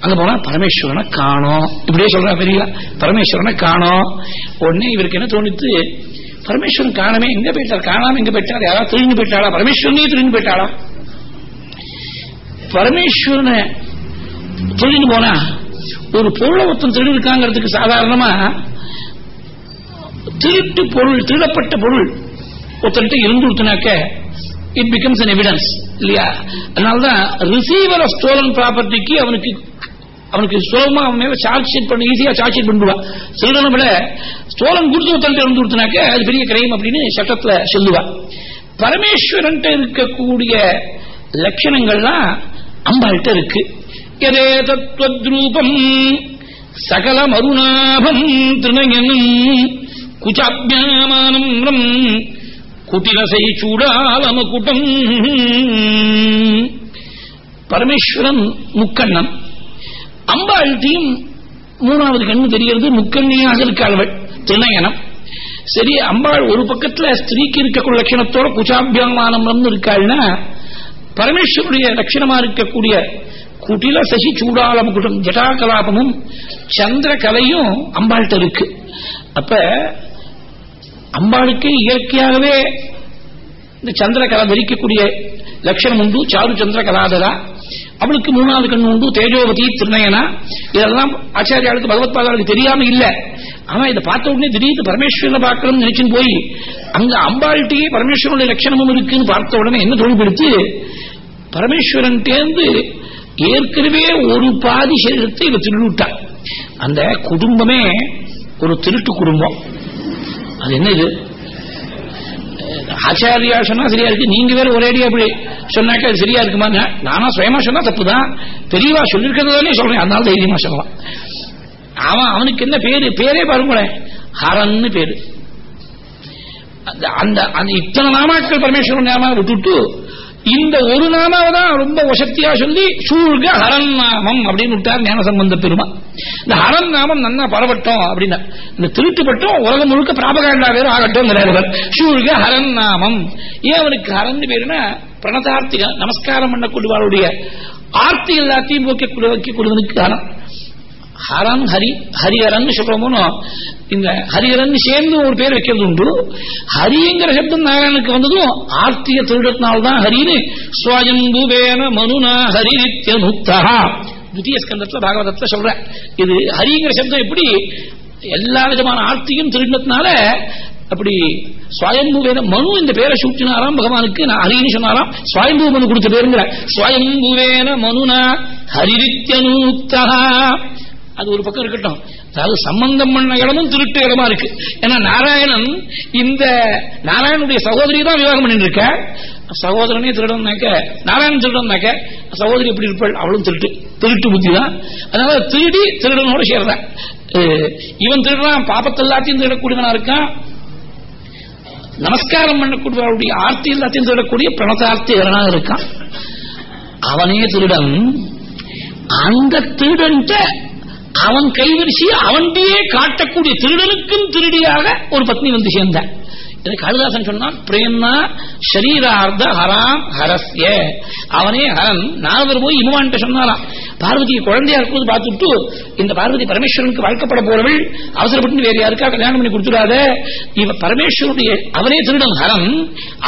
அங்க போனா பரமேஸ்வரனை காணோம். இப்படியே சொல்றா பெரிய பரமேஸ்வரனை காணோம். உடனே இவருக்கு என்ன தோணித்து பரமேஸ்வரன் காணமே எங்க போயிட்டார்? காணாம எங்க போயிட்டார்? யாராவது திரும்பி போயிட்டாளா? பரமேஸ்வரனையும் திரும்பி போயிட்டாளா? பரமேஸ்வரனை திருடின்னு போனா ஒரு பொருளை ஒருத்தன் திருடி இருக்காங்கிறதுக்கு சாதாரணமா திருட்டு பொருள் திருடப்பட்ட பொருள். ஒருத்தர்கிட்ட இருந்து கொடுத்தனாக்க இட் பிகம்ஸ் அன் எவிடன்ஸ் இல்லையா? அதனால்தான் ரிசீவர் ஆஃப் ஸ்டோலன் ப்ராப்பர்ட்டிக்கு அவனுக்கு அவனுக்கு சுலபமா அவன் மேல சார்ஜ் ஷீட் பண்ண ஈஸியா சார்ஜ் ஷீட் பண்ணுவான் திருடனை விட ஸ்டோலன் கொடுத்து ஒருத்தன்ட்டு இருந்து கொடுத்தனாக்க அது பெரிய கிரைம் அப்படின்னு சட்டத்துல சொல்லுவா. பரமேஸ்வரன் இருக்கக்கூடிய லட்சணங்கள்லாம் அம்பாள்கிட்ட இருக்கு. எதே தத்வத்ரூபம் சகல மருணாபம் திருநயனும் குச்சாபியாமானம் குட்டிரசை சூடாலமகுட்டம் பரமேஸ்வரன் முக்கண்ணன். அம்பாழ்த்தியும் மூணாவது கண்ணு தெரிகிறது. முக்கண்ணியாக இருக்காள் திருநயனம் சரி அம்பாள் ஒரு பக்கத்துல ஸ்திரீக்கு இருக்கக்கூடிய லட்சணத்தோட குச்சாபியமானம் இருக்காள்னா பரமேஸ்வருடைய லட்சணமா இருக்கக்கூடிய குட்டில சசி சூடாலம் கூட்டம் ஜட்டா கலாபமும் சந்திர கலையும் அம்பாள்கிட்ட இருக்கு. அப்ப அம்பாளுக்கு இயற்கையாகவே இந்த சந்திரகலா வெறிக்கக்கூடிய தரிக்கக்கூடிய லட்சணம் உண்டு. சாரு சந்திர கலாதரா அவளுக்கு மூணாவது கண்ணு உண்டு. தேஜோவதி திருநயனா. இதெல்லாம் ஆச்சாரியாளுக்கு பகவத் பாதாளுக்கு தெரியாம இல்ல. ஆனா இதை பார்த்த உடனே திடீர்னு பரமேஸ்வரனை பார்க்கணும்னு நினைச்சுன்னு போய் அங்க அம்பாள்கிட்டயே பரமேஸ்வரனுடைய லட்சணமும் இருக்குன்னு பார்த்த உடனே என்ன தொழில்படுத்தி பரமேஸ்வரன் தேர்ந்து ஏற்கனவே ஒரு பாதி சரீரத்தை இவ திருடுட்டா. அந்த குடும்பமே ஒரு திருட்டு குடும்பம். அது என்ன இது ஆச்சாரியா சொன்னா சரியா இருக்கு. நீங்க வேற ஒரேடியா அப்படி சொன்னாக்க அது சரியா இருக்குமா? நானா சுயமா சொன்னா தப்புதான். பெரியவா சொல்லிருக்கிறதானே சொல்றேன். அதனால தைரியமா சொல்லலாம். அவன் அவனுக்கு என்ன பேரு? பேரே பாருங்களேன். ஹரன்னு பேரு. அந்த அந்த இத்தனை நாமாக்கள் பரமேஸ்வரன் நாமா விட்டுட்டு இந்த ஒரு நாமாவை தான் ரொம்ப வசத்தியா சொல்லி சூழ்க ஹரன் நாமம் அப்படின்னு விட்டார் ஞானசம்பந்த பெருமா இந்த ஹரன் நாமம் நன்னா பரவட்டும் அப்படின்னா இந்த திருட்டுப்பட்டும் உலகம் முழுக்க பிராபகாண்டா வேறு ஆகட்டும் சூழ்க ஹரன் நாமம். ஏன் அவனுக்கு ஹரன் பேருனா பிரணதார்த்திகள் நமஸ்காரம் பண்ணக்கூடியவருடைய ஆர்த்தி எல்லாத்தையும் போக்கக்கூடிய வைக்கக்கூடியவனுக்கு ஹரன் ஹரன் ஹரி ஹரிஹரன் சொல்றோமோனோ இந்த ஹரிஹரன் சேர்ந்து ஒரு பேர் வைக்கிறது உண்டு. ஹரிங்கிற சப்தம் நாராயணனுக்கு வந்ததும் ஆர்த்திய திருடத்தினால்தான் ஹரின்னு. சுவயம்புவேன மனுனா ஹரி நித்திய முக்தா துத்திய ஸ்கந்தத்துல பாகவதத்துல சொல்ற. இது ஹரிங்கிற சப்தம் எப்படி? எல்லா விதமான ஆர்த்தியும் திருடினத்தினால அப்படி சுவயம்புவேன மனு இந்த பேரை சூட்டினாராம் பகவானுக்கு. நான் ஹரின்னு சொன்னாராம். சுவயம்பு மனு கொடுத்த பேருங்கிற. சுவயம்புவேன மனுனா ஹரிரித்யனூக்தா அது ஒரு பக்கம் இருக்கட்டும். அதாவது சம்பந்தம் பண்ண இடமும் திருட்டு இடமா இருக்கு. ஏன்னா நாராயணன் இந்த நாராயணனுடைய சகோதரி தான் விவாகம் பண்ணிட்டு இருக்க சகோதரனே திருடம்னாக்க நாராயணன் திருடம்னாக்க சகோதரி எப்படி இருப்பாள்? அவளும் திருட்டு. திருட்டு புத்தி தான். அதனால திருடி திருடனோட சேர்றான் இவன் திருடுறான் பாப்பத்தை எல்லாத்தையும் திருடக்கூடியவனா இருக்கான். நமஸ்காரம் பண்ணக்கூடியவருடைய ஆர்த்தி எல்லாத்தையும் திருடக்கூடிய பிரணதார்த்திகரனா இருக்கான். அவனே திருடன். அந்த திருடன்ட்ட அவன் கைவரிசையை அவன்கிட்டயே காட்டக்கூடிய திருடனுக்கும் திருடியாக ஒரு பத்னி வந்து சேர்ந்தார். இதை காளிதாசன் சொன்னான் பிரேம்னா ஷரீரார்த்த ஹராம் ஹரஸ்ய. அவனே ஹரன் நாரதர் போய் இமான்ட்ட சொன்னாராம் பார்வதியை குழந்தையா இருக்கும்போது பார்த்துட்டு இந்த பார்வதி பரமேஸ்வரனுக்கு வாழ்க்கப்பட போறவள் அவசரப்பட்டு வேற யாருக்கா கல்யாணம் பண்ணி கொடுத்துடாத. இவ பரமேஸ்வருடைய அவனே திருடன் ஹரன்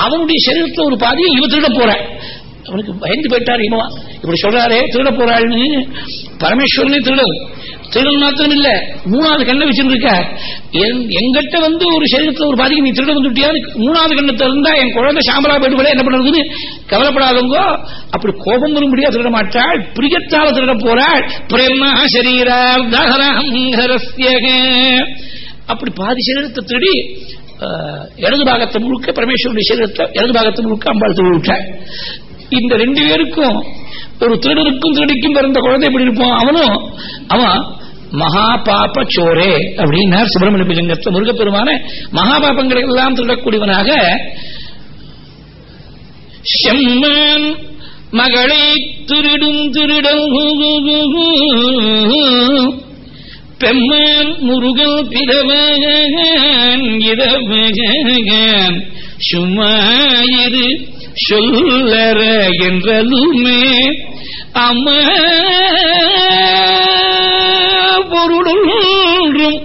அவனுடைய சரீரத்தில் ஒரு பாதியை இவ திருட போற. அவனுக்கு பயந்து போயிட்டார் இமவா இப்படி சொல்றாரே திருட போறாள்னு. பரமேஸ்வரனே திருடன். திருடன் மாத்திரம் இல்ல. மூணாவது கண்ணை வச்சிருக்க எங்கிட்ட வந்து ஒரு சரீரத்தில் ஒரு பாதிக்கு நீ திருட வந்துட்டியா மூணாவது கண்ணத்தை இருந்தா என் குழந்தை சாம்பலா போயிட்டு என்ன பண்ணுறது? கவலைப்படாதவங்க அப்படி கோபம் வரும்படியா திருட மாட்டாள் பிரியத்தால திருட போறாள். பிரேமா சரீரார்த்தரஸ்ய அப்படி பாதி சரீரத்தை திருடி இடது பாகத்தை முழுக்க பரமேஸ்வருடைய சரீரத்தை இடது பாகத்தை முழுக்க அம்பாள் திருவிட்டாள் இந்த ரெண்டு பேருக்கும் ஒரு திருடருக்கும் திருடிக்கும் பிறந்த குழந்தை எப்படி இருப்பான்? அவனும் அவன் மகா பாப சோரே அப்படின்னார் சுப்பிரமணிய பிலிங்கத்தில் முருகப்பெருமான. மகா பாபங்களை எல்லாம் திருடக்கூடியவனாக செம்மன் மகளை திருடும் திருடம் பெம்மன் முருகன் பிதவகன் இதவகன் சும்மா இரு. சொல்லற என்றதுமே அம்மா பொருளும்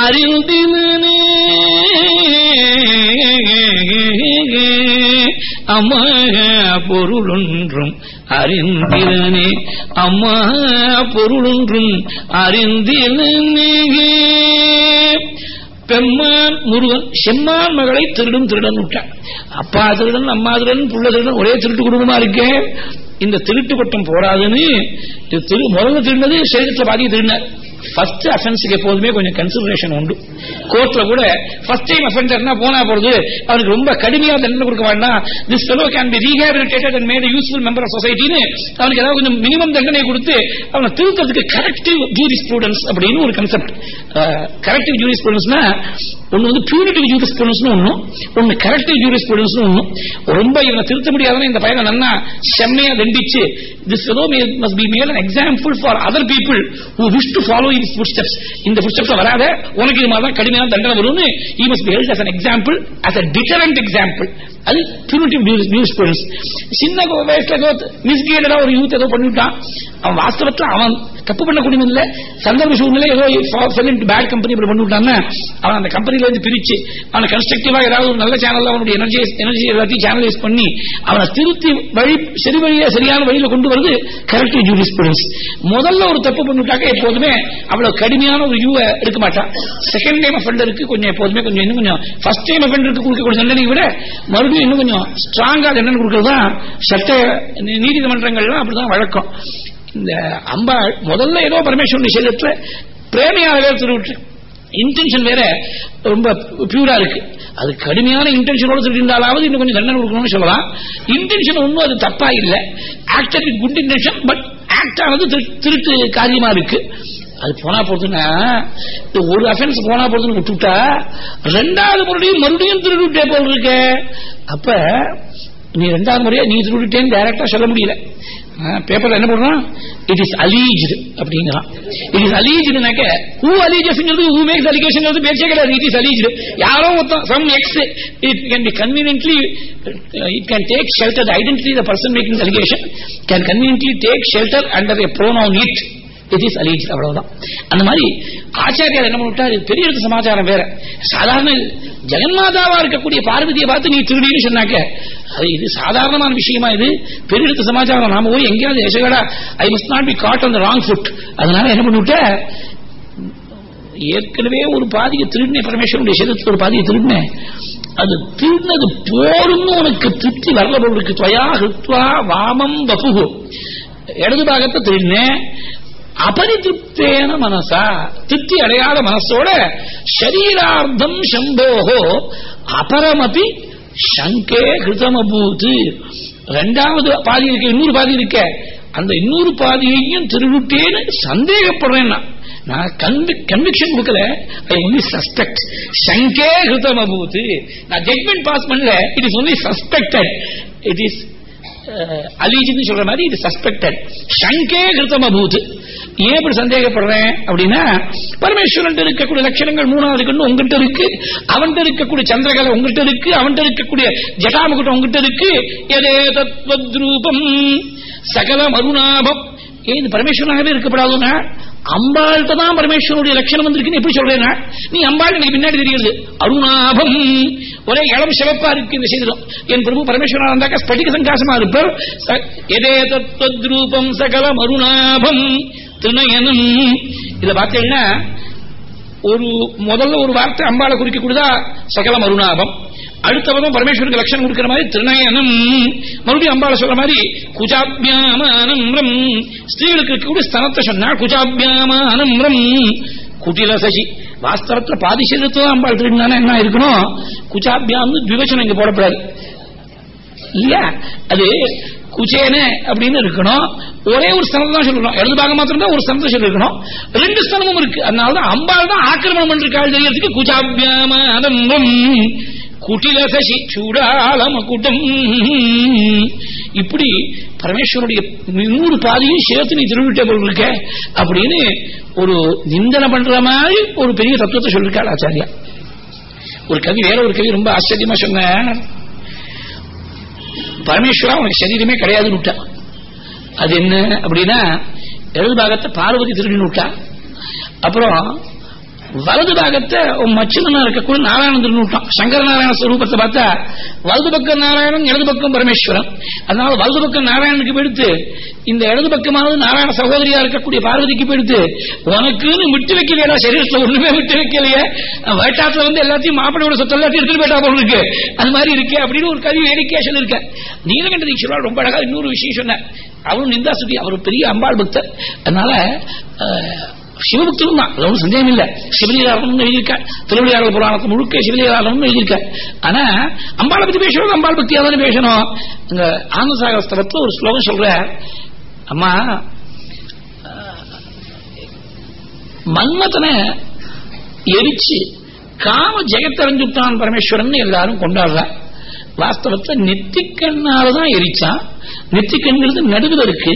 அறிந்தினே அம்மா பொருளொன்றும் அறிந்தினே அம்மா பொருளொன்றும் அறிந்தினே பெம்மான் முருகன் செம்மான் மகளை திருடும் திருடன் விட்டான் அப்பா திருடன் அம்மா திருடன் புள்ள திருடன் ஒரே திருட்டு குடும்பமா இருக்கே. இந்த திருட்டு பட்டம் போராதுன்னு திரு முதல்ல திருடினது சேகத்துல பாதி திருடினார். ஃபர்ஸ்ட் அஃபென்ஸுக்கு எப்போதுமே கொஞ்சம் கன்சிடரேஷன் உண்டு. கோர்ட்ல கூட ஃபர்ஸ்ட் டைம் அஃபெண்டர்னா போனா போறது அவருக்கு ரொம்ப கடுமையா தண்டனை கொடுக்க வேண்டாம். This fellow can be rehabilitated and made useful member of சொசைட்டின்னு அவனுக்கு ஏதாவது கொஞ்சம் மினிமம் தண்டனை கொடுத்து அவனை திருத்தத்துக்கு கரெக்டிவ் ஜூரி ஸ்டூடெண்ட்ஸ் அப்படின்னு ஒரு கன்செப்ட் கரெக்டிவ் ஜூரி ஸ்டூடெண்ட்ஸ்னா ஒன்னு வந்து பியூரிட்டிவ் ஜூரி ஸ்டூடெண்ட்ஸ் ஒன்னும் ஒன்னு கரெக்டிவ் ஜூரி ஸ்டூடெண்ட்ஸ் ஒன்னும் ரொம்ப இவனை திருத்த முடியாதுன்னு இந்த பையனை நல்லா செம்மையா தண்டிச்சு. This fellow must be made an example for other people who wish to follow in follow இந்த footsteps வராத உனக்கு இது மாதிரி தான் கடுமையான தண்டனை வரும்னு. He must be held as an example as a deterrent அது நியூஸ் ஸ்டூடெண்ட்ஸ் சின்ன வயசுல ஏதோ மிஸ்கைடடா ஒரு யூத் ஏதோ பண்ணிவிட்டான் அவன் வாஸ்தவத்தில் அவன் தப்பு பண்ணக்கூடிய இல்ல. சந்தர்ப்ப சூழ்நிலை ஏதோ பேட் கம்பெனி இப்படி பண்ணிவிட்டான்னா அவன் அந்த கம்பெனில இருந்து பிரிச்சு அவனை கன்ஸ்ட்ரக்டிவா ஏதாவது ஒரு நல்ல சேனல்ல அவனுடைய எனர்ஜி எனர்ஜி எல்லாத்தையும் சேனலைஸ் பண்ணி அவனை திருத்தி வழி சரி வழியா சரியான வழியில கொண்டு வருது கரெக்டிவ் ஜூரி முதல்ல ஒரு தப்பு பண்ணிட்டாக்க எப்போதுமே அவ்வளவு கடுமையான ஒரு யூவை எடுக்க மாட்டான். செகண்ட் டைம் அஃபெண்டருக்கு கொஞ்சம் எப்போதுமே கொஞ்சம் இன்னும் கொஞ்சம். ஃபர்ஸ்ட் டைம் அஃபெண்டருக்கு கொடுக்கக்கூடிய தண்டனை விட மறுபடியும் இன்னும் கொஞ்சம் ஸ்ட்ராங்கா தண்டனை கொடுக்கறது தான் சட்ட நீதிமன்றங்கள்லாம் அப்படிதான் வழக்கம். இந்த அம்பா முதல்ல ஏதோ பரமேஸ்வரன் விஷயத்துல பிரேமையாகவே திருவிட்டு இன்டென்ஷன் வேற ரொம்ப பியூரா இருக்கு. அது கடுமையான இன்டென்ஷனோட திருடினாலாவது இன்னும் கொஞ்சம் தண்டனை கொடுக்கணும்னு சொல்லலாம். இன்டென்ஷன் ஒன்றும் அது தப்பா இல்லை. Actor it good intention but act ஆனது திருட்டு காரியமா இருக்கு. அது போனா போறதுன்னா ஒரு அஃபென்ஸ் போனா போறதுன்னு விட்டுட்டா ரெண்டாவது முறையும் மறுபடியும் திருடிட்டே போல் இருக்க. அப்ப நீ ரெண்டாவது முறையா நீ திருடிட்டேன்னு டைரக்டா சொல்ல முடியல. பேப்பர்ல என்ன பண்றான் இட் இஸ் அலீஜ்டு அப்படிங்கிறான் இட் இஸ் அலீஜ்டுனாக்க ஹூ அலீஜஸ்ங்கிறது ஹூ மேக்ஸ் அலிகேஷன் பேச்சே கிடையாது. இட் இஸ் அலீஜ்டு யாரோ ஒருத்தன் some X it can be conveniently it can take shelter identity the person making allegation can conveniently take shelter under a pronoun it it is allege அவ்வளவுதான். அந்த மாதிரி ஆச்சாரியார் என்ன பண்ணிட்டாரு? பெரிய இடத்து சமாச்சாரம் வேற. சாதாரண ஜெகன்மாதாவா இருக்கக்கூடிய பார்வதியை பார்த்து நீ திருடின்னு சொன்னாக்க அது இது சாதாரணமான விஷயமா இது? பெரிய இடத்து சமாச்சாரம். நாம போய் எங்கேயாவது எசகடா I must not be caught on the wrong foot அதனால என்ன பண்ணிவிட்ட? ஏற்கனவே ஒரு பாதியை திருடினேன் பரமேஸ்வரனுடைய சரீரத்தில் ஒரு பாதியை திருடினேன். அது திருடினது போரும்னு உனக்கு திருப்தி வரல போல் இருக்கு. துவயா ஹிருத்வா வாமம் வபுகு இடது பாகத்தை திருடினேன். அபரிதிருப்தேன மனசா? திருப்தி அடையாத மனசோட ஷரீரார்த்தம் சம்போகோ அபரமபி சங்கே கிருதமபூத்து ரெண்டாவது பாதி இருக்க இன்னொரு பாதி இருக்க. அந்த இன்னொரு பாதியையும் திருவிட்டேன்னு சந்தேகப்படுறேன்னா நான். கன்விக்ஷன் கொடுக்கல. ஐ ஒன்லி சஸ்பெக்ட் சங்கே கிருதமபூத்து நான் ஜட்மெண்ட் பாஸ் பண்ணல. It is only suspected it is அலீஜின்னு சொல்ற மாதிரி இது சஸ்பெக்டட் சங்கே கிருத்தம் அபூத் ஏன் இப்படி சந்தேகப்படுறேன் அப்படின்னா பரமேஸ்வரன் இருக்கக்கூடிய லட்சணங்கள் மூணாவது கண்ணு உங்ககிட்ட இருக்கு. அவன்கிட்ட இருக்கக்கூடிய சந்திரகலை உங்ககிட்ட இருக்கு. அவன்கிட்ட இருக்கக்கூடிய ஜடாமுகிட்ட உங்ககிட்ட இருக்கு. எதே தத்வத்ரூபம். சகல மருணாபம். ஏன் இது பரமேஸ்வரனாகவே இருக்கப்படாதுன்னா அம்பாள்கிட்ட தான் பரமேஸ்வரனுடைய லட்சணம் வந்திருக்குன்னு எப்படி சொல்றேன்னா நீ அம்பாள் எனக்கு பின்னாடி தெரியுது. அருணாபம். ஒரே இளம் சிவப்பா இருக்கு இந்த செய்திடும் என் பிரபு பரமேஸ்வரனா இருந்தாக்க ஸ்பட்டிக சங்காசமா இருப்பார். எதே தத்வத்ரூபம் சகலம் அருணாபம். திருநயனம். இத பார்த்தீங்கன்னா ஒரு முதல்ல ஒரு வார்த்தை அம்பாளை குறிக்கக்கூடியதா சகலம் அருணாபம். அடுத்த பதம் பரமேஸ்வருக்கு லட்சணம் கொடுக்கிற மாதிரி திருநயனம். மறுபடியும் அம்பாள சொல்ற மாதிரி குஜாபியாமானம் ஸ்திரீகளுக்கு இருக்கக்கூடிய ஸ்தனத்தை சொன்னா குஜாபியாமானம் குட்டில சசி வாஸ்தவத்துல பாதி சீரத்துவம் அம்பாள் திருடினா என்ன இருக்கணும்? குஜாபியாம் விவச்சனம் இங்க போடப்படாது. இல்லையா அது குச்சேன அப்படின்னு இருக்கணும். ஒரே ஒரு ஸ்தனத்தை தான் சொல்லணும் இடது பாகம் மாத்திரம் தான் ஒரு ஸ்தனத்தை சொல்லிருக்கணும். ரெண்டு ஸ்தனமும் இருக்கு. அதனாலதான் அம்பாள் தான் ஆக்கிரமணம் பண்ணிருக்காள் தெரியறதுக்கு குஜாபியாமம் குட்டிலகசி சசி கூட்டம் இப்படி பரமேஸ்வருடைய நூறு பாதியும் சேர்த்து நீ திருவிட்டே போல் இருக்க அப்படின்னு ஒரு நிந்தனை பண்ற மாதிரி ஒரு பெரிய தத்துவத்தை சொல்லிருக்காள் ஆச்சாரியா. ஒரு கவி வேற ஒரு கவி ரொம்ப ஆச்சரியமா சொன்ன பரமேஸ்வரா உனக்கு சரீரமே கிடையாதுன்னு விட்டா அது என்ன அப்படின்னா இடது பாகத்தை பார்வதி திருடின்னு விட்டா அப்புறம் வலது பாகத்தை மச்சிதனா இருக்கக்கூடிய நாராயணன் திருநூட்டம் சங்கர நாராயண ஸ்வரூபத்தை பார்த்தா வலது பக்கம் நாராயணன் இடது பக்கம் பரமேஸ்வரன். அதனால வலது பக்கம் நாராயணனுக்கு போயிடுத்து இந்த இடது பக்கமானது நாராயண சகோதரியா இருக்கக்கூடிய பார்வதிக்கு போயிடுத்து உனக்குன்னு விட்டு வைக்கலையா சரீரத்தில் ஒண்ணுமே விட்டு வைக்கலையே. வேட்டாத்துல வந்து எல்லாத்தையும் மாப்பிளையோட சொத்து எல்லாத்தையும் எடுத்துட்டு போயிட்டா போல இருக்கு. அது மாதிரி இருக்கு அப்படின்னு ஒரு கவி வேடிக்கையா சொல்லிருக்க நீலகண்ட தீட்சரால் ரொம்ப அழகா இன்னொரு விஷயம் சொன்ன அவரும் நிந்தா சுத்தி அவர் பெரிய அம்பாள் பக்தர். அதனால சிவபக்தரும் தான். அது ஒன்றும் சந்தேகம் இல்லை சிவலீலாரணம் எழுதியிருக்கார். திருவிளையாடல் புராணத்தை முழுக்க சிவலீலாரணம் எழுதியிருக்கார். ஆனா அம்பாளை பத்தி பேசணும் அம்பாள் பக்தியா தானே பேசணும்? அங்க ஆனந்தசாகரஸ்தவத்தில் ஒரு ஸ்லோகம் சொல்ற அம்மா மன்மதனை எரிச்சு காம ஜெகத்தறிஞ்சுட்டான் பரமேஸ்வரன் எல்லாரும் கொண்டாடுறான் வாஸ்தவத்தில் நெத்திக்கண்ணாலதான் எரிச்சான் நெத்திக்கண்கிறது நடுவில் இருக்கு.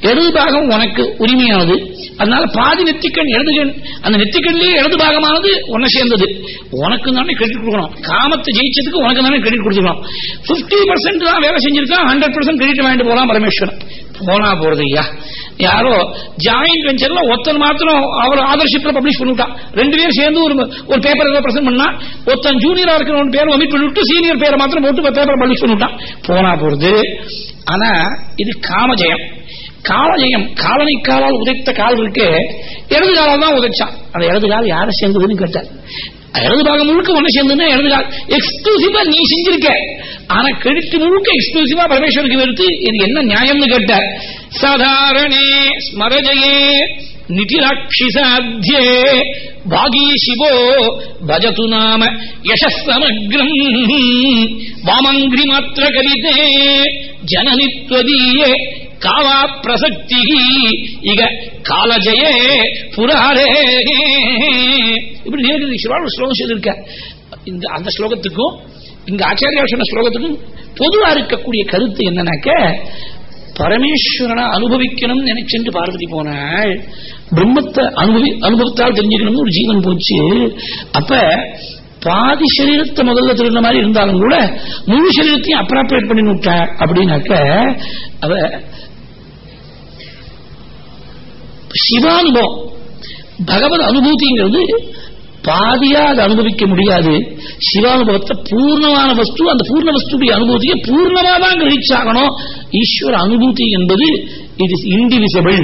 இடது பாகம் உனக்கு உரிமையானது. அதனால பாதி நெத்திக்கண் இடது கண். அந்த நெத்திக்கண்லயே இடது பாகமானது உன்னை சேர்ந்தது. உனக்கு தானே கிரெடிட் கொடுக்கணும். காமத்தை ஜெயிச்சதுக்கு உனக்கு தானே கிரெடிட் கொடுத்துக்கணும். பிப்டி பர்சன்ட் தான் வேலை செஞ்சிருக்கான் ஹண்ட்ரட் பர்சன்ட் கிரெடிட் வாங்கிட்டு போகலாம் பரமேஸ்வரன். போனா போறது ஐயா யாரோ ஜாயிண்ட் வெஞ்சர்ல ஒருத்தன் மாத்திரம் அவர் ஆதர்ஷிப்ல பப்ளிஷ் பண்ணிவிட்டான் ரெண்டு பேரும் சேர்ந்து ஒரு ஒரு பேப்பர் ஏதோ பிரசன்ட் பண்ணா ஒருத்தன் ஜூனியரா இருக்கிற பேர் ஒமிட் பண்ணிவிட்டு சீனியர் பேரை மாத்திரம் போட்டு பேப்பர் பப்ளிஷ் பண்ணிவிட்டான் போனா போறது ஆனா இது காமஜெயம். காலஜயம் காலனை காலால் உதைத்த கால் இருக்கு இடது காலால் தான் உதைச்சான். அந்த இடது கால் யாரை சேர்ந்ததுன்னு கேட்டார். இடது பாகம் முழுக்க ஒண்ணு சேர்ந்ததுன்னா இடது கால் எக்ஸ்க்ளூசிவா நீ செஞ்சிருக்க. ஆனா கிரெடிட் முழுக்க எக்ஸ்க்ளூசிவா பரமேஸ்வருக்கு எடுத்து இது என்ன நியாயம்னு கேட்ட சாதாரணே ஸ்மரஜயே நிதிராட்சிசாத்தியே பாகி சிவோ பஜது நாம யசமக்ரம் வாமங்கிரி மாத்திர கரிதே ஜனனித்வதீயே காவா பிரசக்தி இக காலஜயே புராரே. இப்படி நீலகிரி ஒரு ஸ்லோகம் சொல்லியிருக்க. இந்த அந்த ஸ்லோகத்துக்கும் இங்க ஆச்சாரியா சொன்ன ஸ்லோகத்துக்கும் பொதுவா இருக்கக்கூடிய கருத்து என்னன்னாக்க பரமேஸ்வரனை அனுபவிக்கணும் நினைச்சென்று பார்வதி போனாள். பிரம்மத்தை அனுபவி அனுபவத்தால் தெரிஞ்சுக்கணும்னு ஒரு ஜீவன் போச்சு. அப்ப பாதி சரீரத்தை முதல்ல திருந்த மாதிரி இருந்தாலும் கூட முழு சரீரத்தையும் அப்ராப்ரேட் பண்ணி விட்டா அப்படின்னாக்க அவ சிவானுபவம். பகவத் அனுபூதிங்கிறது பாதியாக அனுபவிக்க முடியாது. சிவானுபவத்தை பூர்ணமான வஸ்து அந்த பூர்ண வஸ்துடைய அனுபூதியை பூர்ணமாதான் தான் கிரகிச்சாகணும் ஈஸ்வர அனுபூதி என்பது இட் இஸ் இன்டிவிசிபிள்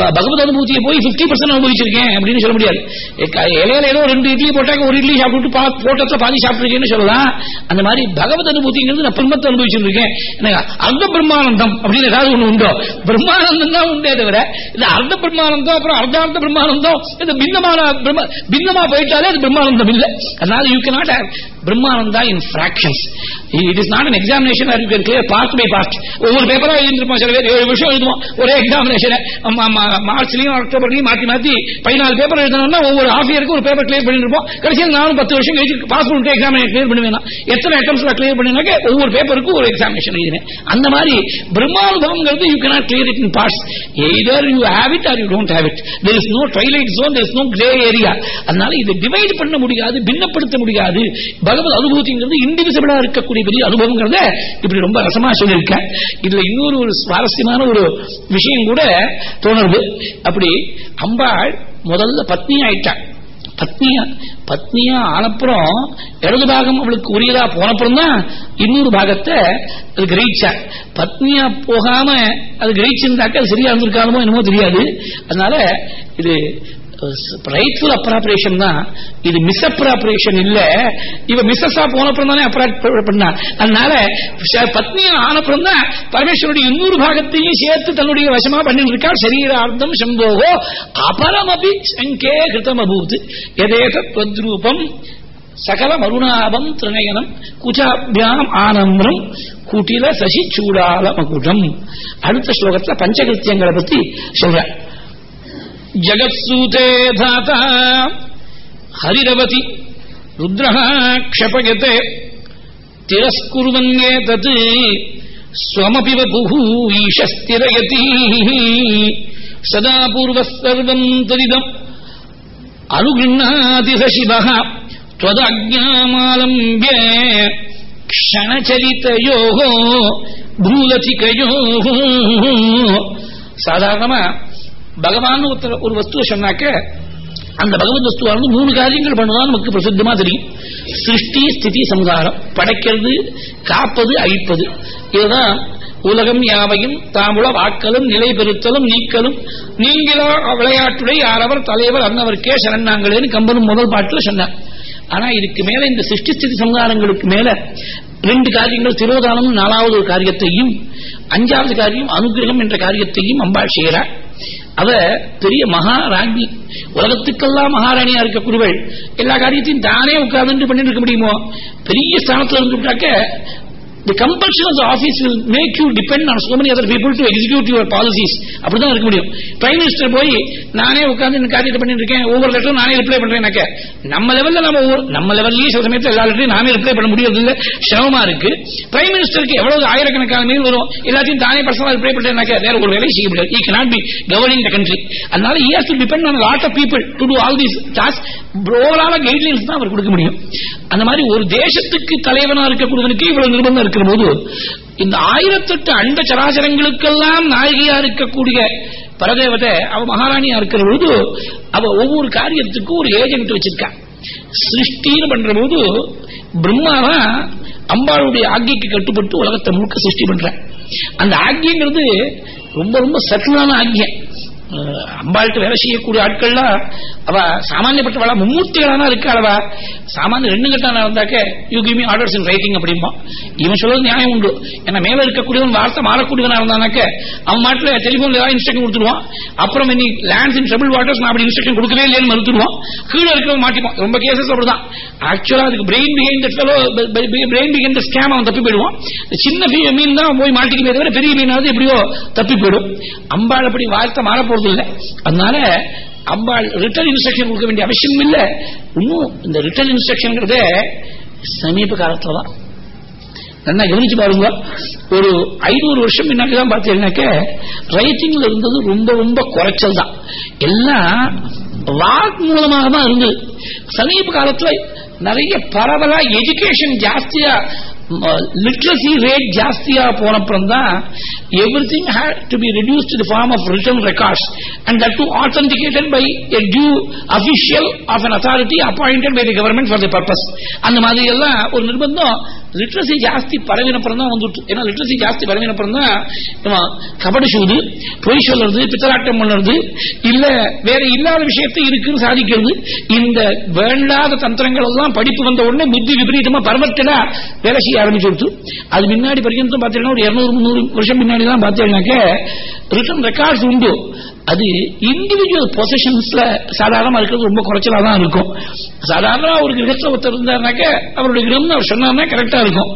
பகவத் அனுபூதியை போய் பிப்டி பர்சன்ட் அனுபவிச்சிருக்கேன் அப்படின்னு சொல்ல முடியாது. இலையில ஏதோ ரெண்டு இட்லி போட்டாங்க ஒரு இட்லி சாப்பிட்டு போட்டத்தை பாதி சாப்பிட்டுருக்கேன்னு சொல்லலாம். அந்த மாதிரி பகவத் அனுபூதிங்கிறது நான் பிரம்மத்தை அனுபவிச்சிருக்கேன். அர்த்த பிரம்மானந்தம் அப்படின்னு ஏதாவது ஒண்ணு உண்டோ? பிரம்மானந்தம் தான் உண்டே தவிர இந்த அர்த்த பிரம்மானந்தம் அப்புறம் அர்த்தார்த்த பிரம்மானந்தம் இந்த பின்னமான பின்னமா போயிட்டாலே அது பிரம்மானந்தம் இல்லை. அதனால you can not brahmananda in fractions it is not an examination or you can clear part by part ஒவ்வொரு பேப்பரா எழுதிருப்போம் சில பேர் ஏழு விஷயம் எழுதுவோம். ஒரே எக்ஸாமினேஷன் மார்ச்லயும் அக்டோபர்லயும் மாத்தி மாத்தி பதினாலு பேப்பர் எழுதணும்னா ஒவ்வொரு ஆஃப் இயருக்கு ஒரு பேப்பர் கிளியர் பண்ணிருப்போம் கடைசியில் நானும் பத்து வருஷம் கழிச்சு பாஸ் பண்ணிட்டு எக்ஸாமினேஷன் கிளியர் பண்ணுவேன்? எத்தனை அட்டம்ஸ்ல கிளியர் பண்ணினாக்க ஒவ்வொரு பேப்பருக்கும் ஒரு எக்ஸாமினேஷன் எழுதினேன் அந்த மாதிரி பிரம்மானுபவங்கிறது you cannot clear it in parts either you have it or you don't have it there is no twilight zone there is no grey area அதனால இதை டிவைட் பண்ண முடியாது பின்னப்படுத்த முடியாது. பகவத் அனுபூதிங்கிறது இண்டிவிஜுவலா இருக்கக்கூடிய பெரிய அனுபவங்கிறத இப்படி ரொம்ப ரசமா சொல்லியிருக்கேன். இதுல இன்னொரு ஒரு சுவாரஸ்யமான ஒரு விஷயம் கூட தோணுது. அப்படி அம்பாள் முதல்ல பத்னி ஆயிட்டாள் பத்னியா பத்னியா ஆனப்புறம் இடது பாகம் அவளுக்கு உரியதா போனப்புறம் தான் இன்னொரு பாகத்தை அது கிரகிச்சா. பத்னியா போகாம அது கிரகிச்சிருந்தாக்க சரியா இருந்திருக்காலுமோ என்னமோ தெரியாது. அதனால இது ரைட்ஃபுல் அப்ராபரேஷன் தான். இது மிஸ் அப்ராபரேஷன் இல்ல. இவ மிஸ்ஸஸா போனப்புறம் தானே அப்ராட் பண்ணா. அதனால பத்னியா ஆனப்புறம் தான் பரமேஸ்வருடைய இன்னொரு பாகத்தையும் சேர்த்து தன்னுடைய வசமா பண்ணிட்டு இருக்காள் சரீரார்த்தம் சம்போகோ அபரமபி சங்கே கிருத்தம் அபூத் எதேதத்வத்ரூபம் சகல மருணாபம் திருநயனம் குஜாபியாம் ஆனந்தம் குட்டில சசி சூடால மகுடம் அடுத்த ஸ்லோகத்துல பஞ்சகிருத்தியங்களை பத்தி சொல்றேன். சொல்ற ஜகத்சூதே தாத்தா ஹரிரவதி ருத்ரஹ க்ஷபயதே திரஸ்குர்வன்னே தத் ஸ்வமபி வபுஹு ஈஷஸ்திரயதி சதா பூர்வः சர்வம் தரிதம் அனுகிருண்ணாதி சசிவः त्वदज्ञामालम्ब्य क्षणचलितयोः भ्रूलतिकयोः சாதாரணமா பகவான் ஒரு வஸ்துவை சொன்னாக்க அந்த பகவத் வஸ்துவானது மூணு காரியங்கள் பண்ணுவதா நமக்கு பிரசித்தமா தெரியும். சிருஷ்டி ஸ்திதி சம்ஹாரம் படைக்கிறது காப்பது அழிப்பது. இதுதான் உலகம் யாவையும் தாமுள வாக்கலும் நிலை பெருத்தலும் நீக்கலும். நீங்களா விளையாட்டுடைய யாரவர் தலைவர் அன்னவர்க்கே சரணாங்களேன்னு கம்பனும் முதல் பாட்டில் சொன்னார். ஆனா இதுக்கு மேல இந்த சிருஷ்டி ஸ்திதி சம்ஹாரங்களுக்கு மேல ரெண்டு காரியங்கள் திருவதானம் நாலாவது ஒரு காரியத்தையும் அஞ்சாவது காரியம் அனுகிரகம் என்ற காரியத்தையும் அம்பாள் செய்கிறார் அவ பெரிய மகாராணி உலகத்துக்கெல்லாம் மகாராணியா இருக்க குருவள் எல்லா காரியத்தையும் தானே உட்கார்ந்து பண்ணிட்டு இருக்க முடியுமோ? பெரிய ஸ்தானத்துல இருந்துட்டாக்க the compulsion of the office will make you depend on so many other people to execute your policies. அப்படிதான் இருக்க முடியும். பிரைம் மினிஸ்டர் போய் நானே உட்கார்ந்து இந்த காரியத்தை பண்ணிட்டு இருக்கேன். ஒவ்வொரு லெட்டரும் நானே ரிப்ளை பண்றேன் நம்ம லெவல்ல நம்ம ஒவ்வொரு நம்ம லெவல்லயே சில சமயத்தில் எல்லா லெட்டரையும் நானே ரிப்ளை பண்ண முடியறது இல்ல சிரமமா இருக்கு. பிரைம் மினிஸ்டருக்கு எவ்வளவு ஆயிரக்கணக்கான மெயில் வரும்? எல்லாத்தையும் தானே பர்சனலா ரிப்ளை பண்றேன் வேற ஒரு வேலை செய்ய முடியாது. He cannot be governing the country. அதனால he has to depend on a of of people do all these these tasks. Overall guidelines தான் அவர் கொடுக்க முடியும். அந்த மாதிரி ஒரு தேசத்துக்கு தலைவனா இருக்கக்கூடியவனுக்கு இவ்வளவு நிர்பந்தம் இருக்கு. இருக்கிற போது இந்த ஆயிரத்தெட்டு அண்ட சராசரங்களுக்கெல்லாம் நாயகியா இருக்கக்கூடிய பரதேவதை அவ மகாராணியா இருக்கிற பொழுது அவ ஒவ்வொரு காரியத்துக்கும் ஒரு ஏஜென்ட் வச்சிருக்கா. சிருஷ்டின்னு பண்ற போது பிரம்மாவா அம்பாளுடைய ஆக்கிக்கு கட்டுப்பட்டு உலகத்தை முழுக்க சிருஷ்டி பண்ற. அந்த ஆக்கியங்கிறது ரொம்ப ரொம்ப சட்டிலான ஆக்கியம். அம்பாள்கிட்ட வேலை செய்யக்கூடிய ஆட்கள்லாம் அவ சாமானியப்பட்டவளா மும்மூர்த்திகளானா இருக்கா அவ சாமானிய ரெண்டு கட்டான இருந்தாக்க you give me orders in writing அப்படிமா இவன் சொல்றது நியாயம் உண்டு. ஏன்னா மேல இருக்கக்கூடியவன் வார்த்தை மாறக்கூடியவனா இருந்தானாக்க அவன் மாட்டில் டெலிபோன்ல ஏதாவது இன்ஸ்ட்ரக்ஷன் கொடுத்துருவான் அப்புறம் நீ லேண்ட்ஸ் இன் ட்ரபிள் வாட்டர்ஸ் நான் அப்படி இன்ஸ்ட்ரக்ஷன் கொடுக்கவே இல்லைன்னு மறுத்துருவான் கீழே இருக்கவன் மாட்டிப்பான். ரொம்ப கேசஸ் அப்படிதான். ஆக்சுவலா அதுக்கு பிரெயின் பிகைன் பிரெயின் பிகைண்ட் ஸ்கேம் அவன் தப்பி போயிடுவான். சின்ன மீன் தான் போய் மாட்டிக்கு தவிர பெரிய மீனாவது எப்படியோ தப்பி போயிடும். அம்பாள் அப்படி வார்த்தை மாற போறது இல்லை அதனால அம்பாள் ரிட்டர்ன் இன்ஸ்ட்ரக்ஷன் கொடுக்க வேண்டிய அவசியம் இல்ல. இன்னும் இந்த ரிட்டர்ன் இன்ஸ்ட்ரக்ஷன் சமீப காலத்துல தான். நல்லா கவனிச்சு பாருங்க. ஒரு ஐநூறு வருஷம் முன்னாடிதான் பார்த்தீங்கன்னாக்க ரைட்டிங்ல இருந்தது ரொம்ப ரொம்ப குறைச்சல் தான். எல்லாம் வாக் மூலமாக தான் இருந்தது. சமீப காலத்துல நிறைய பரவலா எஜுகேஷன் ஜாஸ்தியா லிட்ரஸி ரேட் ஜாஸ்தியா போனப்புறம் தான் everything had to be reduce to form of written records and that to authenticated by a due official of an authority appointed by the government for the purpose அந்த மாதிரி எல்லாம் ஒரு நிர்பந்தம் literacy ஜாஸ்தி பரவினப்புறம் தான் வந்துட்டு. ஏன்னா லிட்ரஸி ஜாஸ்தி பரவினப்புறம் தான் கபடி சூது பொய் சொல்றது பித்தலாட்டம் பண்ணுறது இல்ல வேற இல்லாத விஷயத்தை இருக்குன்னு சாதிக்கிறது. இந்த வேண்டாத தந்திரங்கள் எல்லாம் படிப்பு வந்த உடனே புத்தி விபரீதமா பரவட்டடா வேலை செய்ய ஆரம்பிச்சு அது முன்னாடி பர்யந்தம் பார்த்தீங்கன்னா ஒரு இருநூறு முந்நூறு வருஷம் முன்னாடி தான் பார்த்தீங்கன்னாக்க ரிட்டன் ரெக்கார்ட்ஸ் உண்டு. அது இண்டிவிஜுவல் பொசிஷன்ஸ்ல சாதாரணமா இருக்கிறது ரொம்ப குறைச்சலா தான் இருக்கும். சாதாரணமா ஒரு கிரகத்தில் ஒருத்தர் இருந்தாருனாக்க அவருடைய கிரகம் அவர் சொன்னார்னா கரெக்டா இருக்கும்.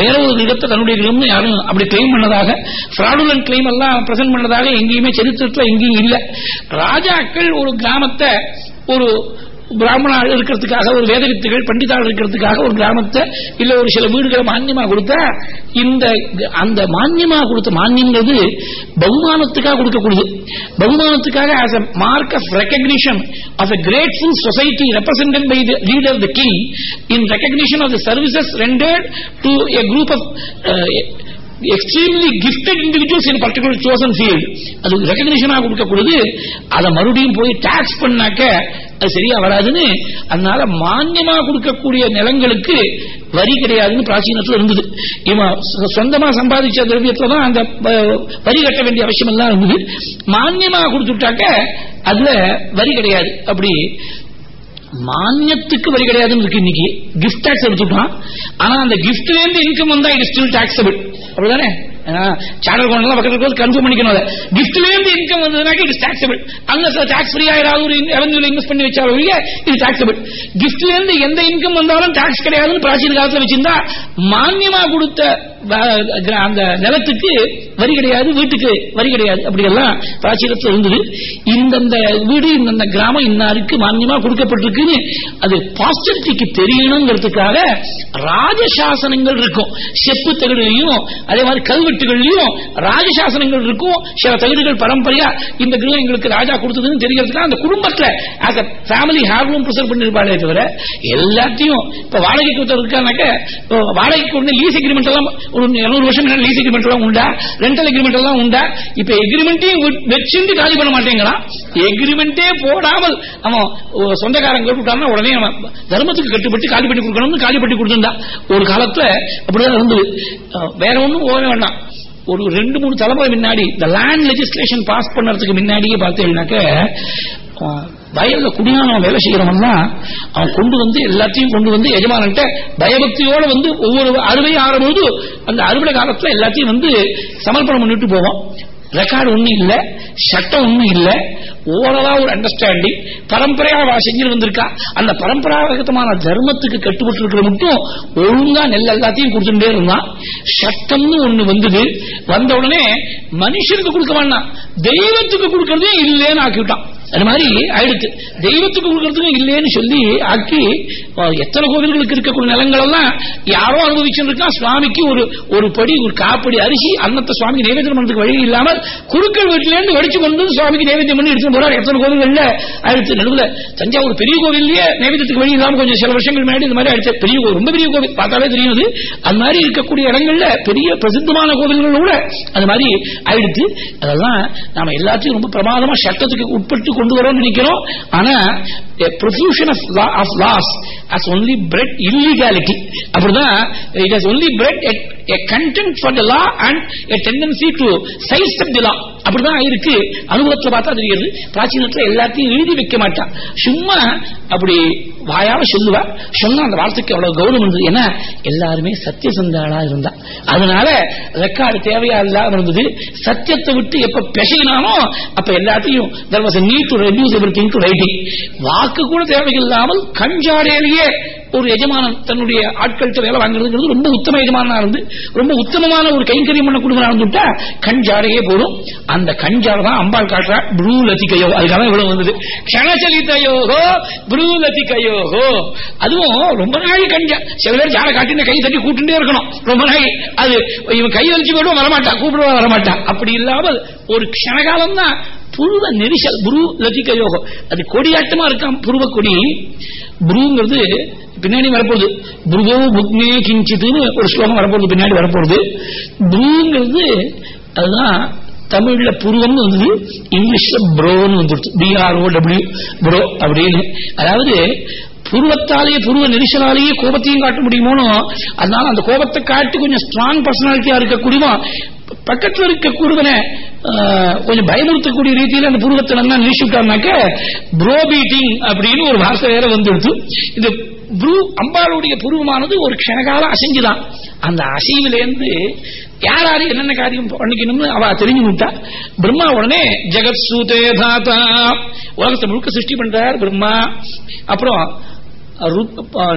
வேற ஒரு கிரகத்தை தன்னுடைய கிரகம் யாரும் அப்படி கிளைம் பண்ணதாக ஃப்ராடுலன் கிளைம் எல்லாம் பிரசன்ட் பண்ணதாக எங்கேயுமே சரித்திரத்தில் எங்கேயும் இல்லை. ராஜாக்கள் ஒரு கிராமத்தை ஒரு பிராமணா இருக்கிறதுக்காக ஒரு வேதவித்துகள் பண்டிதாள் இருக்கிறதுக்காக ஒரு கிராமத்தை இல்ல ஒரு சில வீடுகளை மானியமா கொடுத்தா இந்த அந்த மானியமா கொடுத்த மானியங்கிறது பகுமானத்துக்காக கொடுக்கக்கூடியது. பகுமானத்துக்காக as a mark of recognition of a grateful society represented by the leader the king in recognition of the services rendered to a group of extremely gifted individuals in particular chosen field அது ரெகக்னிஷனா கொடுக்கக்கூடியது அதை மறுபடியும் போய் tax பண்ணாக்க அது சரியா வராதுன்னு அதனால மானியமா கொடுக்கக்கூடிய நிலங்களுக்கு வரி கிடையாதுன்னு பிராச்சீனத்தில் இருந்தது. இவன் சொந்தமா சம்பாதிச்ச திரவியத்துல தான் அந்த வரி கட்ட வேண்டிய அவசியம் எல்லாம் இருந்தது. மானியமா கொடுத்துட்டாக்க அதுல வரி கிடையாது. அப்படி மானியத்துக்கு வரி கிடையாதுன்னு இருக்கு இன்னைக்கு. கிஃப்ட் டாக்ஸ் எடுத்துட்டான். ஆனா அந்த கிஃப்ட்ல இருந்து இன்கம் வந்தா இது ஸ்டில் டாக்ஸபிள் அப்படிதானே? சேனல் கொண்டெல்லாம் பக்கத்துல கன்ஃபார்ம் பண்ணிக்கணும் கிஃப்ட்ல இருந்து இன்கம் வந்ததுனாக்க இது டாக்ஸபிள் அங்க டாக்ஸ் ஃப்ரீயா ஏதாவது ஒரு ரெவன்யூல இன்வெஸ்ட் பண்ணி வச்சாலும் இது டாக்ஸபிள் கிஃப்ட்ல இருந்து எந்த இன்கம் வந்தாலும் டாக்ஸ் கிடையாதுன்னு பிராச்சீன காலத்தில் வச்சிருந்தா மானியமா கொடுத்த அந்த நிலத்துக்கு வரி கிடையாது வீட்டுக்கு வரி கிடையாது அப்படி எல்லாம் பிராச்சீனத்தில் இருந்தது. இந்தந்த வீடு இந்தந்த கிராமம் இன்னாருக்கு மானியமா கொடுக்கப்பட்டிருக்குன்னு அது பாசிட்டிவிட்டிக்கு தெரியணுங்கிறதுக்காக ராஜசாசனங்கள் இருக்கும். செப்பு தகடுலையும் அதே மாதிரி கல்வெட்டுகள்லயும் ராஜசாசனங்கள் இருக்கும் சில தகுதிகள் பரம்பரையா இந்த கிரகம் எங்களுக்கு ராஜா கொடுத்ததுன்னு தெரியறதுக்காக அந்த குடும்பத்துல as a family heirloom preserve பண்ணிருப்பாளே தவிர எல்லாத்தையும் இப்ப வாடகைக்கு ஒருத்தர் இருக்கானாக்க வாடகைக்கு ஒண்ணு லீஸ் அக்ரிமெண்ட் எல்லாம் ஒரு இருநூறு வருஷம் லீஸ் அக்ரிமெண்ட் எல்லாம் உண்டா? ரெண்டல் அக்ரிமெண்ட் எல்லாம் உண்டா? இப்ப எக்ரிமெண்ட்டையும் வச்சுட்டு காலி பண்ண மாட்டேங்கிறான். எக்ரிமெண்டே போடாமல் அவன் சொந்தக்காரங்க கேட்டுட்டான்னா உடனே அவன் தர்மத்துக்கு கட்டுப்பட்டு காலி பண்ணி கொடுக்கணும்னு காலி பண்ணி கொடுத்திருந்தா. ஒரு காலத்துல அப்படிதான் இருந்தது வேற ஒன்றும் ஓவே வேண்டாம். ஒரு ரெண்டு மூணு தலைமுறை முன்னாடி இந்த லேண்ட் லெஜிஸ்லேஷன் பாஸ் பண்ணறதுக்கு முன்னாடியே பார்த்தீங்கன்னாக்க வயல்ல குடியானவன் வேலை செய்யறவன் அவன் கொண்டு வந்து எல்லாத்தையும் கொண்டு வந்து எஜமானன்ட்ட பயபக்தியோட வந்து ஒவ்வொரு அறுவை ஆறும்போது அந்த அறுவடை காலத்துல எல்லாத்தையும் வந்து சமர்ப்பணம் பண்ணிட்டு போவான். ரெக்கார்டு ஒன்றும் இல்ல சட்டம் ஒன்றும் இல்ல ஓரளா ஒரு அண்டர்ஸ்டாண்டிங் பரம்பரையா அவ செஞ்சு வந்திருக்கா. அந்த பரம்பராகதமான தர்மத்துக்கு கட்டுப்பட்டு இருக்கிற மட்டும் ஒழுங்கா நெல் எல்லாத்தையும் கொடுத்துட்டே இருந்தான் சட்டம்னு ஒண்ணு வந்தது. வந்த உடனே மனுஷனுக்கு கொடுக்க வேண்டாம் தெய்வத்துக்கு கொடுக்கறதே இல்லைன்னு ஆக்கிவிட்டான். அது மாதிரி ஆயிடுச்சு. தெய்வத்துக்கு கொடுக்கறதுக்கும் இல்லைன்னு சொல்லி ஆக்கி எத்தனை கோவில்களுக்கு இருக்கக்கூடிய நிலங்கள் எல்லாம் யாரோ அனுபவிச்சுருக்கா? சுவாமிக்கு ஒரு ஒரு படி ஒரு காப்படி அரிசி அன்னத்தை சுவாமிக்கு நைவேத்தியம் பண்றதுக்கு வழி இல்லாமல் குறுக்கள் வீட்டிலேருந்து வடிச்சு கொண்டு சுவாமிக்கு நைவேத்தியம் பண்ணி எடுத்து போறாரு எத்தனை கோவில்கள்ல ஆயிடுச்சு நடுவில் தஞ்சாவூர் பெரிய கோவில்லையே நைவேத்தியத்துக்கு வழி இல்லாமல் கொஞ்சம் சில வருஷங்கள் முன்னாடி இந்த மாதிரி ஆயிடுச்சு. பெரிய கோவில் ரொம்ப பெரிய கோவில் பார்த்தாலே தெரியுது. அது மாதிரி இருக்கக்கூடிய இடங்கள்ல பெரிய பிரசித்தமான கோவில்கள் கூட அது மாதிரி ஆயிடுச்சு. அதெல்லாம் நாம எல்லாத்தையும் ரொம்ப பிரமாதமா சட்டத்துக்கு உட்பட்டு கொண்டு வரோம்னு நினைக்கிறோம். ஆனா ப்ரொஃபியூஷன் ஆஃப் லாஸ் as அப்படிதான் it has only bred a, a for the law and a tendency to sidestep the law. அப்படிதான் இருக்கு அனுபவத்துல பார்த்தா தெரிகிறது பிராச்சீனத்துல எல்லாத்தையும் எழுதி வைக்க மாட்டான். சும்மா அப்படி வாயால சொல்லுவா. சொன்னா அந்த வார்த்தைக்கு அவ்வளவு கௌரவம் இருந்தது. ஏன்னா எல்லாருமே சத்தியசந்தாளா இருந்தா. அதனால ரெக்கார்டு தேவையா இல்லாம இருந்தது. சத்தியத்தை விட்டு எப்ப பெசகினானோ அப்ப எல்லாத்தையும் there was a to to வாக்கு கூட தேவையில்லாமல் கஞ்சாடையிலேயே ஒரு எஜமானன் தன்னுடைய ஆட்கள்கிட்ட வேலை வாங்குறதுங்கிறது ரொம்ப உத்தம எஜமானா இருந்து ரொம்ப உத்தமமான ஒரு கைங்கரியம் பண்ண குடும்பம் கண் கஞ்சாடையே போதும். அந்த கஞ்சாடை தான் அம்பாள் காட்டுறா ப்ரூ லதிகையோ. அதுக்காக இவ்வளவு வந்தது. க்ஷணச்சலிதையோகோ ப்ரூ லதிகையோகோ. அதுவும் ரொம்ப நாள் கஞ்சா சில பேர் ஜாட காட்டின கை தட்டி கூட்டுட்டே இருக்கணும். ரொம்ப நாள். அது இவன் கை வலிச்சு போய்டும் வரமாட்டான் கூப்பிடுவா வரமாட்டான். அப்படி இல்லாமல் ஒரு க்ஷணகாலம் தான் புருவ நெரிசல் புரு லத்திக யோகம். அது கொடியாட்டமா இருக்கான் புருவ கொடி. புருங்கிறது பின்னாடி வரப்போகுது. புருவோ புக்மே கிஞ்சித்துன்னு ஒரு ஸ்லோகம் வரப்போகுது பின்னாடி வரப்போகுது. புருங்கிறது அதுதான் தமிழ்ல புருவம் வந்தது இங்கிலீஷ்ல ப்ரோன்னு வந்துடுச்சு பிஆர்ஓ டபிள்யூ ப்ரோ அப்படின்னு. அதாவது புருவத்தாலேயே புருவ நெரிசலாலேயே கோபத்தையும் காட்ட முடியுமோனோ அதனால அந்த கோபத்தை காட்டி கொஞ்சம் ஸ்ட்ராங் பர்சனாலிட்டியா இருக்கக்கூடியமோ பக்கத்துல இருக்கக்கூடியவனை ஆஹ், கொஞ்சம் பயமுறுத்தக்கூடிய ரீதியில் அந்த புருவத்தை நல்லா நினைச்சுட்டாருனாக்க ப்ரோ பீட்டிங் அப்படின்னு ஒரு வார்த்தை வேற வந்துடுது. இந்த புரு அம்பாளுடைய புருவமானது ஒரு க்ஷணகால அசைஞ்சுதான். அந்த அசைவிலேருந்து யார் யாரு என்னென்ன காரியம் பண்ணிக்கணும்னு அவ தெரிஞ்சு விட்டா பிரம்மா உடனே ஜெகத் சூதே தாத்தா. உலகத்தை முழுக்க சிருஷ்டி பண்றார் பிரம்மா. அப்புறம்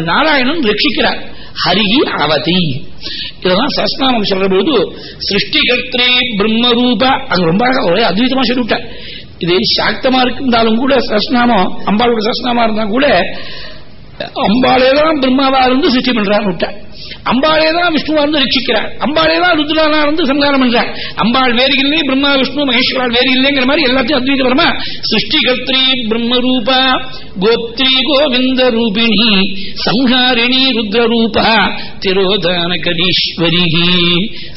நாராயணன் ரட்சிக்கிறார். ஹரிகி அவதி இதெல்லாம் சஸ்நாமம் சொல்ற போது சிருஷ்டிகர்த்தே பிரம்ம ரூப அங்க ரொம்ப அழகா ஒரே அத்வைதமா சொல்லிவிட்டார். இது சாக்தமா இருந்தாலும் கூட சஸ்நாமம் அம்பாளோட சஸ்நாமா இருந்தா கூட அம்பாளே தான் பிரம்மாவா இருந்து சிருஷ்டி பண்றான்னு விட்டார். அம்பாளே தான் விஷ்ணுவா இருந்து ரட்சிக்கிறார். அம்பாளே தான் ருத்ரானா இருந்து சங்காரம் பண்றார். அம்பாள் வேறு இல்லை பிரம்மா விஷ்ணு மகேஸ்வரால் வேறு இல்லைங்கிற மாதிரி எல்லாத்தையும் அத்வைதபரமா சிருஷ்டிகர்த்ரி பிரம்ம ரூபா கோத்ரி கோவிந்த ரூபிணி சம்ஹாரிணி ருத்ர ரூபா திரோதான கலீஸ்வரி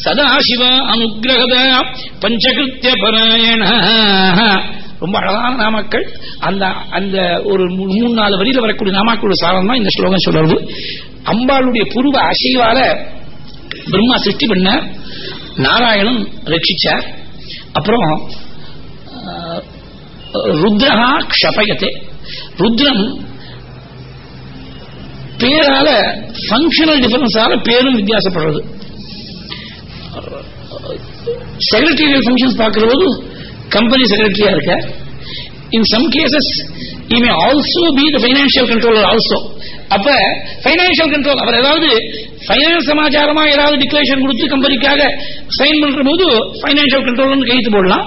சதாசிவ அனுகிரகத பஞ்சகிருத்திய பராயணா ரொம்ப அழகான நாமக்கள் அந்த அந்த ஒரு மூணு நாலு வரியில வரக்கூடிய நாமாக்களோட சாரம் தான் இந்த ஸ்லோகம் சொல்றது. அம்பாளுடைய புருவ அசைவால பிரம்மா சிருஷ்டி பண்ண நாராயணன் ரட்சிச்சார். அப்புறம் ருத்ரஹா க்ஷபயத்தை. ருத்ரம் பேரால ஃபங்க்ஷனல் டிஃபரன்ஸால பேரும் வித்தியாசப்படுறது. செக்ரட்டரியல் ஃபங்க்ஷன்ஸ் பார்க்கிற போது கம்பெனி செக்ரட்டரியா இருக்க. In some cases he may also be the financial controller also. அப்ப ஃபைனான்சியல் கண்ட்ரோல் அவர் ஏதாவது ஃபைனான்ஸ் சமாச்சாரமா ஏதாவது டிக்ளரேஷன் கொடுத்து கம்பெனிக்காக சைன் பண்ற போது ஃபைனான்சியல் கண்ட்ரோல் கைத்து போடலாம்.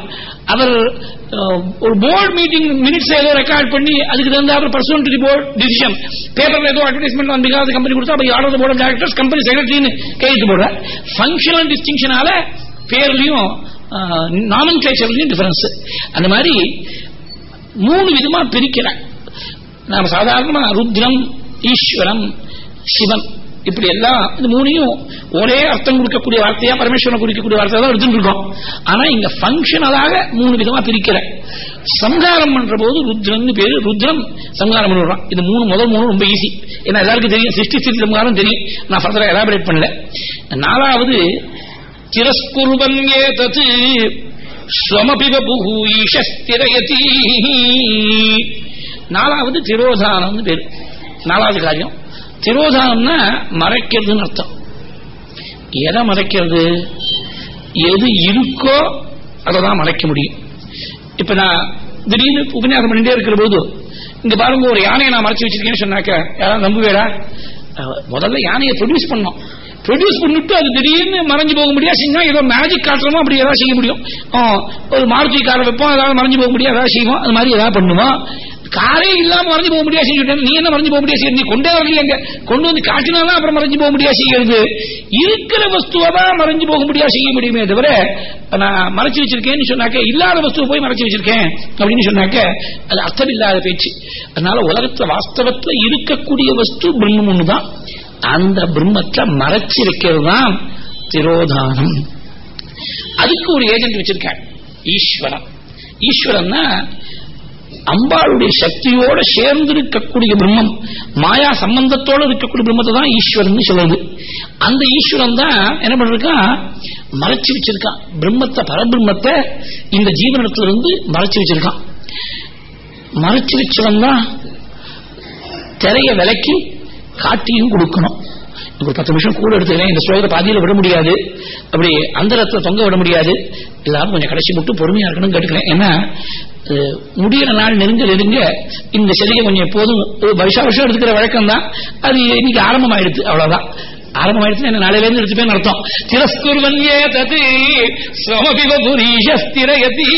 அவர் ஒரு போர்டு மீட்டிங் மினிட்ஸ் ஏதோ ரெக்கார்ட் பண்ணி அதுக்கு தகுந்த அப்புறம் பர்சனல் டு போர்ட் டிசிஷன் பேப்பர்ல ஏதோ அட்வர்டைஸ்மெண்ட் ஆன் பிகாஸ் கம்பெனி கொடுத்தா அப்ப ஆர்டர் போர்ட் டைரக்டர்ஸ் கம்பெனி செக்ரட்டரின்னு கையெழுத்து போடுற ஃபங்க்ஷனல் டிஸ்டிங்ஷனால பேர்லயும் நாமன் கிளேச்சர்லையும் டிஃபரன்ஸ் அந்த மாதிரி மூணு விதமா பிரிக்கிறேன் நாம சாதாரணமா ருத்ரம் ஈஸ்வரம் சிவன் இப்படி எல்லாம் இந்த மூணையும் ஒரே அர்த்தம் கொடுக்கக்கூடிய வார்த்தையா பரமேஸ்வரன் குறிக்கக்கூடிய வார்த்தையா தான் எடுத்துட்டு ஆனா இங்க ஃபங்க்ஷனலாக மூணு விதமா பிரிக்கிற சங்காரம் பண்ற போது ருத்ரம்னு பேரு ருத்ரம் சங்காரம் பண்ணுறான் இது மூணு முதல் மூணு ரொம்ப ஈஸி ஏன்னா எல்லாருக்கும் தெரியும் சிருஷ்டி ஸ்திதி சங்காரம் தெரியும். நான் ஃபர்தரா எலாபரேட் பண்ணல. நாலாவது திரஸ்குருவன் ஏதத் ஸ்வமபி வபுஹு நாலாவது திரோதானம்னு பேரு நாலாவது காரியம் திரோதானம்னா மறைக்கிறதுன்னு அர்த்தம் எதை மறைக்கிறது எது இருக்கோ அதை தான் மறைக்க முடியும் இப்ப நான் திடீர்னு உபன்யாசம் பண்ணிட்டே இருக்கிற போது இங்க பாருங்க ஒரு யானையை நான் மறைச்சு வச்சிருக்கேன்னு சொன்னாக்க யாராவது நம்புவேடா முதல்ல யானையை ப்ரொடியூஸ் பண்ணோம் ப்ரொடியூஸ் பண்ணிட்டு அது திடீர்னு மறைஞ்சு போக முடியாது. செஞ்சா ஏதோ மேஜிக் காட்டுறோமோ அப்படி ஏதாவது செய்ய முடியும். ஒரு மாருதி காரை வைப்போம் ஏதாவது மறைஞ்சு போக முடியாது ஏதாவது செய்வோம் அது மாதிரி ஏதாவது பண்ணுவோம். காரே இல்லாம மறைஞ்சு போக முடியாது செஞ்சுட்டேன் நீ என்ன மறைஞ்சு போக முடியாது செய்ய நீ கொண்டே வரலையங்க கொண்டு வந்து காட்டினாலும் அப்புறம் மறைஞ்சு போக முடியாது செய்யறது. இருக்கிற வஸ்துவை தான் மறைஞ்சு போக முடியாது செய்ய முடியுமே தவிர நான் மறைச்சு வச்சிருக்கேன்னு சொன்னாக்க இல்லாத வஸ்துவை போய் மறைச்சு வச்சிருக்கேன் அப்படின்னு சொன்னாக்க அது அர்த்தம் இல்லாத பேச்சு. அதனால உலகத்துல வாஸ்தவத்துல இருக்கக்கூடிய வஸ்து பிரம்மம் ஒண்ணுதான். அந்த பிரம்மத்தை மறைச்சிருக்கிறது தான் திரோதானம். அதுக்கு ஒரு ஏஜென்ட் வச்சிருக்காங்க ஈஸ்வரன். ஈஸ்வரன்னா அம்பாளுடைய சக்தியோட சேர்ந்து இருக்கக்கூடிய பிரம்மம். மாயா சம்பந்தத்தோட இருக்கக்கூடிய பிரம்மத்தை தான் ஈஸ்வரன் சொல்லுது. அந்த ஈஸ்வரன் தான் என்ன பண்றா மறைச்சு வச்சிருக்கான் பிரம்மத்தை பரபிரம்மத்தை இந்த ஜீவனத்துல இருந்து மறைச்சு வச்சிருக்கான் மறைச்சு வச்சவன் தான் திரைய விலக்கி காட்டியும் கொடுக்கணும். ஒரு பத்து நிமிஷம் கூட எடுத்துக்கிறேன் இந்த ஸ்லோகத்தை பாதியில விட முடியாது. அப்படி அந்தரத்துல தொங்க விட முடியாது. எல்லாரும் கொஞ்சம் கடைசி மட்டும் பொறுமையா இருக்கணும்னு கேட்டுக்கிறேன் ஏன்னா முடிகிற முடியிற நாள் நெருங்க நெருங்க இந்த செடியை கொஞ்சம் எப்போதும் ஒரு வருஷா வருஷம் எடுத்துக்கிற வழக்கம் தான். அது இன்னைக்கு ஆரம்பமாயிடுது அவ்வளவுதான். ஆரம்பமாயிடுச்சு என்ன நாளையில இருந்து அர்த்தம். திரஸ்குர்வன்யே தது சமபிவ புரீஷஸ்திரயதி.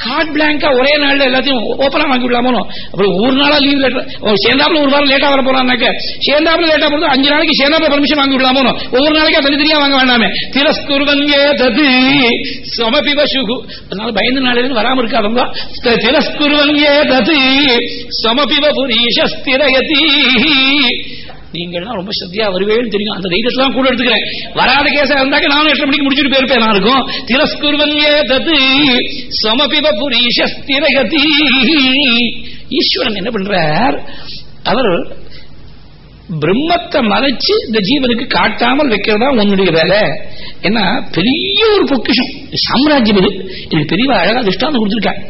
கார்ட் பிளாங்கா ஒரே நாள்ல எல்லாத்தையும் ஓப்பனா வாங்கி விடலாமோ அப்புறம் ஒரு நாளா லீவ் லெட்டர் சேர்ந்தாப்புல ஒரு வாரம் லேட்டா வர போறான்னாக்க சேர்ந்தாப்புல லேட்டா போறது அஞ்சு நாளைக்கு சேர்ந்தாப்புல பர்மிஷன் வாங்கி விடலாமோ ஒவ்வொரு நாளைக்கு தனித்தனியா வாங்க வேண்டாமே. திரஸ்குர்வன்யே தது சமபிவ சுகு அதனால பயந்து நாளையில வராம இருக்காதவங்க திரஸ்குர்வன்யே தது சமபிவ புரீஷஸ்திரயதி நீங்கள்லாம் ரொம்ப சத்தியா வருவேன்னு தெரியும். அந்த தைரியத்தான் கூட எடுத்துக்கிறேன். வராத கேஸா இருந்தாக்க நானும் எட்டு மணிக்கு முடிச்சுட்டு போயிருப்பேன் நான் இருக்கும். திரஸ்குர்வன்யே தது சமபிவ புரீஷஸ்திரகதி ஈஸ்வரன் என்ன பண்றார்? அவர் பிரம்மத்தை மறைச்சு இந்த ஜீவனுக்கு காட்டாமல் வைக்கிறதா உன்னுடைய வேலை. ஏன்னா பெரிய ஒரு பொக்கிஷம். சாம்ராஜ்யம் இது. இதுக்கு பெரிய அழகா திஷ்டாந்தம் கொடுத்துருக்காங்க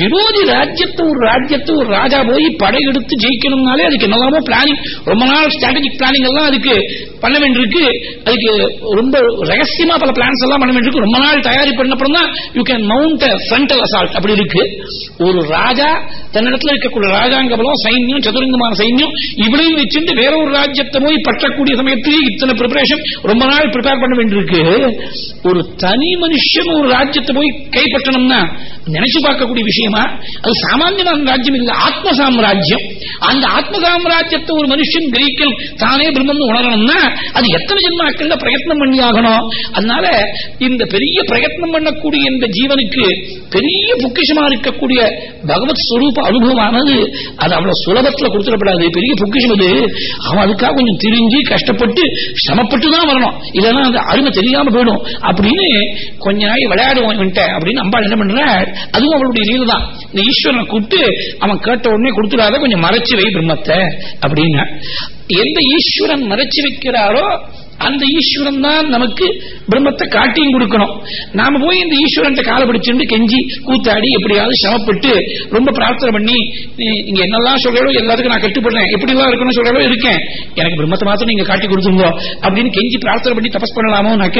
விரோதி ராஜ்யத்தை ஒரு ராஜ்யத்தை ஒரு ராஜா போய் படையெடுத்து ஜெயிக்கணும்னாலே அதுக்கு என்னெல்லாமோ பிளானிங் ரொம்ப நாள் ஸ்ட்ராட்டஜிக் பிளானிங் எல்லாம் அதுக்கு பண்ண வேண்டியிருக்கு. அதுக்கு ரொம்ப ரகசியமா பல பிளான்ஸ் எல்லாம் பண்ண வேண்டியிருக்கு. ரொம்ப நாள் தயாரி பண்ணப்புறம் தான் you can mount frontal assault அப்படி இருக்கு. ஒரு ராஜா தன்னிடத்தில் இருக்கக்கூடிய ராஜாங்க பலம் சைன்யம் சதுரங்கமான சைன்யம் இவளையும் வச்சுட்டு வேற ஒரு ராஜ்யத்தை போய் பற்றக்கூடிய சமயத்தில் இத்தனை ப்ரிப்பரேஷன் ரொம்ப நாள் ப்ரிப்பேர் பண்ண வேண்டியிருக்கு. ஒரு தனி மனுஷன் ஒரு ராஜ்யத்தை போய் கைப்பற்றணும்னா நினைச்சு பார்க்கக்கூடிய விஷயம் அது சாமானியமான ராஜ்யம் இல்ல ஆத்ம சாம்ராஜ்யம். அந்த ஆத்ம சாம்ராஜ்யத்தை ஒரு மனுஷன் கிரகிக்கல் தானே பிரம்மம்னு உணரணும்னா அது எத்தனை ஜென்மாக்கள்ல பிரயத்னம் பண்ணி ஆகணும் அதனால இந்த பெரிய பிரயத்னம் பண்ணக்கூடிய இந்த ஜீவனுக்கு பெரிய பொக்கிஷமா இருக்கக்கூடிய பகவத் ஸ்வரூப அனுபவமானது அது அவ்வளவு சுலபத்துல கொடுத்துடப்படாது. பெரிய பொக்கிஷம் அது. அவன் அதுக்காக கொஞ்சம் திரிஞ்சு கஷ்டப்பட்டு சிரமப்பட்டு தான் வரணும். இல்லைன்னா அந்த அருமை தெரியாம போயிடும். அப்படின்னு கொஞ்ச நாள் விளையாடுவோம் இவன்ட்ட அப்படின்னு அம்பாள் என்ன பண்ற அதுவும் அவளுடைய லீல தான். இந்த ஈஸ்வரனை கூப்பிட்டு அவன் கேட்ட உடனே கொடுத்துடாத கொஞ்சம் மறைச்சு வை பிரம்மத்தை அப்படின்னு. எந்த ஈஸ்வரன் மறைச்சு வைக்கிறாரோ அந்த ஈஸ்வரன் தான் நமக்கு பிரம்மத்தை காட்டியும் கொடுக்கணும். நாம போய் இந்த ஈஸ்வரன் காலை பிடிச்சிட்டு கெஞ்சி கூத்தாடி எப்படியாவது சிரமப்பட்டு ரொம்ப பிரார்த்தனை பண்ணி நீ- நீங்க என்னெல்லாம் சொல்றோ எல்லாத்துக்கும் நான் கட்டுப்படுறேன். எப்படி எல்லாம் இருக்கணும்னு சொல்றோ இருக்கேன். எனக்கு பிரம்மத்தை மாத்திரம் நீங்க காட்டி கொடுத்துருங்க அப்படின்னு கெஞ்சி பிரார்த்தனை பண்ணி தபஸ் பண்ணலாமோனாக்க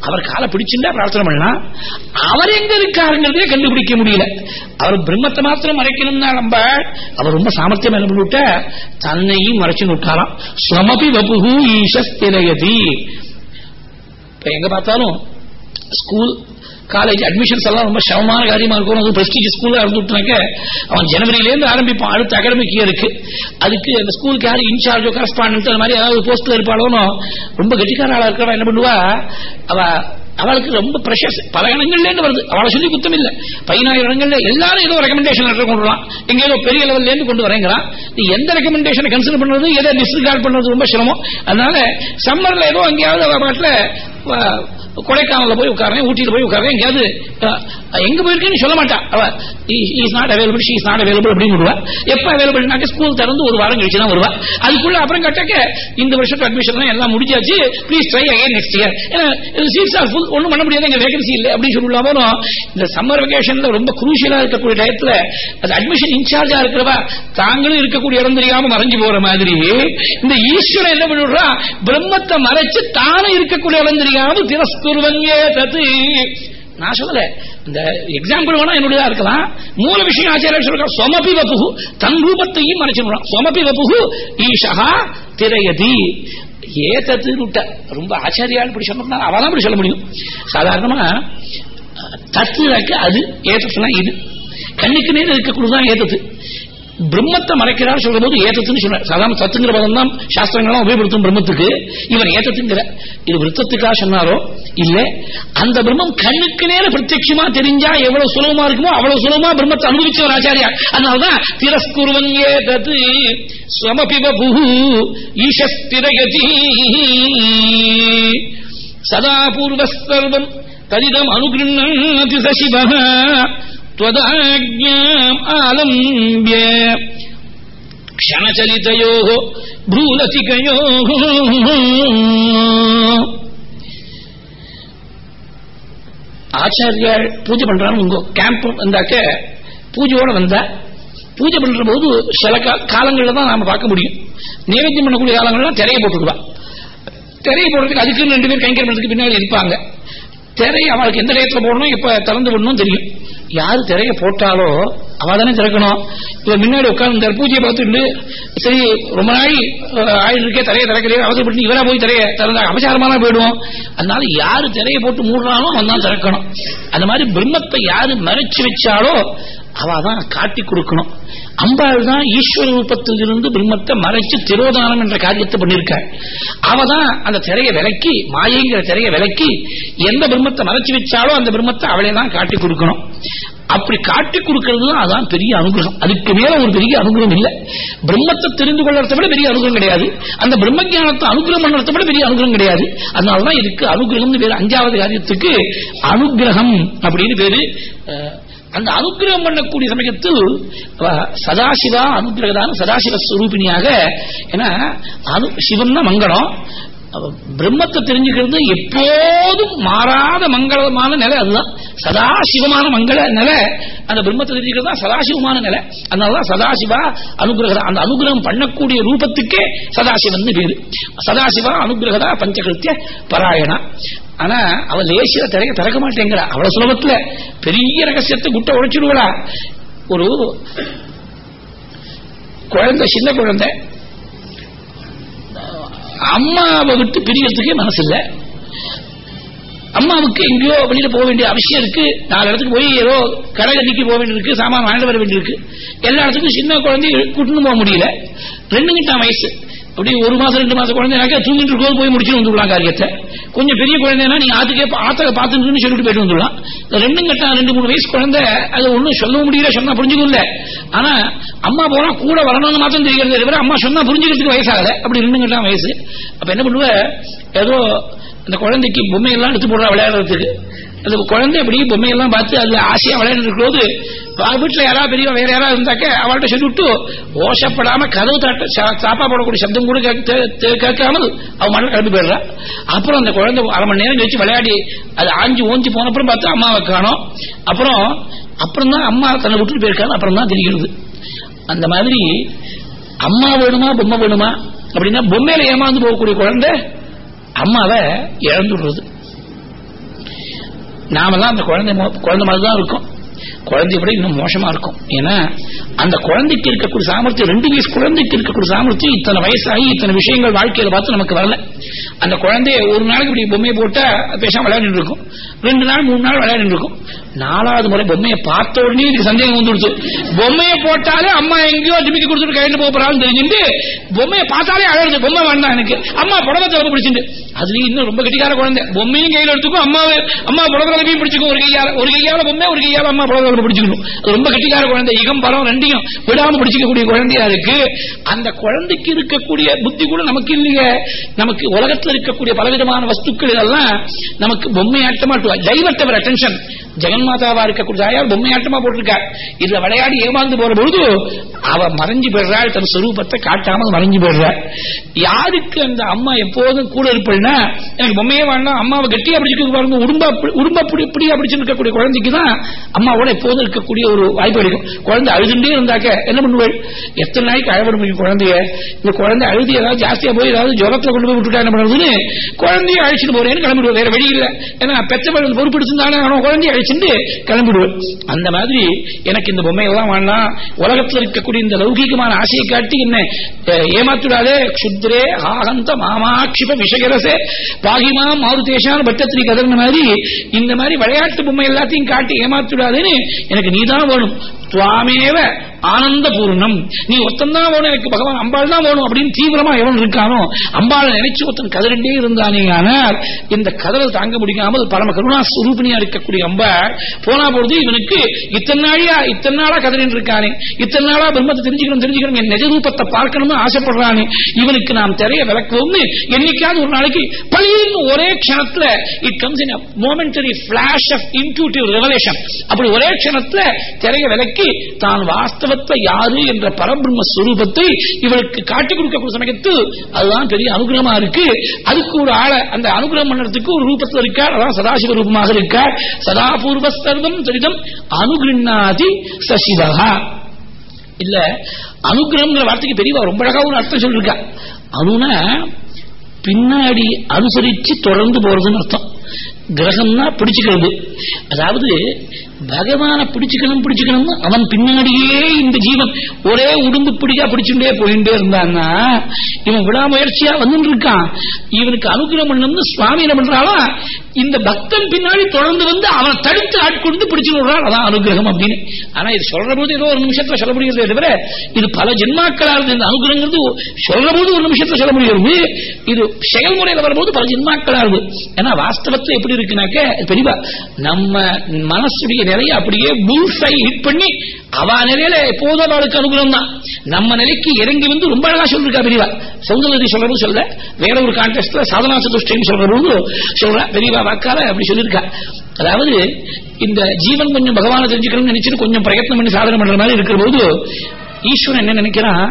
அவர் காலை பிடிச்சுட்டா பிரார்த்தனை பண்ணலாம். அவர் எங்க இருக்காருங்கிறதே கண்டுபிடிக்க முடியல. அவர் பிரம்மத்தை மாத்திரம் மறைக்கணும்னா நம்ம அவர் ரொம்ப சாமர்த்தியம் என்ன பண்ணிவிட்ட தன்னையும் மறைச்சு விட்டாராம் ஸ்வமபி வபுகு ஈஷஸ்திரயதி இப்ப எங்க பார்த்தாலும் ஸ்கூல் காலேஜ் அட்மிஷன்ஸ் எல்லாம் ரொம்ப சிரமமான காரியமா இருக்கும் அது பிரஸ்டீஜ் ஸ்கூலாக இருந்துட்டுனாக்க அவன் ஜனவரியிலேருந்து ஆரம்பிப்பான். அடுத்த அகாடமிக் இயருக்கு அதுக்கு அந்த ஸ்கூலுக்கு யாரு இன்சார்ஜோ கரஸ்பாண்டன்ட் அந்த மாதிரி ஏதாவது போஸ்ட்ல இருப்பாளோனோ ரொம்ப கெட்டிக்கார ஆளா இருக்கிறவா என்ன பண்ணுவா? அவ அவளுக்கு ரொம்ப ப்ரெஷர்ஸ் பல இடங்கள்லேருந்து வருது. அவளை சொல்லி குத்தம் இல்ல. பதினாயிரம் இடங்கள்ல எல்லாரும் ஏதோ ரெக்கமெண்டேஷன் லெட்டர் கொண்டு வரலாம் எங்க ஏதோ பெரிய லெவல்ல இருந்து கொண்டு வரேங்கிறான். நீ எந்த ரெக்கமெண்டேஷனை கன்சிடர் பண்றது? எதை டிஸ்ரிகார்ட் பண்றது? ரொம்ப சிரமம். அதனால சம்மர்ல ஏதோ எங்கேயாவது அவ பாட்டுல கொடைக்கானல்ல போய் உட்காரேன் ஊட்டியில போய் உட்காரேன் எங்கேயாவது எங்க போயிருக்கேன்னு சொல்ல மாட்டா. அவ is not available she is not available அப்படின்னு விடுவா. எப்ப அவைலபிள்னாக்க ஸ்கூல் திறந்து ஒரு வாரம் கழிச்சு தான் வருவா. அதுக்குள்ள அப்புறம் கட்டாக்க இந்த வருஷத்துக்கு அட்மிஷன் எல்லாம் முடிஞ்சாச்சு. Please try again next year ஏன்னா சீட்ஸ் ஆர் ஃபுல் ஒன்றும் பண்ண முடியாது எங்க வேகன்சி இல்லை அப்படின்னு சொல்லலாமோ இந்த சம்மர் வெகேஷன்ல ரொம்ப குரூஷியலா இருக்கக்கூடிய டயத்துல அது அட்மிஷன் இன்சார்ஜா இருக்கிறவா தாங்களும் இருக்கக்கூடிய இடம் தெரியாம மறைஞ்சு போற மாதிரி. இந்த ஈஸ்வரன் என்ன பண்ணிடுறா பிரம்மத்தை மறைச்சு தானே இருக்கக்கூடிய இடம் தெரியாம திரஸ்கு திரஸ்குருவங்கே தத்து. நான் சொல்லல. இந்த எக்ஸாம்பிள் வேணா என்னுடைய இருக்கலாம். மூல விஷயம் ஆச்சாரிய சொல்ற சொமபி வபுகு தன் ரூபத்தையும் மறைச்சிடலாம் சொமபி வபுகு ஈஷா திரையதி. ஏதத்து விட்ட ரொம்ப ஆச்சாரியால் இப்படி சொன்னா அவதான் இப்படி சொல்ல முடியும். சாதாரணமா தத்துனாக்க அது ஏதத்துனா இது. கண்ணுக்கு நேரம் இருக்கக்கூடியதான் ஏதத்து பிரம்மத்தை மறைக்கிறார் சொல்ற போது ஏத்தத்துன்னு சொன்னார் சாதாரண பதம் தான் சாஸ்திரங்கள்லாம் உபயோகப்படுத்தும் பிரம்மத்துக்கு. இவர் ஏத்தத்துங்கிற இது விருத்தத்துக்காக சொன்னாரோ? இல்ல. அந்த பிரம்மம் கண்ணுக்கு நேர பிரத்யட்சமா தெரிஞ்சா எவ்வளவு சுலபமா இருக்குமோ அவ்வளவு சுலபமா பிரம்மத்தை அனுபவிச்சவர் ஆச்சாரியா அதனாலதான் திரஸ்குருவன் ஏதது ஸ்வமபிபு ஈஷஸ்திரகதி சதா பூர்வஸ்தர்வம் தரிதம் அனுகிருண்ணாதி சசிவः त्वदाज्ञाम् आलम्ब्य क्षणचलितयोः भ्रूलतिकयोः ஆச்சாரியார் பூஜை பண்றான்னு உங்க கேம்ப் வந்தாக்க பூஜையோட வந்தா பூஜை பண்ற போது சில காலங்களில் தான் நாம பார்க்க முடியும் நைவேத்தியம் பண்ணக்கூடிய காலங்கள்லாம் திரையை போட்டுடுவா திரையை போடுறதுக்கு அதுக்கு ரெண்டு பேர் கைங்கர் பண்றதுக்கு பின்னாடி இருப்பாங்க திரை அவளுக்கு எந்த டயத்துல போடணும் இப்ப திறந்து விடணும் தெரியும் யாரு திரைய போட்டாலோ அவ தானே திறக்கணும். இவர் முன்னாடி உட்கார்ந்து பூஜையை பார்த்துட்டு சரி ரொம்ப நாள் ஆயுள் இருக்கே திரைய திறக்கிறே அவசரப்பட்டு இவரா போய் திரைய திறந்தா அபசாரமான போயிடுவோம். அதனால யாரு திரைய போட்டு மூடுறாலும் அவன் தான் திறக்கணும். அந்த மாதிரி பிரம்மத்தை யாரு மறைச்சு வச்சாலோ அவதான் காட்டி கொடுக்கணும். அம்பாள் தான் ஈஸ்வர ரூபத்தில் இருந்து பிரம்மத்தை மறைச்சு திரோதானம் என்ற காரியத்தை பண்ணிருக்காள். அவ தான் அந்த திரையை விலக்கி மாயைங்கிற திரையை விலக்கி எந்த பிரம்மத்தை மறைச்சு வச்சாலோ அந்த பிரம்மத்தை அவளே தான் காட்டி கொடுக்கணும். அப்படி காட்டி கொடுக்கிறது தான் அதான் பெரிய அனுகிரகம். அதுக்கு மேல ஒரு பெரிய அனுகிரகம் இல்ல. பிரம்மத்தை தெரிந்து கொள்ளறத விட பெரிய அனுகிரகம் கிடையாது. அந்த பிரம்ம ஜானத்தை அனுகிரகம் பண்றதை விட பெரிய அனுகிரகம் கிடையாது. அதனாலதான் இதுக்கு அனுகிரகம் பேரு. அஞ்சாவது காரியத்துக்கு அனுகிரகம் அப்படின்னு பேரு அந்த அனுகிரகம் பண்ணக்கூடிய சமயத்தில் சதாசிவா அனுகிரகதான் சதாசிவ ஸ்வரூபிணியாக ஏன்னா சிவன் தான் மங்களம். பிரம்மத்தை தெரிஞ்சுக்கிறது எப்போதும் மாறாத மங்களமான நிலை அதுதான். சதாசிவமான மங்கள நிலை அந்த பிரம்மத்தை தெரிஞ்சுக்கிறது தான் சதாசிவமான நிலை. அதனாலதான் சதாசிவா அனுகிரகம் அந்த அனுகிரகம் பண்ணக்கூடிய ரூபத்துக்கே சதாசிவன் பேரு. சதாசிவா அனுகிரகதா பஞ்சகிருத்திய பராயணா. ஆனா அவ லேசிய திரைய திறக்க மாட்டேங்கிறா. அவ்வளவு சுலபத்துல. பெரிய ரகசியத்தை குட்ட உழைச்சிடுவா ஒரு குழந்தை சின்ன குழந்தை அம்மாவை விட்டு பிரியறதுக்கே மனசு இல்ல அம்மாவுக்கு எங்கேயோ வெளியில போக வேண்டிய அவசியம் இருக்கு. நாலு இடத்துக்கு போய் ஏதோ கடை கட்டிக்கு போக வேண்டியிருக்கு சாமான் வாங்கிட்டு வர வேண்டியிருக்கு எல்லா இடத்துக்கும் சின்ன குழந்தை கூட்டுன்னு போக முடியல. ரெண்டு கிட்ட வயசு. அப்படி ஒரு மாசம் ரெண்டு மாசம் குழந்தைனாக்கா தூங்கிட்டு இருக்கோம் போய் முடிச்சுட்டு வந்துடலாம் காரியத்தை. கொஞ்சம் பெரிய குழந்தைனா நீங்க ஆத்துக்கே ஆத்தக பார்த்துட்டு சொல்லிட்டு போயிட்டு வந்துடலாம். ரெண்டும் கட்டா ரெண்டு மூணு வயசு குழந்தை அது ஒன்றும் சொல்லவும் முடியல சொன்னா புரிஞ்சுக்கல ஆனா அம்மா போனா கூட வரணும்னு மாத்திரம் தெரிகிறது அம்மா சொன்னா புரிஞ்சுக்கிறதுக்கு வயசாகல. அப்படி ரெண்டு கட்டா வயசு. அப்ப என்ன பண்ணுவ? ஏதோ அந்த குழந்தைக்கு பொம்மையெல்லாம் எடுத்து போடுறா விளையாடுறதுக்கு. அந்த குழந்தை அப்படி பொம்மையெல்லாம் பார்த்து அதுல ஆசையா விளையாண்டு இருக்கிறது வீட்டுல யாராவது பெரிய வேற யாராவது இருந்தாக்க அவள்கிட்ட சொல்லி விட்டு ஓசப்படாம கதவு தட்ட சாப்பா போடக்கூடிய சப்தம் கூட கேட்காமல் அவன் மண்ணை கிளம்பி போயிடுறான் அப்புறம் அந்த குழந்தை அரை மணி நேரம் கழிச்சு விளையாடி அது ஆஞ்சு ஓஞ்சி போன அப்புறம் பார்த்து அம்மாவை காணும். அப்புறம் அப்புறம் தான் அம்மா தன்னை விட்டுட்டு போயிருக்காங்க அப்புறம் தான் தெரிகிறது. அந்த மாதிரி அம்மா வேணுமா பொம்மை வேணுமா அப்படின்னா பொம்மையில ஏமாந்து போகக்கூடிய குழந்தை அம்மாவை இழந்துடுறது நாமெல்லாம் அந்த குழந்தை குழந்தை மாதிரி தான் இருக்கும். குழந்தைய விட இன்னும் மோசமா இருக்கும். ஏன்னா அந்த குழந்தைக்கு இருக்கக்கூடிய சாமர்த்தியம் ரெண்டு வயசு குழந்தைக்கு இருக்கக்கூடிய சாமர்த்தியம் இத்தனை வயசாகி இத்தனை விஷயங்கள் வாழ்க்கையில பார்த்து நமக்கு வரல. அந்த குழந்தைய ஒரு நாளைக்கு இப்படி பொம்மையை போட்டா பேசாம விளையாடிட்டு இருக்கும். ரெண்டு நாள் மூணு நாள் விளையாடிட்டு இருக்கும். நாலாவது முறை பொம்மையை பார்த்த உடனே இதுக்கு சந்தேகம் வந்துடுச்சு. பொம்மையை போட்டாலே அம்மா எங்கேயோ ஜிமிக்கி கொடுத்துட்டு கையில போறான்னு தெரிஞ்சுட்டு பொம்மையை பார்த்தாலே அழகு பொம்மை வேண்டாம் எனக்கு. அம்மா புடவை தலைப்பு பிடிச்சிட்டு. அதுலயும் இன்னும் ரொம்ப கெட்டிக்கார குழந்தை. பொம்மையும் கையில எடுத்துக்கும் அம்மாவை அம்மா புடவையும் பிடிச்சிக்கும். ஒரு கையால ஒரு கையால பொம்மை ஒரு கையால அம்மா புடவை பிடிச்சிக்கணும். அது ரொம்ப கெட்டிக்கார குழந்தை. இகம் பரம் ரெண்டையும் விடாம பிடிச்சிக்கக்கூடிய குழந்தையா இருக்கு. அந்த குழந்தைக்கு இருக்கக்கூடிய புத்தி கூட நமக்கு இல்லையே. நமக்கு உலகத்தில் இருக்கக்கூடிய பலவிதமான வஸ்துக்கள் இதெல்லாம் நமக்கு பொம்மை ஆட்டமா டைவர்ட் அவர் அட்டென்ஷன் மாதாவா இருக்கக்கூடிய தாயார் பொம்மையாட்டமா போட்டிருக்கார் இதுல விளையாடி ஏமாந்து போற பொழுது அவ மறைஞ்சு போயிடுறாள் தன் சொரூபத்தை காட்டாம மறைஞ்சு போயிடுறாள் யாருக்கு அந்த அம்மா எப்போதும் கூட இருப்பா எனக்கு பொம்மையே வேண்டாம் அம்மாவை கட்டியா பிடிச்சிட்டு பாருங்க உடும்பா உடும்ப பிடி பிடியா பிடிச்சு இருக்கக்கூடிய குழந்தைக்கு தான் அம்மாவோட எப்போதும் இருக்கக்கூடிய ஒரு வாய்ப்பு கிடைக்கும் குழந்தை அழுதுண்டே இருந்தாக்க என்ன பண்ணுவாள்? எத்தனை நாளைக்கு அழவிட முடியும் குழந்தைய? இந்த குழந்தை அழுதி ஏதாவது ஜாஸ்தியா போய் ஏதாவது ஜுரத்துல கொண்டு போய் விட்டுட்டா என்ன பண்ணுறதுன்னு குழந்தைய அழைச்சிட்டு போறேன்னு கிளம்பிடுவோம் வேற வழி இல்லை. ஏன்னா பெற்ற பொறுப்பு குழந்தைய அழைச்சிட்டு கிளம்பிடுவேன் அந்த மாதிரி எனக்கு இந்த பொம்மையெல்லாம் வேண்டாம் உலகத்தில் இருக்கக்கூடிய இந்த லௌகீகமான ஆசையை காட்டி என்ன ஏமாத்துடாதே சுத்ரே ஆகந்த மாமாட்சிப விஷகரசே பாகிமா மாருதேஷான் பட்டத்திரி கதர்ன மாதிரி இந்த மாதிரி விளையாட்டு பொம்மை எல்லாத்தையும் காட்டி ஏமாத்துடாதேன்னு எனக்கு நீதான் வேணும். துவாமேவ ஆனந்த பூர்ணம் நீ ஒத்தந்தான் வேணும் எனக்கு பகவான் அம்பாள் தான் வேணும் அப்படின்னு தீவிரமா எவன் இருக்கானோ அம்பாள் நினைச்சு ஒருத்தன் கதறிண்டே இருந்தானே ஆனால் இந்த கதறல் தாங்க முடியாமல் பரம கருணா சுரூபினியா இருக்கக்கூடிய அம்பாள் போனா பொழுது இவனுக்கு இத்தனை நாளியா இத்தனை நாளா கதறின் இருக்கானே இத்தனை நாளா பிரம்மத்தை தெரிஞ்சுக்கணும் தெரிஞ்சுக்கணும் என் நிஜ ரூபத்தை பார்க்கணும்னு ஆசைப்படுறானே இவனுக்கு நாம் திரைய விளக்குவோம்னு என்னைக்காவது ஒரு நாளைக்கு பழியின்னு ஒரே க்ஷணத்துல it comes in momentary flash of intuitive revelation அப்படி ஒரே க்ஷணத்துல திரைய விளக்கி தான் வாஸ்தவத்தை யாரு என்ற பரபிரம்ம ஸ்வரூபத்தை இவளுக்கு காட்டிக் கொடுக்கக்கூடிய சமயத்து அதுதான் பெரிய அனுகிரகமா இருக்கு. அதுக்கு ஒரு ஆளை அந்த அனுகிரகம் பண்ணறதுக்கு ஒரு ரூபத்தில் இருக்கார். அதான் சதாசிவ ரூபமாக இருக்கார். சதாபூர்வ சர்வம் சரிதம் அனுகிருண்ணாதி சசிவகா இல்ல அனுகிரகம்ங்கிற வார்த்தைக்கு பெரியவா ரொம்ப அழகா ஒரு அர்த்தம் சொல்லிருக்கா. அனுனா பின்னாடி அனுசரிச்சு தொடர்ந்து போறதுன்னு அர்த்தம். கிரகம்னா பிடிச்சுக்கிறது. அதாவது பகவான பிடிச்சுக்கணும் பிடிச்சுக்கணும்னு அவன் பின்னாடியே இந்த ஜீவன் ஒரே உடும்பு பிடிக்கா பிடிச்சுட்டே போயிட்டே இருந்தான்னா இவன் விடாமுயற்சியா வந்துட்டு இருக்கான் இவனுக்கு அனுகிரகம் பண்ணணும்னு சுவாமி என்ன பண்றாளா இந்த பக்தன் பின்னாடி தொடர்ந்து வந்து அவனை தடுத்து ஆட்கொண்டு பிடிச்சு விடுறான். அதான் அனுகிரகம் அப்படின்னு. ஆனா இது சொல்ற போது ஏதோ ஒரு நிமிஷத்துல சொல்ல முடியறதே தவிர இது பல ஜென்மாக்களாக இந்த அனுகிரகங்கிறது சொல்ற போது ஒரு நிமிஷத்துல சொல்ல முடியாது இது செயல்முறையில் வரும்போது பல ஜென்மாக்களாகுது ஏன்னா வாஸ்தவத்தை எப்படி இருக்குனாக்க பெரியவா நம்ம மனசுடைய நிலையை அப்படியே புல்ஸை ஹிட் பண்ணி அவ நிலையில எப்போதும் அவளுக்கு அனுகூலம் தான் நம்ம நிலைக்கு இறங்கி வந்து ரொம்ப அழகா சொல்லிருக்கா பெரியவா. சௌந்தரதி சொல்றதும் சொல்ல வேற ஒரு கான்டெஸ்ட்ல சாதனா சதுஷ்டின்னு சொல்றதும் சொல்ற பெரியவா வாக்கால அப்படி சொல்லியிருக்கா. அதாவது இந்த ஜீவன் கொஞ்சம் பகவான தெரிஞ்சுக்கணும்னு நினைச்சிட்டு கொஞ்சம் பிரயத்னம் பண்ணி சாதனை பண்ற மாதிரி இருக்கிற போது ஈஸ்வரன் என்ன நினைக்கிறான்?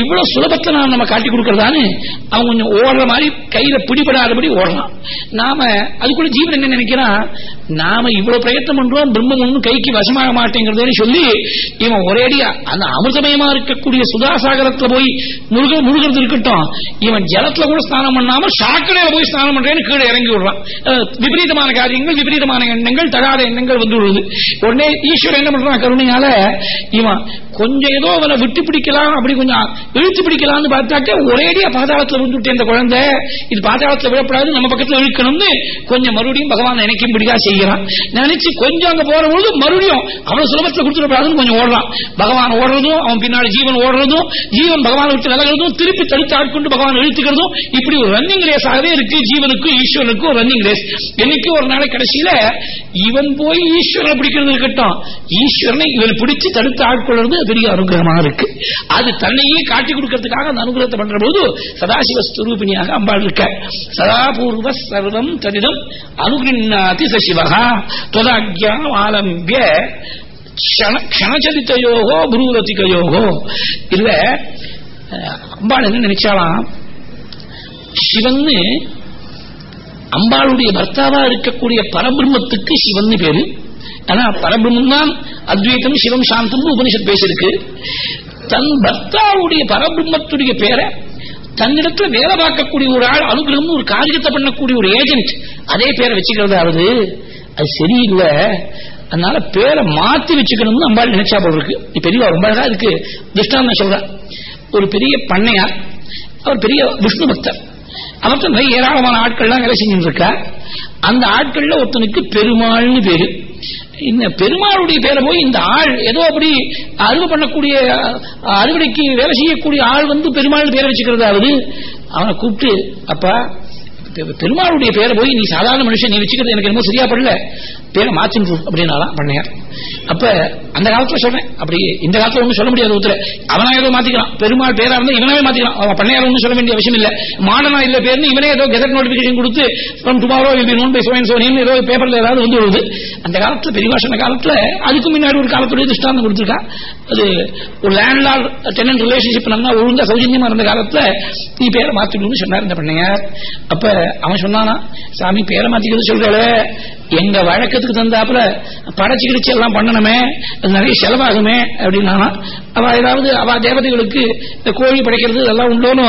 இவ்வளவு சுலபத்தை நாம் நம்ம காட்டி கொடுக்கறதான்னு அவன் கொஞ்சம் ஓடுற மாதிரி கையில பிடிபடாதபடி ஓடலாம். நாம அதுக்குள்ள ஜீவன் என்ன நினைக்கிறான்? நாம இவ்வளவு பிரயத்தனம் பண்றோம் பிரம்மம் ஒன்றும் கைக்கு வசமாக மாட்டேங்கிறதுன்னு சொல்லி இவன் ஒரேடியா அந்த அமிர்தமயமா இருக்கக்கூடிய சுதாசாகரத்துல போய் முருக முருகிறது இருக்கட்டும். இவன் ஜலத்துல கூட ஸ்நானம் பண்ணாம சாக்கடையில போய் ஸ்நானம் பண்றேன்னு கீழே இறங்கி விடுறான் விபரீதமான காரியங்கள் விபரீதமான எண்ணங்கள் தகாத எண்ணங்கள் வந்து விடுது உடனே ஈஸ்வரன் என்ன பண்றான்? கருணையால இவன் கொஞ்சம் ஏதோ அவனை விட்டு பிடிக்கலாம் அப்படி கொஞ்சம் இழுத்து பிடிக்கலாம்னு பார்த்தாக்க ஒரேடியா பாதாளத்துல வந்துட்டு இந்த குழந்தை இது பாதாளத்துல விழப்படாது நம்ம பக்கத்துல இழுக்கணும்னு கொஞ்சம் மறுபடியும் பகவான் நினைக்கும்படியா செய்யறான் நினைச்சு கொஞ்சம் அங்க போற பொழுது மறுபடியும் அவன் சுலபத்துல கொடுத்துடப்படாதுன்னு கொஞ்சம் ஓடுறான். பகவான் ஓடுறதும் அவன் பின்னாடி ஜீவன் ஓடுறதும் ஜீவன் பகவானை விட்டு விலகிறதும் திருப்பி தடுத்து ஆட்கொண்டு பகவான் இழுத்துக்கிறதும் இப்படி ஒரு ரன்னிங் ரேஸாகவே இருக்கு. ஜீவனுக்கும் ஈஸ்வரனுக்கும் ஒரு ரன்னிங் ரேஸ் என்னைக்கு ஒரு நாளை கடைசியில இவன் போய் ஈஸ்வரனை பிடிக்கிறது இருக்கட்டும். ஈஸ்வரனை இவன் பிடிச்சு தடுத்து ஆட்கொள்றது பெரிய அனுகிரகமாக இருக்கு. அது தன்னையே காட்டி கொடுக்கறதுக்காக அந்த அனுகிரகத்தை பண்ற போது சதாசிவ ஸ்வரூபிணியாக அம்பாள் இருக்க. சதாபூர்வ சர்வம் ததிதம் அனுகிருண்ணாதி சசிவகா தொதாக்கியம் ஆலம்பிய க்ஷணச்சலித்தையோகோ புரூரதிகையோகோ இல்ல அம்பாள் என்ன நினைச்சாலாம் சிவன்னு அம்பாளுடைய பர்த்தாவா இருக்கக்கூடிய பரபிரம்மத்துக்கு சிவன் பேரு. ஆனா பரபிரம்மம் தான் அத்வைத்தம் சிவம் சாந்தம் உபனிஷத் பேசிருக்கு தன் பர்த்தாவுடைய பரபிரம்மத்துடைய பேரை தன்னிடத்துல வேலை பார்க்கக்கூடிய ஒரு ஆள் அனுகிரகம் ஒரு காரியத்தை பண்ணக்கூடிய ஒரு ஏஜென்ட் அதே பேரை வச்சுக்கிறதாவது அது சரியில்லை. அதனால பேரை மாத்தி வச்சுக்கணும்னு அம்பாள் நினைச்சா போல இருக்கு. பெரியவா ரொம்ப அழகா இருக்கு. திருஷ்டாந்தம் சொல்றேன் ஒரு பெரிய பண்ணையார் அவர் பெரிய விஷ்ணு பக்தர். அவர்கிட்ட நிறைய ஏராளமான ஆட்கள்லாம் வேலை செஞ்சுட்டு இருக்கா. அந்த ஆட்கள்ல ஒருத்தனுக்கு பெருமாள்னு பேரு. இந்த பெருமாளுடைய பேரை போய் இந்த ஆள் ஏதோ அப்படி அறுவை பண்ணக்கூடிய அறுவடைக்கு வேலை செய்யக்கூடிய ஆள் வந்து பெருமாள் பேரை வச்சுக்கிறதாவது? அவனை கூப்பிட்டு அப்பா பெருமாளுடைய பேரை போய் நீ சாதாரண மனுஷன் நீ வச்சுக்கிறது எனக்கு என்னமோ சரியா படல. பேரை மாத்தின்னு அப்படின்னாலாம் பண்ணையார் அப்ப அந்த காலத்துல சொல்றேன் அப்படி இந்த காலத்துல ஒன்றும் சொல்ல முடியாது ஒருத்தர். அவனா ஏதோ மாத்திக்கலாம் பெருமாள் பேரா இருந்தா இவனாவே மாத்திக்கலாம் அவன் பண்ணையார் ஒன்றும் சொல்ல வேண்டிய அவசியம் இல்ல. மாடனா இல்ல பேர்னு இவனே ஏதோ கெசட் நோட்டிபிகேஷன் கொடுத்து from tomorrow will be known by zone சோனின்னு ஏதோ பேப்பர்ல ஏதாவது வந்து வருது அந்த காலத்துல பெரியவாசன காலத்துல அதுக்கு முன்னாடி ஒரு காலத்துடைய திருஷ்டாந்தம் கொடுத்துருக்கா. அது ஒரு லேண்ட்லார்ட் டெனன்ட் ரிலேஷன்ஷிப் நல்லா ஒழுங்கா சௌஜன்யமா இருந்த காலத்துல நீ பேரை மாத்திக்கணும்னு சொன்னார் இந்த பண்ணையார். அப்ப அவன் சொன்னானா சாமி பேரை மாத்திக்கிறது சொல்றாரு எங்க வழக்கத்துக்கு தந்தாப்புல படைச்சு கிடிச்சு எல்லாம் பண்ணணுமே அது நிறைய செலவாகுமே அப்படின்னா அவ ஏதாவது அவ தேவதைகளுக்கு இந்த கோழி படைக்கிறது இதெல்லாம் உண்டோன்னு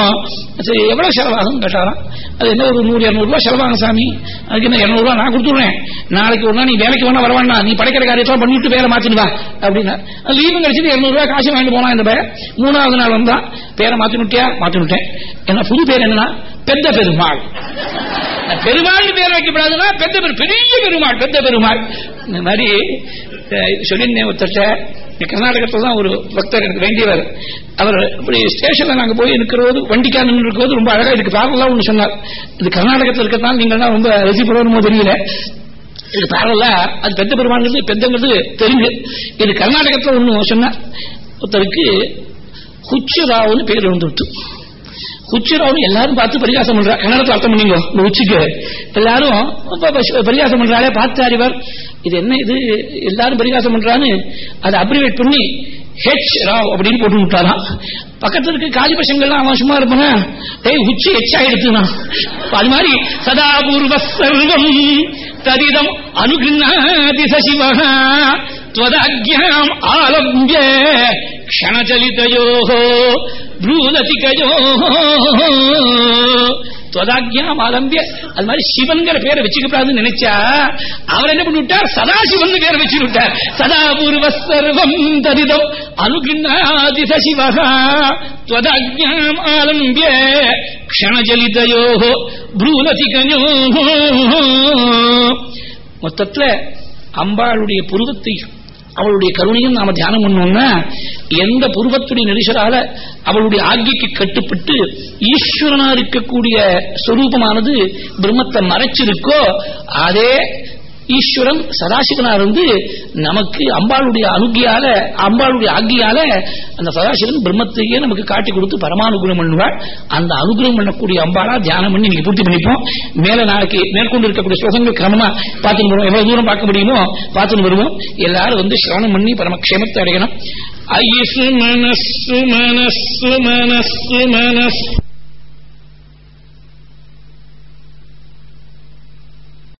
சரி எவ்வளவு செலவாகும் கேட்டாராம் அது என்ன ஒரு நூறு இருநூறு ரூபாய் செலவாகும் சாமி. அதுக்கு என்ன இருநூறு நான் கொடுத்துடுறேன். நாளைக்கு ஒன்னா நீ வேலைக்கு வேணா வர நீ படைக்கிற காரியத்தெல்லாம் பண்ணிட்டு பேரை மாத்திடுவா அப்படின்னா. லீவு கிடைச்சிட்டு இருநூறு ரூபாய் காசு வாங்கிட்டு போனா இந்த பேர் மூணாவது நாள் வந்தா பேரை மாத்தினுட்டியா மாத்தினுட்டேன் என்ன புது பேர் என்னன்னா பெத்த பெருமாள். பெருமாள் பேர் வைக்கப்படாதுன்னா பெத்த பெரிய பெருமாள் பெத்த பெருமாள். இந்த மாதிரி சொல்லியிருந்தேன் ஒருத்தட்ட கர்நாடகத்தில் தான் ஒரு பக்தர் எனக்கு வேண்டியவர். அவர் இப்படி ஸ்டேஷன்ல நாங்க போய் இருக்கிறது வண்டிக்கா நின்று இருக்கிறது ரொம்ப அழகா இதுக்கு பேரலாம் ஒன்று சொன்னார். இது கர்நாடகத்தில் இருக்கத்தான் நீங்கள் தான் ரொம்ப ரசிப்படுவோமோ தெரியல. இது பேரலா அது பெத்த பெருமாங்கிறது பெத்தங்கிறது தெலுங்கு இது கர்நாடகத்தில் ஒன்று சொன்னார். ஒருத்தருக்கு ஹுச்சுராவுன்னு பேர் வந்துவிட்டு உச்சிராவும் எல்லாரும் பார்த்து பரிகாசம் பண்றா. கன்னடத்தில் அர்த்தம் பண்ணீங்க இந்த உச்சிக்கு. எல்லாரும் பரிகாசம் பண்றாளே பார்த்து அறிவர் இது என்ன இது? எல்லாரும் பரிகாசம் பண்றான்னு அதை அப்ரிவேட் பண்ணி ஹெச் ராவ் அப்படின்னு போட்டு விட்டாராம். பக்கத்துல இருக்க காலி பசங்கள்லாம் அவன் சும்மா இருப்பானா? டேய் உச்சி ஹெச் ஆயிடுத்துனா அது மாதிரி சதாபூர்வ சர்வம் தரிதம் அனுகிருநாதி சசிவ त्वदाज्ञाम् आलम्ब्य क्षणचलितयोः भ्रूलतिकयोः துவதாக்கியம் ஆலம்பிய அது மாதிரி சிவன்கிற பேரை வச்சுக்கப்படாதுன்னு நினைச்சா அவர் என்ன பண்ணி விட்டார் சதா சிவன் பேரை வச்சு விட்டார் சதா பூர்வ சர்வம் தரிதம் அனுகிண்ணாதி சசிவகா துவதாக்கியம் ஆலம்பிய க்ஷணஜலிதயோ ப்ரூலதிகயோ மொத்தத்துல அம்பாளுடைய புருவத்தை அவளுடைய கருணையும் நாம தியானம் பண்ணோம்னா எந்த புருவத்துடைய நெரிசலால அவளுடைய ஆக்கிக்கு கட்டுப்பட்டு ஈஸ்வரனா இருக்கக்கூடிய சொரூபமானது பிரம்மத்தை மறைச்சிருக்கோ அதே ஈஸ்வரன் சதாசிவனார் வந்து நமக்கு அம்பாளுடைய அனுகியால அம்பாளுடைய ஆக்கியால அந்த சதாசிவன் பிரம்மத்தையே நமக்கு காட்டி கொடுத்து பரமானுகிரகம் பண்ணுவாள். அந்த அனுகிரகம் பண்ணக்கூடிய அம்பாளா தியானம் பண்ணி நீங்க பூர்த்தி பண்ணிப்போம். மேல நாளைக்கு மேற்கொண்டு இருக்கக்கூடிய சுகங்கள் கிரமமா பார்த்துட்டு வருவோம். எவ்வளவு தூரம் பார்க்க முடியுமோ பார்த்துட்டு வருவோம். எல்லாரும் வந்து சிரவணம் பண்ணி பரமக்ஷேமத்தை அடையணும். ஐயசு மனசு மனசு மனசு மனசு.